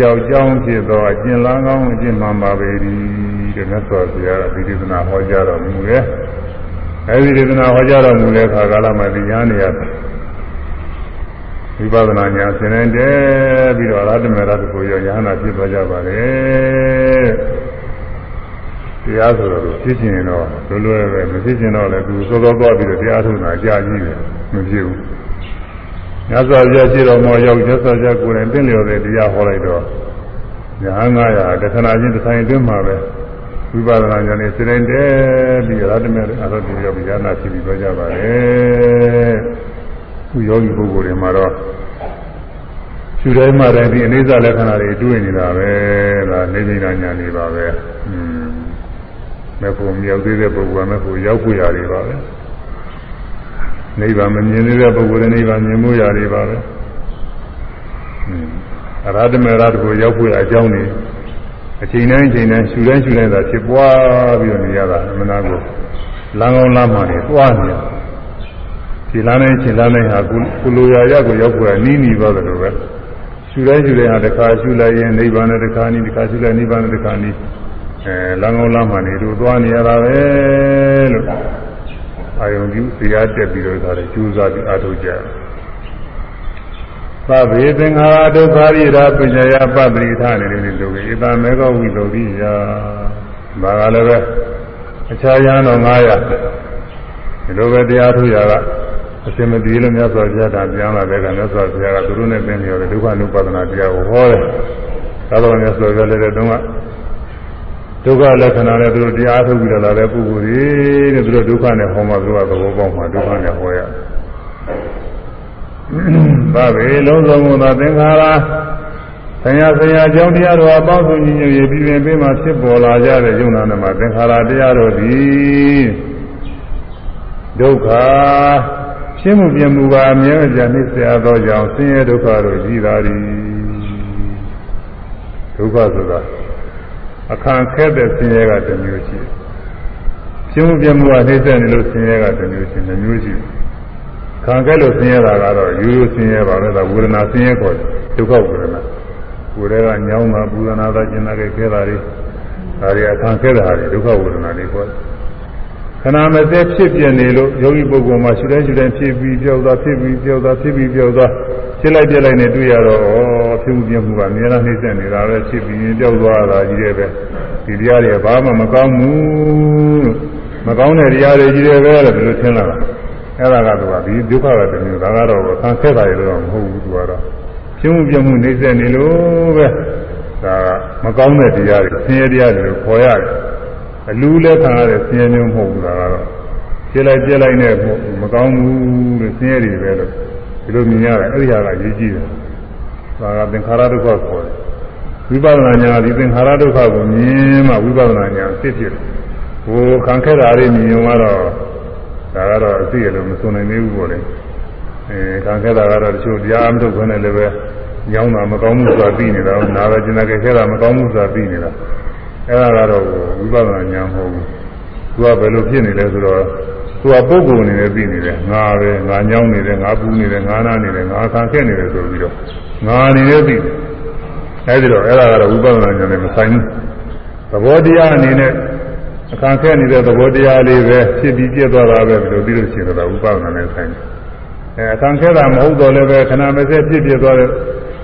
ရောက်ကြောင်းဖြစ်သောအကျဉ်းလန်းကောင်းအကျဉ်းမှန်ပါပေ၏ တဲ့မြတ်စွာဘုရားကဒီဒေသနာဟောကြားတော်မူတယ်အဲဒီဒေသနာဟောကြားတော်မူတဲ့အခါကာလမှာဒီညာနေရတယ်ဝိပဿနာညာဆင်နေတဲ့ပြီးတော့အရဟတမေရတကိုရောညာနာပြည့်သွားကြပါလေတရားဆိုတော့ဖြစ်ချင်တော့လွယ်လွယ်ပဲမဖြစ်ချင်တော့လည်းသူစောစောသွားပြီးတော့တရားထုတ်တာကြာကြီးတယ်မဖြစ်ဘူးညဇောရရှိတော်မောရောက်ညဇောရကိုယ်တိုင်သိလျော်တဲ့တရားဟောလိုက်တော့ညာ900တခဏချင်းတစ်ဆိုင်အတွင်းမှာပဲ ဝိပဿနာဉာဏ်နဲ့စိရင်တဲ့ပြီးအရဟတမေအရဟတရောပြီးညာနာဖြစ်ပြီးသွားကြပါလေခုယောဂီပုဂ္ဂိုလ်တွေမှာတော့ရှုတိုင်းမှတိုင်းဒီအနေစာလက္ခဏာတွေတွေ့နေတာပဲဒါနေနေညာညာနေပါပဲอืมမဲ့ဖို့မြောက်သေးတဲ့ပုဂ္ဂိုလ်ကမဲ့ဖို့ရောက်ဖို့ရတယ်ပါပဲနိဗ္ဗာန်မမြင်သေးတဲ့ပုဂ္ဂိုလ်တွေနိဗ္ဗာန်မြင်မှုရတယ်ပါပဲอืมအရဟတမေရတကိုရောက်ဖို့အကြောင်းနေ အချိန်တိုင်းအချိန်တိုင်းရှုတိုင်းရှုတိုင်းသာဖြစ်ပွားပြီးတော့နေရတာအမှန်တရားကိုလမ်းကောင်းလမ်းမှနေတွားနေတယ်ခြေလမ်းတိုင်းခြေလမ်းတိုင်းဟာကုလိုရာရကိုရောက်ဖို့နီးနီးသွားတယ်လို့ပဲရှုတိုင်းရှုတိုင်းဟာတစ်ခါရှုလိုက်ရင်နိဗ္ဗာန်နဲ့တစ်ခါနီးတစ်ခါရှုလိုက်နိဗ္ဗာန်နဲ့တစ်ခါနီးအဲလမ်းကောင်းလမ်းမှနေတို့သွားနေရတာပဲလို့အာယုံပြုတရားတက်ပြီးတော့ဒါလည်းကျူးစားပြီးအားထုတ်ကြတယ် သဗ္ဗေသင်္ခါရဒုက္ခရိရာပညာယပတ္တိထာနေနေလို့ဣတမေဃဝိသုဒ္ဓိယဒါကလည်းပဲအခြားရဟန်းတော်900ဒီလိုပဲတရားထုတ်ရတာအစင်မပြေလို့မြတ်စွာဘုရားကပြန်လာတဲ့ကမြတ်စွာဘုရားကသူတို့နဲ့သင်လျော်တဲ့ဒုက္ခ ानु ပါဒနာတရားကိုဟောတယ်။သာတော်မြတ်စွာဘုရားလည်းတုန်းကဒုက္ခလက္ခဏာနဲ့သူတို့တရားထုတ်ပြီးတော့လာတဲ့ပုဂ္ဂိုလ်တွေတဲ့သူတို့ဒုက္ခနဲ့ဟောမှသူကသဘောပေါက်မှဒုက္ခနဲ့ဟောရ။ ဘာပဲလုံးစုံသောသင်္ခါရဆရာဆရာအကြောင်းတရားတော်အပေါင်းစုညီညွတ်ရေးပြီးပြင်ပေးမှဖြစ်ပေါ်လာကြတဲ့ယုံနာနဲ့မှာသင်္ခါရတရားတော်သည်ဒုက္ခရှင်းမှုပြမှုပါအမြဲကြနှိစ္စရသောကြောင့်ဆင်းရဲဒုက္ခတို့ရှိသာသည်ဒုက္ခဆိုတာအခန့်ခဲတဲ့ဆင်းရဲကတစ်မျိုးရှိရှင်းမှုပြမှုကနှိစ္စနေလို့ဆင်းရဲကတစ်မျိုးရှိနှစ်မျိုးရှိ ခံခဲလို့ဆင်းရဲတာကတော့ရိုးရိုးဆင်းရဲပါပဲဒါဝေဒနာဆင်းရဲခေါ်တယ်ဒုက္ခဝေဒနာကိုယ်တွေကညောင်းတာပူဇနာတာကျင်နာခဲ့ခဲတာတွေဒါတွေအခန့်ခဲတာတွေဒုက္ခဝေဒနာတွေခေါ်တယ်ခဏမစဲဖြစ်ပြနေလို့ယောဂီပုဂ္ဂိုလ်မှာရှုတဲ့ရှုတဲ့ဖြစ်ပြီးပြောက်သွားဖြစ်ပြီးပြောက်သွားဖြစ်ပြီးပြောက်သွားဖြစ်လိုက်ပြလိုက်နဲ့တွေ့ရတော့ဩဖြစ်မှုပြမှုကအများအားနှိမ့်ဆက်နေတာပဲဖြစ်ပြီးရင်ပြောက်သွားတာကြီးတယ်ပဲဒီတရားတွေဘာမှမကောင်းဘူးမကောင်းတဲ့တရားတွေကြီးတယ်ပဲလို့ဒီလိုထင်လာတာ အဲ့ဒါကတော့ဒီဒုက္ခကတမျိုးဒါကတော့ဆန်းဆက်တာရလို့မဟုတ်ဘူးသူကတော့ဖြစ်မှုပြမှုနှိမ့်ဆက်နေလို့ပဲဒါမကောင်းတဲ့တရားတွေဆင်းရဲတရားတွေလို့ခေါ်ရတယ်အလူလည်းခံရတဲ့ဆင်းရဲမျိုးမဟုတ်ဘူးလားကတော့ပြလိုက်ပြလိုက်နဲ့မကောင်းဘူးလို့ဆင်းရဲတွေပဲလို့ဒီလိုမြင်ရတယ်အဲ့ဒီဟာကရေးကြည့်တယ်ဒါကသင်္ခါရဒုက္ခခေါ်တယ်ဝိပဿနာဉာဏ်ဒီသင်္ခါရဒုက္ခကိုမြင်မှဝိပဿနာဉာဏ်သိဖြစ်တယ်ဟိုခံခဲ့တာလေးမြင်ရင်တော့ ဒါကတော့အသိရလို့မဆိုနိုင်သေးဘူးပေါ့လေအဲခံခဲ့တာကတော့တချို့တရားအထုတ်ခွင့်နဲ့လည်းပဲညောင်းတာမကောင်းမှုဆိုတာသိနေတာနာပဲကျင်နာခဲ့တာမကောင်းမှုဆိုတာသိနေတာအဲ့ဒါကတော့ဝိပဿနာဉာဏ်မဟုတ်ဘူးသူကဘယ်လိုဖြစ်နေလဲဆိုတော့သူကပုဂ္ဂိုလ်အနေနဲ့ပြီးနေတယ်ငါပဲငါညောင်းနေတယ်ငါပူနေတယ်ငါနာနေတယ်ငါခံခဲ့နေတယ်ဆိုပြီးတော့ငါအနေနဲ့ပြီးအဲ့ဒီတော့အဲ့ဒါကတော့ဝိပဿနာဉာဏ်နဲ့မဆိုင်ဘူးသဘောတရားအနေနဲ့ အခါခဲနေတဲ့သဘောတရားလေးပဲဖြစ်ပြီးပြည့်သွားတာပဲဘယ်လိုပြီးလို့ရှိရင်တော့ဝိပဿနာနဲ့ဆိုင်တယ်အဲအခါခဲတာမဟုတ်တော့လည်းပဲခဏမစဲဖြစ်ပြသွားတဲ့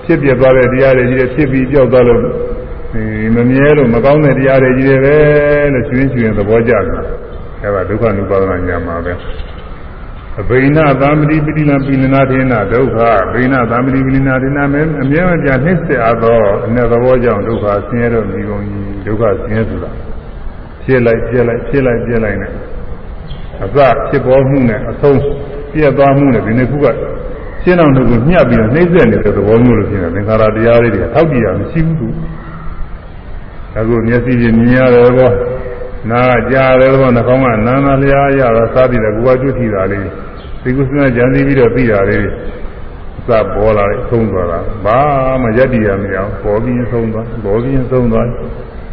ဖြစ်ပြသွားတဲ့တရားတွေကြီးဖြစ်ပြီးပြောက်သွားလို့မမြဲလို့မကောင်းတဲ့တရားတွေကြီးတွေပဲလို့ကျွင်းကျွင်းသဘောကျတယ်အဲဒါဒုက္ခ ानु ပါဒနာညာမှာပဲအဘိနသမ္ပတိပိဋိလံပိလနာထေနဒုက္ခအဘိနသမ္ပတိပိလနာထေနမဲအမြဲမပြတ်နှိစ္စအပ်သောအ내သဘောကြောင့်ဒုက္ခဆင်းရဲတော့မိကုန်ကြီးဒုက္ခဆင်းရဲဆိုတာ ဖြစ်လိုက်ပြက်လိုက်ဖြစ်လိုက်ပြက်လိုက်နဲ့အစဖြစ်ပေါ်မှုနဲ့အဆုံးပြက်သွားမှုနဲ့ဒီနှစ်ခုကရှင်းအောင်လို့ညှပ်ပြီးတော့နှိမ့်ဆက်နေတဲ့သဘောမျိုးလို့ဖြစ်နေသင်္ခါရတရားလေးတွေထောက်တည်ရမရှိဘူးသူအခုမျက်စိဖြင့်မြင်ရတယ်ဘောနားကြားရတယ်ဘောနှာခေါင်းကနာနာလျားရတာစားပြီးတော့ကိုယ်ကတွေ့ထီတာလေးဒီကုသနာကြံစည်ပြီးတော့သိတာလေးစပေါ်လာတယ်ဆုံးသွားတာဘာမှယက်တည်ရမရဘူးပေါ်ပြီးဆုံးသွားပေါ်ပြီးဆုံးသွား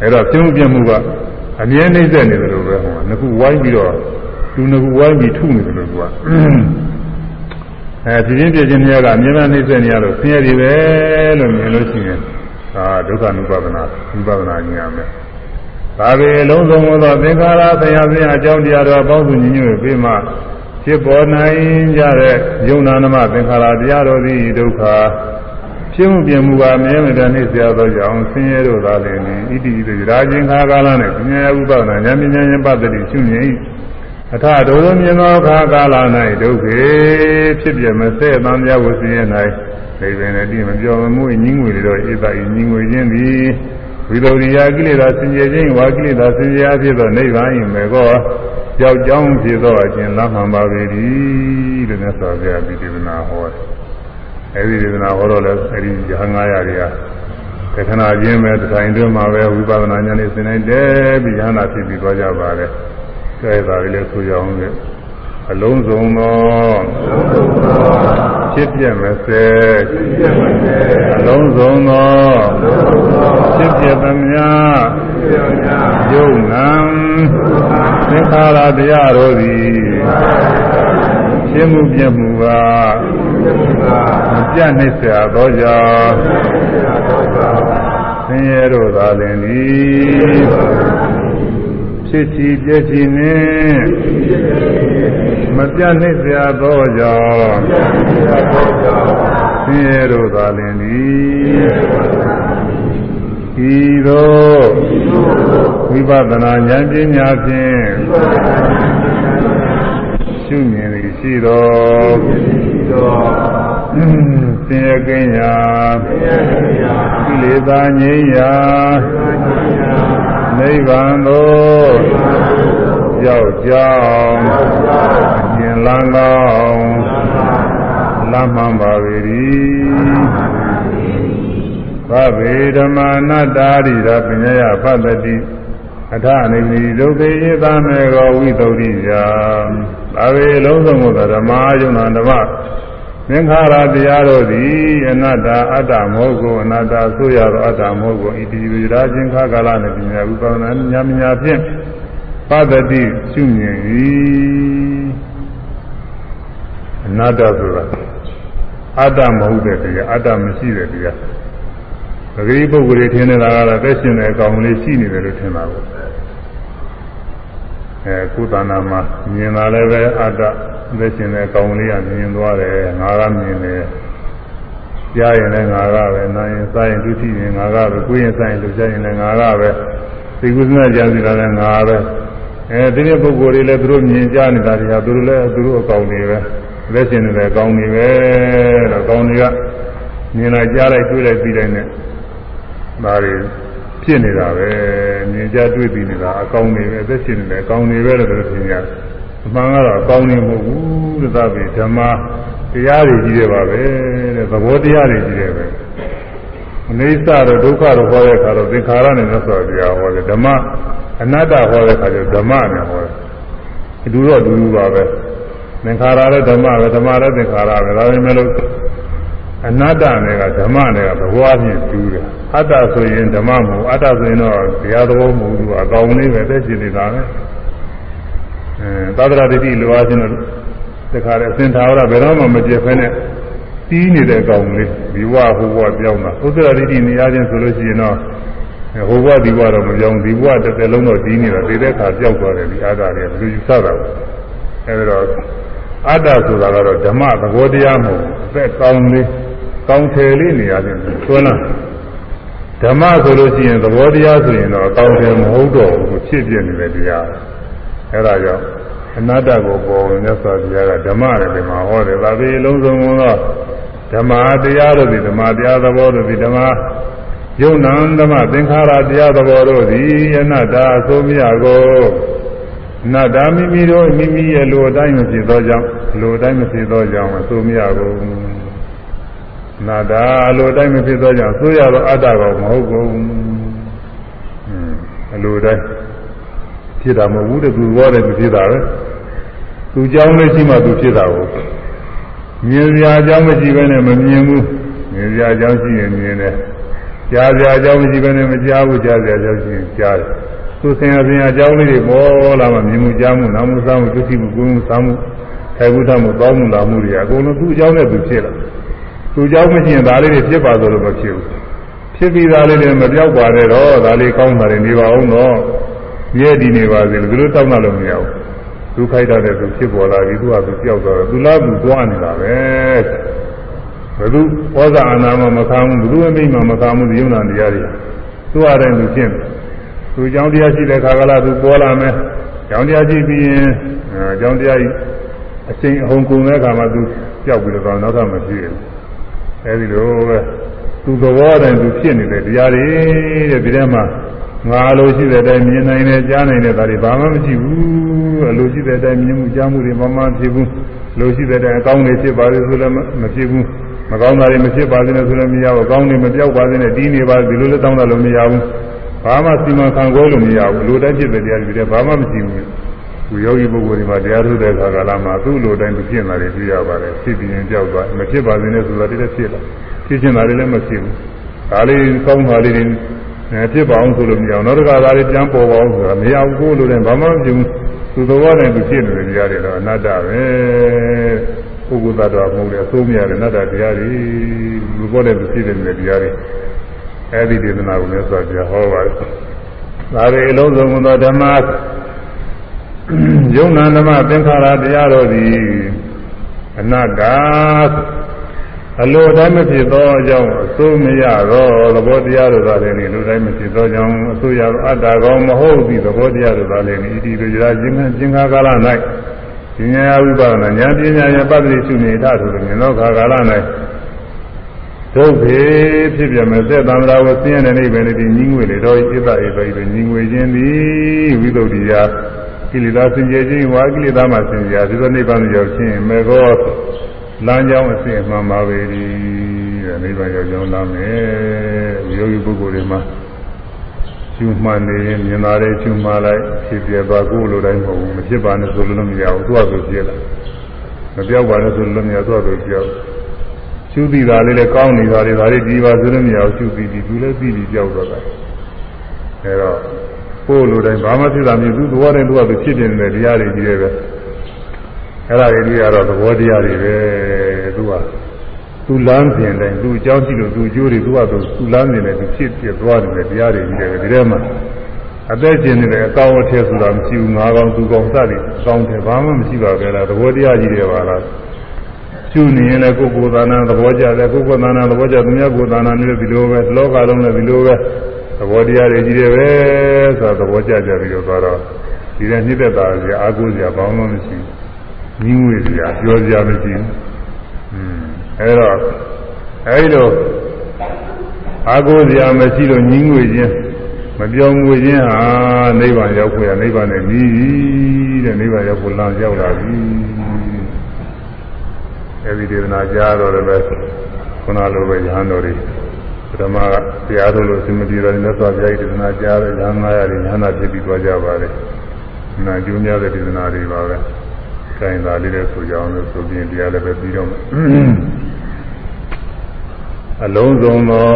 အဲ့တော့ပြုံးပြမှုက အမြဲနှိမ့်ဆက်နေတယ်လို့ပဲဟောငခုဝိုင်းပြီးတော့သူငခုဝိုင်းပြီးထုနေတယ်လို့ကအဲပြင်းပြင်းပြင်းများကအမြဲတမ်းနှိမ့်ဆက်နေရလို့ဆင်းရဲတွေပဲလို့မြင်လို့ရှိရင်ဒါဒုက္ခ ानु ပါဒနာဝိပဿနာဉာဏ်ပဲဒါပေလုံးစုံသောသင်္ခါရဆရာဆရာအကြောင်းတရားတော်ပေါင်းစုညီညွတ်ပြီးမှဖြစ်ပေါ်နိုင်ကြတဲ့ယုံနာနမသင်္ခါရတရားတော်သည်ဒုက္ခ ဖြစ်မှုပြမှုပါမြဲမြဲနှိမ့်ဆရာသောကြောင့်ဆင်းရဲတို့သာလျှင်ဣတိဣတိရာချင်းခါကာလနဲ့ပညာဥပဒနာဉာဏ်ပညာဉာဏ်ပတ္တိရှုမြင်၏အထဒုရမြင်သောခါကာလ၌ဒုက္ခေဖြစ်ပြမဆဲ့တန်မြဝစီရ၌နေပင်လည်းဒီမပြောမမှုညင်းငွေတွေတော့ဣဒ္ဓဤညင်းငွေခြင်းသည်ဝိသုရိယကိလေသာစင်ကြယ်ခြင်းဝါကိလေသာစင်ကြယ်ဖြစ်သောနိဗ္ဗာန်၏မေကောကြောက်ကြောင်းဖြစ်သောအကျင့်လမ်းမှန်ပါပေ၏လို့မြတ်စွာဘုရားဒီဒေသနာဟောတယ် အဲဒီဒေသနာဟောတော့လည်းအဲဒီရဟန်း900တွေကတခဏချင်းပဲတိုင်းတွင်းမှာပဲဝိပဿနာဉာဏ်နဲ့သင်နိုင်တယ်ပြီးရဟနာဖြစ်ပြီးသွားကြပါတယ်ကဲဒါလေးလည်းဆိုကြအောင်လေအလုံးစုံသောဖြစ်ပြမဲ့စေအလုံးစုံသောဖြစ်ပြသမျှယုံနာသင်္ခါရတရားတို့သည် ဖြစ်မှုပြမှုကမပြတ်နှိမ့်ဆရာသောကြောင့်ဆင်းရဲတို့သာလင်သည်ဖြစ်ချီပြည့်ချီနှင့်မပြတ်နှိမ့်ဆရာသောကြောင့်ဆင်းရဲတို့သာလင်သည်ဤသို့ဝိပဿနာဉာဏ်ပညာဖြင့် ရှုမြင်သည်ရှိတော်ဆင်းရဲကင်းရာကိလေသာငြိမ်းရာနိဗ္ဗာန်သို့ရောက်ကြောင်းအကျဉ်းလန်းကောင်းလမ်းမှန်ပါပေ၏သဗ္ဗေဓမ္မာနတ္တာရိရာပညာယပတ္တိ အထနိမိဒုက္ခေယသမေရောဝိသုဒ္ဓိယာသာဝေလုံးစုံသောဓမ္မယုံနာဓမ္မသင်္ခါရတရားတို့သည်အနတ္တအတ္တမဟုတ်ကိုအနတ္တဆိုရသောအတ္တမဟုတ်ကိုဣတိဝိရာချင်းခါကာလနဲ့ပညာဥပဒနာညာမညာဖြင့်ပတ္တိရှုမြင်၏အနတ္တဆိုတာအတ္တမဟုတ်တဲ့တရားအတ္တမရှိတဲ့တရား ပဂရိပုဂ္ဂိုလ်တွေထင်နေတာကတော့သက်ရှင်တဲ့အကောင်လေးရှိနေတယ်လို့ထင်တာကိုအဲကုသနာမှာမြင်လာလည်းပဲအတ္တသက်ရှင်တဲ့အကောင်လေးကမြင်သွားတယ်ငါကမြင်တယ်ကြားရင်လည်းငါကပဲနားရင်စားရင်ဒုတိယရင်ငါကပဲကိုယ်ရင်စားရင်လူစားရင်လည်းငါကပဲသိကုသနာကြံစီတာလည်းငါပဲအဲဒီနေ့ပုဂ္ဂိုလ်တွေလည်းသူတို့မြင်ကြနေတာတွေကသူတို့လည်းသူတို့အကောင်တွေပဲသက်ရှင်နေတဲ့အကောင်တွေပဲတော့အကောင်တွေကမြင်လိုက်ကြားလိုက်တွေ့လိုက်ပြီးတိုင်းနဲ့ ဒါတွေဖြစ်နေတာပဲမြင်ကြတွေ့ပြီးနေတာအကောင်တွေပဲသက်ရှင်နေတယ်အကောင်တွေပဲလို့ပြောထင်ကြအမှန်ကတော့အကောင်တွေမဟုတ်ဘူးသတ္တပိဓမ္မတရားတွေကြီးတယ်ပါပဲတဲ့သဘောတရားတွေကြီးတယ်ပဲအနေစတော့ဒုက္ခတော့ဟောတဲ့အခါတော့သင်္ခါရနဲ့ဆိုတရားဟောတယ်ဓမ္မအနတ္တဟောတဲ့အခါကျဓမ္မနဲ့ဟောတယ်အတူတော့အတူတူပါပဲသင်္ခါရလည်းဓမ္မပဲဓမ္မလည်းသင်္ခါရပဲဒါပေမဲ့လို့ အနတ္တနဲ့ကဓမ္မနဲ့ကသဘောအချင်းတူတယ်အတ္တဆိုရင်ဓမ္မမဟုတ်အတ္တဆိုရင်တော့တရားသဘောမဟုတ်ဘူးအကောင်လေးပဲသက်ရှင်နေတာပဲအဲသာသနာတတိလိုအားဖြင့်တော့တခါလေအစင်သာဝရဘယ်တော့မှမပြည့်ဖဲနဲ့တီးနေတဲ့အကောင်လေးဒီဝဟိုဘဝပြောင်းတာဥစ္စရာတိနေရာချင်းဆိုလို့ရှိရင်တော့ဟိုဘဝဒီဘဝတော့မပြောင်းဒီဘဝတစ်သက်လုံးတော့တီးနေတာဒီတဲ့ခါပြောက်သွားတယ်ဒီအာသာတွေဘယ်လိုယူဆတာလဲအဲဒါတော့အတ္တဆိုတာကတော့ဓမ္မသဘောတရားမဟုတ်အသက်ကောင်းလေး ကောင်းထည်လေးနေရာချင်းသွန်းလာဓမ္မဆိုလို့ရှိရင်သဘောတရားဆိုရင်တော့ကောင်းထည်မဟုတ်တော့ဘူးဖြစ်ပြနေတဲ့တရားအဲဒါကြောင့်အနတ္တကိုပေါ်မြတ်စွာဘုရားကဓမ္မရယ်ဒီမှာဟောတယ်ဒါပေလုံးစုံသောဓမ္မတရားတို့သည်ဓမ္မတရားသဘောတို့သည်ဓမ္မယုံနာဓမ္မသင်္ခါရတရားသဘောတို့သည်အနတ္တအစိုးမရကိုနတ္တမိမိတို့မိမိရဲ့လိုအတိုင်းမဖြစ်သောကြောင့်လိုအတိုင်းမဖြစ်သောကြောင့်အစိုးမရကု န်နာတာလိုအတိုင်းမဖြစ်သောကြောင့်ဆိုရတော့အတ္တကောမဟုတ်ကုန်အလိုတိုင်းဖြစ်တာမဟုတ်ဘူးတကူဘောတယ်သူဖြစ်တာပဲသူကြောင်းလေးရှိမှသူဖြစ်တာကိုမြင်စရာအကြောင်းမရှိဘဲနဲ့မမြင်ဘူးမြင်စရာအကြောင်းရှိရင်မြင်တယ်ကြားစရာအကြောင်းမရှိဘဲနဲ့မကြားဘူးကြားစရာအကြောင်းရှိရင်ကြားတယ်သူဆင်ရဆင်ရအကြောင်းလေးတွေပေါ်လာမှမြင်မှုကြားမှုနားမှုစားမှုသိမှုကိုယ်မှုစားမှုထိုင်မှုထမှုတောင်းမှုလာမှုတွေအကုန်လုံးသူ့အကြောင်းနဲ့သူဖြစ်လာ သူ့အကြောင်းမရှိရင်ဒါလေးတွေဖြစ်ပါဆိုလို့မဖြစ်ဘူးဖြစ်ပြီးသားလေးတွေမပြောက်ပါနဲ့တော့ဒါလေးကောင်းတာတွေနေပါအောင်တော့မြဲတည်နေပါစေလို့ဒီလိုတောင်းတာလို့မရဘူးသူခိုက်တာတဲ့သူဖြစ်ပေါ်လာပြီသူကသူပြောက်သွားတယ်သူလားသူသွားနေတာပဲဘယ်သူဩဇာအာဏာမှမခံဘူးဘယ်သူအမိမှမခံဘူးဒီယုံနာတရားတွေသူ့အတိုင်းသူရှင်းတယ်သူကြောင်းတရားရှိတဲ့ခါကလာသူပေါ်လာမယ်ကြောင်းတရားရှိပြီးရင်ကြောင်းတရားအချိန်အဟုန်ကုန်တဲ့အခါမှာသူကြောက်ပြီးတော့နောက်ထပ်မဖြစ်ဘူး အဲဒီလိုပဲသူသဘောတိုင်းသူဖြစ်နေတဲ့တရားတွေတဲ့ဒီထဲမှာငါလိုရှိတဲ့အတိုင်းမြင်နိုင်တယ်ကြားနိုင်တယ်ဒါတွေဘာမှမရှိဘူးအလိုရှိတဲ့အတိုင်းမြင်မှုကြားမှုတွေဘာမှမဖြစ်ဘူးလိုရှိတဲ့အတိုင်းအကောင်းတွေဖြစ်ပါလေဆိုလည်းမဖြစ်ဘူးမကောင်းတာတွေမဖြစ်ပါစေနဲ့ဆိုလည်းမရဘူးအကောင်းတွေမပြောက်ပါစေနဲ့တီးနေပါဒီလိုလည်းတောင်းတာလို့မရဘူးဘာမှစီမံခံကိုးလို့မရဘူးလိုတိုင်းဖြစ်တဲ့တရားတွေဘာမှမရှိဘူး သူယောဂီပုဂ္ဂိုလ်တွေမှာတရားထုတ်တဲ့အခါကလာမှာသူ့လိုတိုင်းသူဖြစ်လာတယ်ပြရပါတယ်ဖြစ်ပြီးရင်ကြောက်သွားမဖြစ်ပါစေနဲ့ဆိုတာတည်းဖြစ်လာဖြစ်ချင်တာတွေလည်းမဖြစ်ဘူးဒါလေးကောင်းတာလေးတွေအဲဖြစ်ပါအောင်ဆိုလို့မရအောင်နောက်တစ်ခါဒါလေးပြန်ပေါ်ပါအောင်ဆိုတာမရဘူးကိုယ်လိုတိုင်းဘာမှမဖြစ်ဘူးသူသဘောနဲ့သူဖြစ်နေတဲ့တရားတွေတော့အနတ္တပဲပုဂ္ဂိုလ်သတ္တဝါမဟုတ်လေအဆိုးမရတဲ့အနတ္တတရားတွေလူပေါ်တဲ့သူဖြစ်နေတဲ့တရားတွေအဲဒီဒေသနာကိုမြတ်စွာဘုရားဟောပါတယ်ဒါတွေအလုံးစုံသောဓမ္မ ယုံနာဓမ္မသင်္ခါရတရားတို့သည်အနတ္တအလိုတိုင်းမဖြစ်သောကြောင့်အစိုးမရသောသဘောတရားတို့သာလည်းလူတိုင်းမဖြစ်သောကြောင့်အစိုးရအတ္တကောင်းမဟုတ်သည့်သဘောတရားတို့သာလည်းဤဒီလိုရာခြင်းခြင်းခါကာလ၌ဉာဏ်ဝိပဿနာဉာဏ်ပညာရဲ့ပတ္တိရှုနေထထို့မြင်သောခါကာလ၌ဒုက္ခေဖြစ်ပြမဲ့သက်သံဃာဝဆင်းရဲတဲ့နိဗ္ဗာန်တည်းညီငွေလေတော့ဣတ္တဧပိပဲညီငွေခြင်းသည်ဝိသုဒ္ဓိယ ကိလေသာစင်ကြယ်ခြင်းဝါကိလေသာမှစင်ကြယ်ဒီလိုနိဗ္ဗာန်ရောက်ခြင်းမေဃောလမ်းကြောင်းအစဉ်မှန်ပါပဲဒီတဲ့နိဗ္ဗာန်ရောက်ကြောင်းလမ်းမယ်ယောဂီပုဂ္ဂိုလ်တွေမှာကျူမှန်နေရင်မြင်လာတဲ့ကျူမှလိုက်ဖြစ်ပြသွားကိုယ်လိုတိုင်းမဟုတ်ဘူးမဖြစ်ပါနဲ့ဆိုလို့မရဘူးသူ့အဆိုဖြစ်လာမပြောက်ပါနဲ့ဆိုလို့မရသူ့အဆိုပြောက်ကျူပြီးတာလေးလည်းကောင်းနေတာတွေဒါတွေဒီပါဆိုလို့မရဘူးကျူပြီးပြီးသူလည်းပြီးပြီးပြောက်သွားတာအဲတော့ ကိုယ်လိုတိုင်းဘာမှဖြစ်တာမဖြစ်ဘူးသူ့တော်တဲ့သူ့အဆိုဖြစ်နေတဲ့တရားတွေကြီးတယ်ပဲအဲ့ဒါတွေကတော့သဘောတရားတွေပဲသူကသူလမ်းစဉ်တိုင်းသူအကြောင်းရှိလို့သူအကျိုးတွေသူကသူသူလမ်းစဉ်နဲ့သူဖြစ်ပြသွားတယ်တရားတွေကြီးတယ်ဒီထဲမှာအသက်ရှင်နေတဲ့အကောင်းအထည်ဆိုတာမရှိဘူးငါးကောင်သူကောင်စသည်အကောင်းတယ်ဘာမှမရှိပါပဲလားသဘောတရားကြီးတွေပါလားရှုနေရင်လည်းကိုယ်ကိုယ်သာနာသဘောကျတယ်ကိုယ်ကိုယ်သာနာသဘောကျသူများကိုယ်သာနာနဲ့ဒီလိုပဲလောကလုံးနဲ့ဒီလိုပဲသ ဘောတရားတွေကြီးတယ်ပဲဆိုတာသဘောကျကြပြီးတော့သွားတော့ဒီတဲ့နှိမ့်သက်တာကြီးအာကိုးစရာဘာမှမရှိဘူးညီငွေစရာပြောစရာမရှိဘူး။အဲတော့အဲဒီလိုအာကိုစရာမရှိလို့ညီငွေချင်းမပြောငွေချင်းဟာနိဗ္ဗာန်ရောက်ဖို့ရနိဗ္ဗာန်နဲ့ပြီးတဲ့နိဗ္ဗာန်ရောက်ဖို့လမ်းရောက်လာပြီ။အဲဒီဒေသနာကြားတော့လည်းခုနလိုပဲရဟန်းတော်တွေ ပထမကတရားတော်လို့အစဉ်မပြေတော့လက်သွားပြိုက်ဒေသနာကြားတဲ့ရဟန်း900တွေရဟန္တာဖြစ်ပြီးသွားကြပါတယ်။နာကျိုးများတဲ့ဒေသနာတွေပါပဲ။ကိုင်းသာလေးလည်းဆိုကြအောင်လို့ဆိုပြီးတရားလည်းပဲပြီးတော့အလုံးစုံသော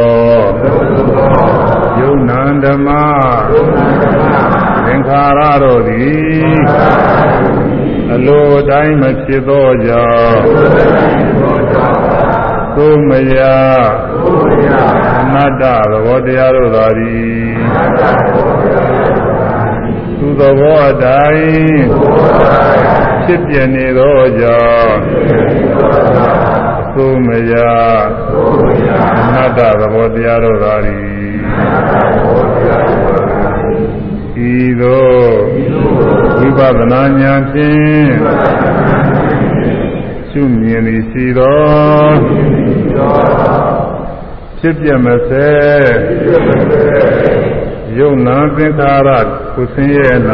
ယုံနာဓမ္မသင်္ခါရတို့သည်အလိုတိုင်းမဖြစ်သောကြောင့်သို့မယအ နတ္တသဘောတရားတို့သာသည်သူသဘောအတိုင်းဖြစ်ပြနေသောကြောင့်သို့မရအနတ္တသဘောတရားတို့သာသည်ဤဤသို့ဝိပဿနာဉာဏ်ဖြင့်ရှုမြင်သည်ရှိသော ဖြစ်ပြမစေယုံနာသင်္ခါရကုသင်းရဲ့၌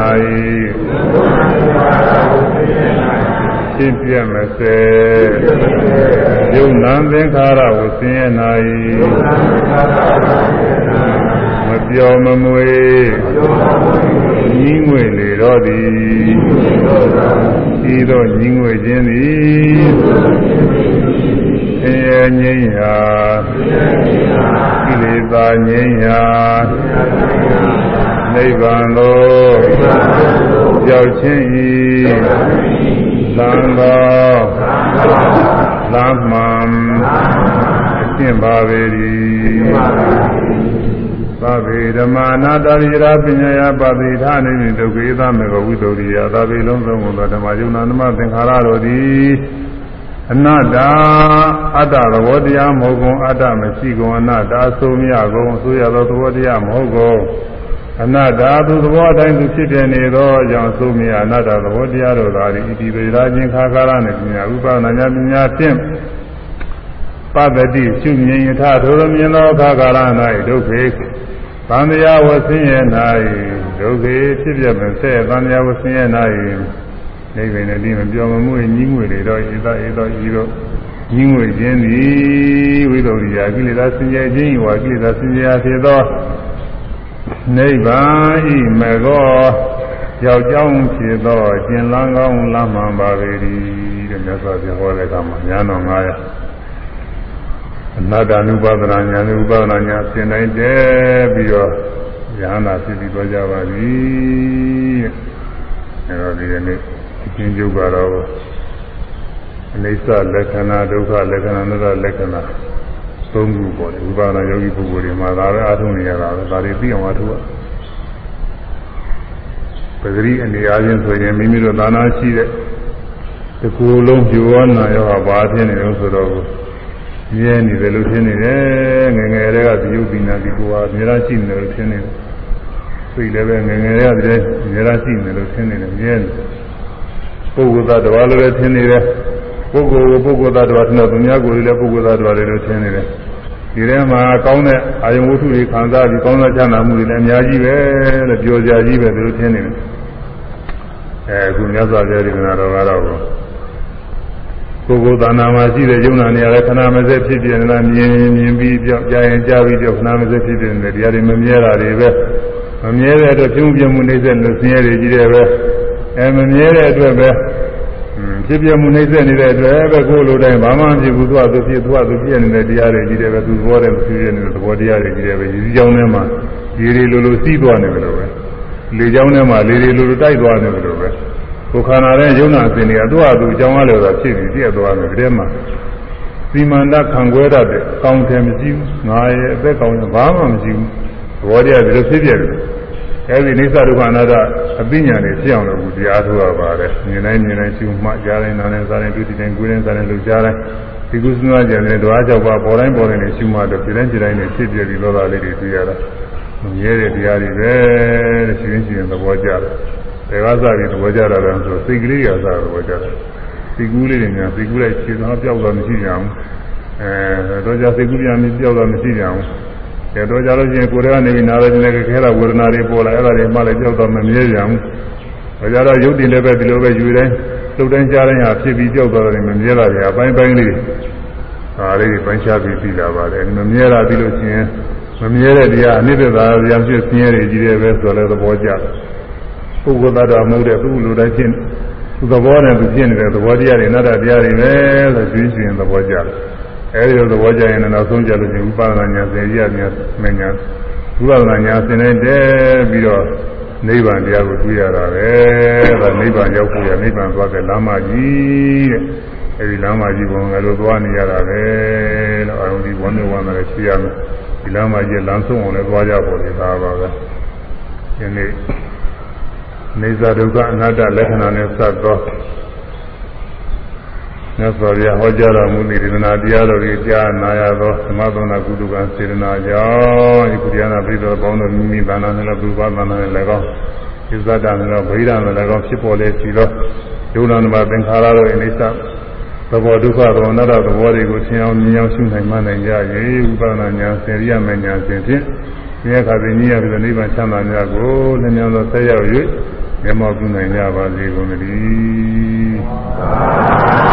ဖြစ်ပြမစေယုံနာသင်္ခါရဝဆင်းရဲ၌မပြောမမွေညီငွေလေတော့သည်ဤသောညီငွေခြင်းသည် ဆင်းရဲငြိမ်းရာကိလေသာငြိမ်းရာနိဗ္ဗာန်သို့ရောက်ခြင်း၏သံသောလမ်းမှန်အရှင်းပါပေ၏သဗ္ဗေဓမ္မာနာတရိရာပညာယပတိဌာနေဒုက္ခေသမေကဝိတုရိယသဗ္ဗေလုံးစုံသောဓမ္မယုံနာဓမ္မသင်္ခါရတို့သည် အနတ္တအတ္တသဘောတရားမဟုတ်ကုန်အတ္တမရှိကုန်အနတ္တအဆိုးမြကုန်ဆိုရသောသဘောတရားမဟုတ်ကုန်အနတ္တသူသဘောအတိုင်းသူဖြစ်ပြနေသောကြောင့်ဆိုမြအနတ္တသဘောတရားတို့သာဒီဣတိပေရာချင်းခါကာရနဲ့ပညာဥပနာညာပညာဖြင့်ပတ္တိရှုမြင်ယထထိုလိုမြင်သောခါကာရ၌ဒုက္ခေသံဃာဝဆင်းရဲ၌ဒုက္ခေဖြစ်ပြမဆဲသံဃာဝဆင်းရဲ၌ နေပင်နဲ့ဒီမပြောမမှုညီးငွေတွေတော့ဧသဧသောဤတော့ညီးငွေခြင်းသည်ဝိသုဒ္ဓိယကိလေသာဆင်းရဲခြင်းဝါကိလေသာဆင်းရဲဖြစ်သောနိဗ္ဗာန်ဤမေကောယောက်ျောင်းဖြစ်သောကျင်လန်းကောင်းလမ်းမှန်ပါပေ၏တဲ့မြတ်စွာဘုရားဟောတဲ့ကမှာညာတော်900အနာတ ानु ပါဒနာညာ ानु ပါဒနာညာသင်တိုင်းတဲပြီးတော့ဉာဏ်သာဖြစ်ပြီးတော့ကြပါသည်အဲတော့ဒီနေ့ အချင်းကျုပ်ကတော့အိဋ္ဌလက္ခဏာဒုက္ခလက္ခဏာအနတ္တလက္ခဏာသုံးခုပေါ့လေဝိပါဒနာယောဂီပုဂ္ဂိုလ်တွေမှာဒါပဲအားထုတ်နေရတာပဲဒါတွေသိအောင်အားထုတ်ရပဂရိအနေအားဖြင့်ဆိုရင်မိမိတို့သာနာရှိတဲ့ဒီကိုယ်လုံးပြောနာရောဟာဘာဖြစ်နေလို့ဆိုတော့မြဲနေတယ်လို့ဖြစ်နေတယ်ငငယ်တွေကဒီယုတ်ဒီနာဒီကိုဟာအများကြီးရှိနေတယ်လို့ဖြစ်နေတယ်စိတ်လည်းပဲငငယ်တွေကဒီအများကြီးရှိနေတယ်လို့ဖြစ်နေတယ်မြဲနေ ပုဂ္ဂိုလ်သားတော်လည်းထင်နေတယ်ပုဂ္ဂိုလ်ကိုပုဂ္ဂိုလ်သားတော်ထင်တော့သူများကိုယ်လည်းပုဂ္ဂိုလ်သားတော်တွေလို့ထင်နေတယ်ဒီထဲမှာကောင်းတဲ့အာယုံဝတ္ထုတွေခံစားပြီးကောင်းသောချမ်းသာမှုတွေလည်းအများကြီးပဲလို့ပြောကြကြီးပဲသူတို့ထင်နေတယ်အဲအခုမြတ်စွာဘုရားဒီကနာတော်ကတော့ကိုယ်ကိုယ်သာနာမှာရှိတဲ့ယုံနာနေရာလည်းခဏမစက်ဖြစ်ပြနေတာမြင်မြင်ပြီးကြောက်ကြရင်ကြားပြီးကြောက်ခဏမစက်ဖြစ်ပြနေတယ်တရားတွေမမြဲတာတွေပဲမမြဲတဲ့အတွက်ပြုံးပြမှုနှိမ့်ဆက်လို့ဆင်းရဲတွေကြီးတယ်ပဲ အဲမမြဲတဲ့အတွက်ပဲဖြစ်ပြမှုနှိမ့်ဆက်နေတဲ့အတွက်ပဲကိုယ်လိုတိုင်းဘာမှမဖြစ်ဘူးသူကသူဖြစ်သူကသူဖြစ်နေတဲ့တရားတွေကြီးတယ်ပဲသူသဘောတည်းသူဖြစ်နေတဲ့သဘောတရားတွေကြီးတယ်ပဲရည်ကြောင်းထဲမှာရေတွေလိုလိုစီးသွားနေတယ်လို့ပဲလေကြောင်းထဲမှာလေတွေလိုလိုတိုက်သွားနေတယ်လို့ပဲကိုခန္ဓာရဲ့ယုံနာစင်တွေကသူ့ဟာသူအကြောင်းအားလို့သာဖြစ်ပြီးပြည့်သွားတယ်ဒီထဲမှာစီမန္တခံခွဲတတ်တဲ့ကောင်းတယ်မရှိဘူးငါရဲ့အသက်ကောင်းရင်ဘာမှမရှိဘူးသဘောတရားဒီလိုဖြစ်ပြတယ် အဲဒီနိစ္စဒုက္ခအနတ္တအသိဉာဏ်နဲ့ဖြစ်အောင်လို့တရားထုတ်ရပါတယ်မြင်တိုင်းမြင်တိုင်းရှုမှကြားတိုင်းနားတိုင်းစားတိုင်းတွေ့တိုင်းကိုယ်တိုင်းစားတိုင်းလို့ကြားတိုင်းဒီကုသနာကြံတဲ့ဓဝါကြောက်ပါပေါ်တိုင်းပေါ်တိုင်းနဲ့ရှုမှတော့ဒီတိုင်းဒီတိုင်းနဲ့ဖြစ်ပြပြီးလောတာလေးတွေတွေ့ရတာမြဲတဲ့တရားတွေပဲတဲ့ရှင်ရှင်သဘောကျတယ်ဘယ်ကစပြီးသဘောကျတာလဲဆိုစိတ်ကလေးကစသဘောကျတယ်စိတ်ကူးလေးတွေများစိတ်ကူးလိုက်ခြေသားပြောက်တော့မရှိကြဘူးအဲတော့ကြစိတ်ကူးပြန်ပြီးပြောက်တော့မရှိကြဘူး ကဲတော့ကြလို့ရှိရင်ကိုယ်ကနေပြီးနာရခြင်းနဲ့ခဲတာဝေဒနာတွေပေါ်လာအဲ့ဒါတွေမှလည်းကြောက်တော့မမြဲကြဘူး။ဒါကြတော့ရုပ်တည်လည်းပဲဒီလိုပဲယူတိုင်းလှုပ်တိုင်းကြားတိုင်းဟာဖြစ်ပြီးကြောက်တော့တယ်မမြဲတာတွေအပိုင်းပိုင်းလေးဒါလေးပိုင်းခြားပြီးပြီးလာပါတယ်မမြဲတာပြီးလို့ရှိရင်မမြဲတဲ့တရားအနိစ္စသာဗျာဖြစ်ဆင်းရဲတွေကြီးတယ်ပဲဆိုလည်းသဘောကျတယ်။ပုဂ္ဂိုလ်သားတော်မဟုတ်တဲ့သူ့လူတိုင်းချင်းသူသဘောနဲ့သူဖြစ်နေတဲ့သဘောတရားတွေနတ္တတရားတွေပဲဆိုသိရှင်သဘောကျတယ်။ အဲဒီလိုသဘောကျရင်တော့ဆုံးကြလို့ရှိရင်ဥပါဒနာညာစေရညာမညာဥပါဒနာညာစင်နေတဲ့ပြီးတော့နိဗ္ဗာန်တရားကိုတွေ့ရတာပဲဒါနိဗ္ဗာန်ရောက်ဖို့ရနိဗ္ဗာန်သွားတဲ့လမ်းမကြီးတဲ့အဲဒီလမ်းမကြီးပုံကလေးသွားနေရတာပဲလို့အာရုံဒီဝမ်းနဲ့ဝမ်းနဲ့ရှိရမယ်ဒီလမ်းမကြီးလမ်းဆုံးအောင်လည်းသွားကြဖို့လေဒါပါပဲဒီနေ့နေဇာဒုက္ခအနတ္တလက္ခဏာနဲ့စပ်သော မြတ်စွာဘုရားဟောကြားတော်မူသည့်ဒေသနာတရားတော်တွေကြားနာရသောသမသုံးနာကုသကစေတနာကြောင့်ဤကုရိယနာပိသောပေါင်းတို့မိမိဘာနာနဲ့လည်းဘုရားဘာနာနဲ့လည်းကောင်းဣဇဒနဲ့လည်းဗိဓာနဲ့လည်းကောင်းဖြစ်ပေါ်လေရှိသောယုံနာနမသင်္ခါရတို့အိဋ္ဌသဘောဒုက္ခသဘောနာသဘောတွေကိုသင်အောင်မြင်အောင်ရှုနိုင်မှနိုင်ကြ၏ဥပဒနာညာစေရိယမညာစဉ်ဖြင့်ဒီအခါသိနည်းရပြီးနိဗ္ဗာန်ချမ်းသာများကိုလည်းများသောဆက်ရောက်၍မျက်မှောက်ပြုနိုင်ကြပါစေကုန်သတည်း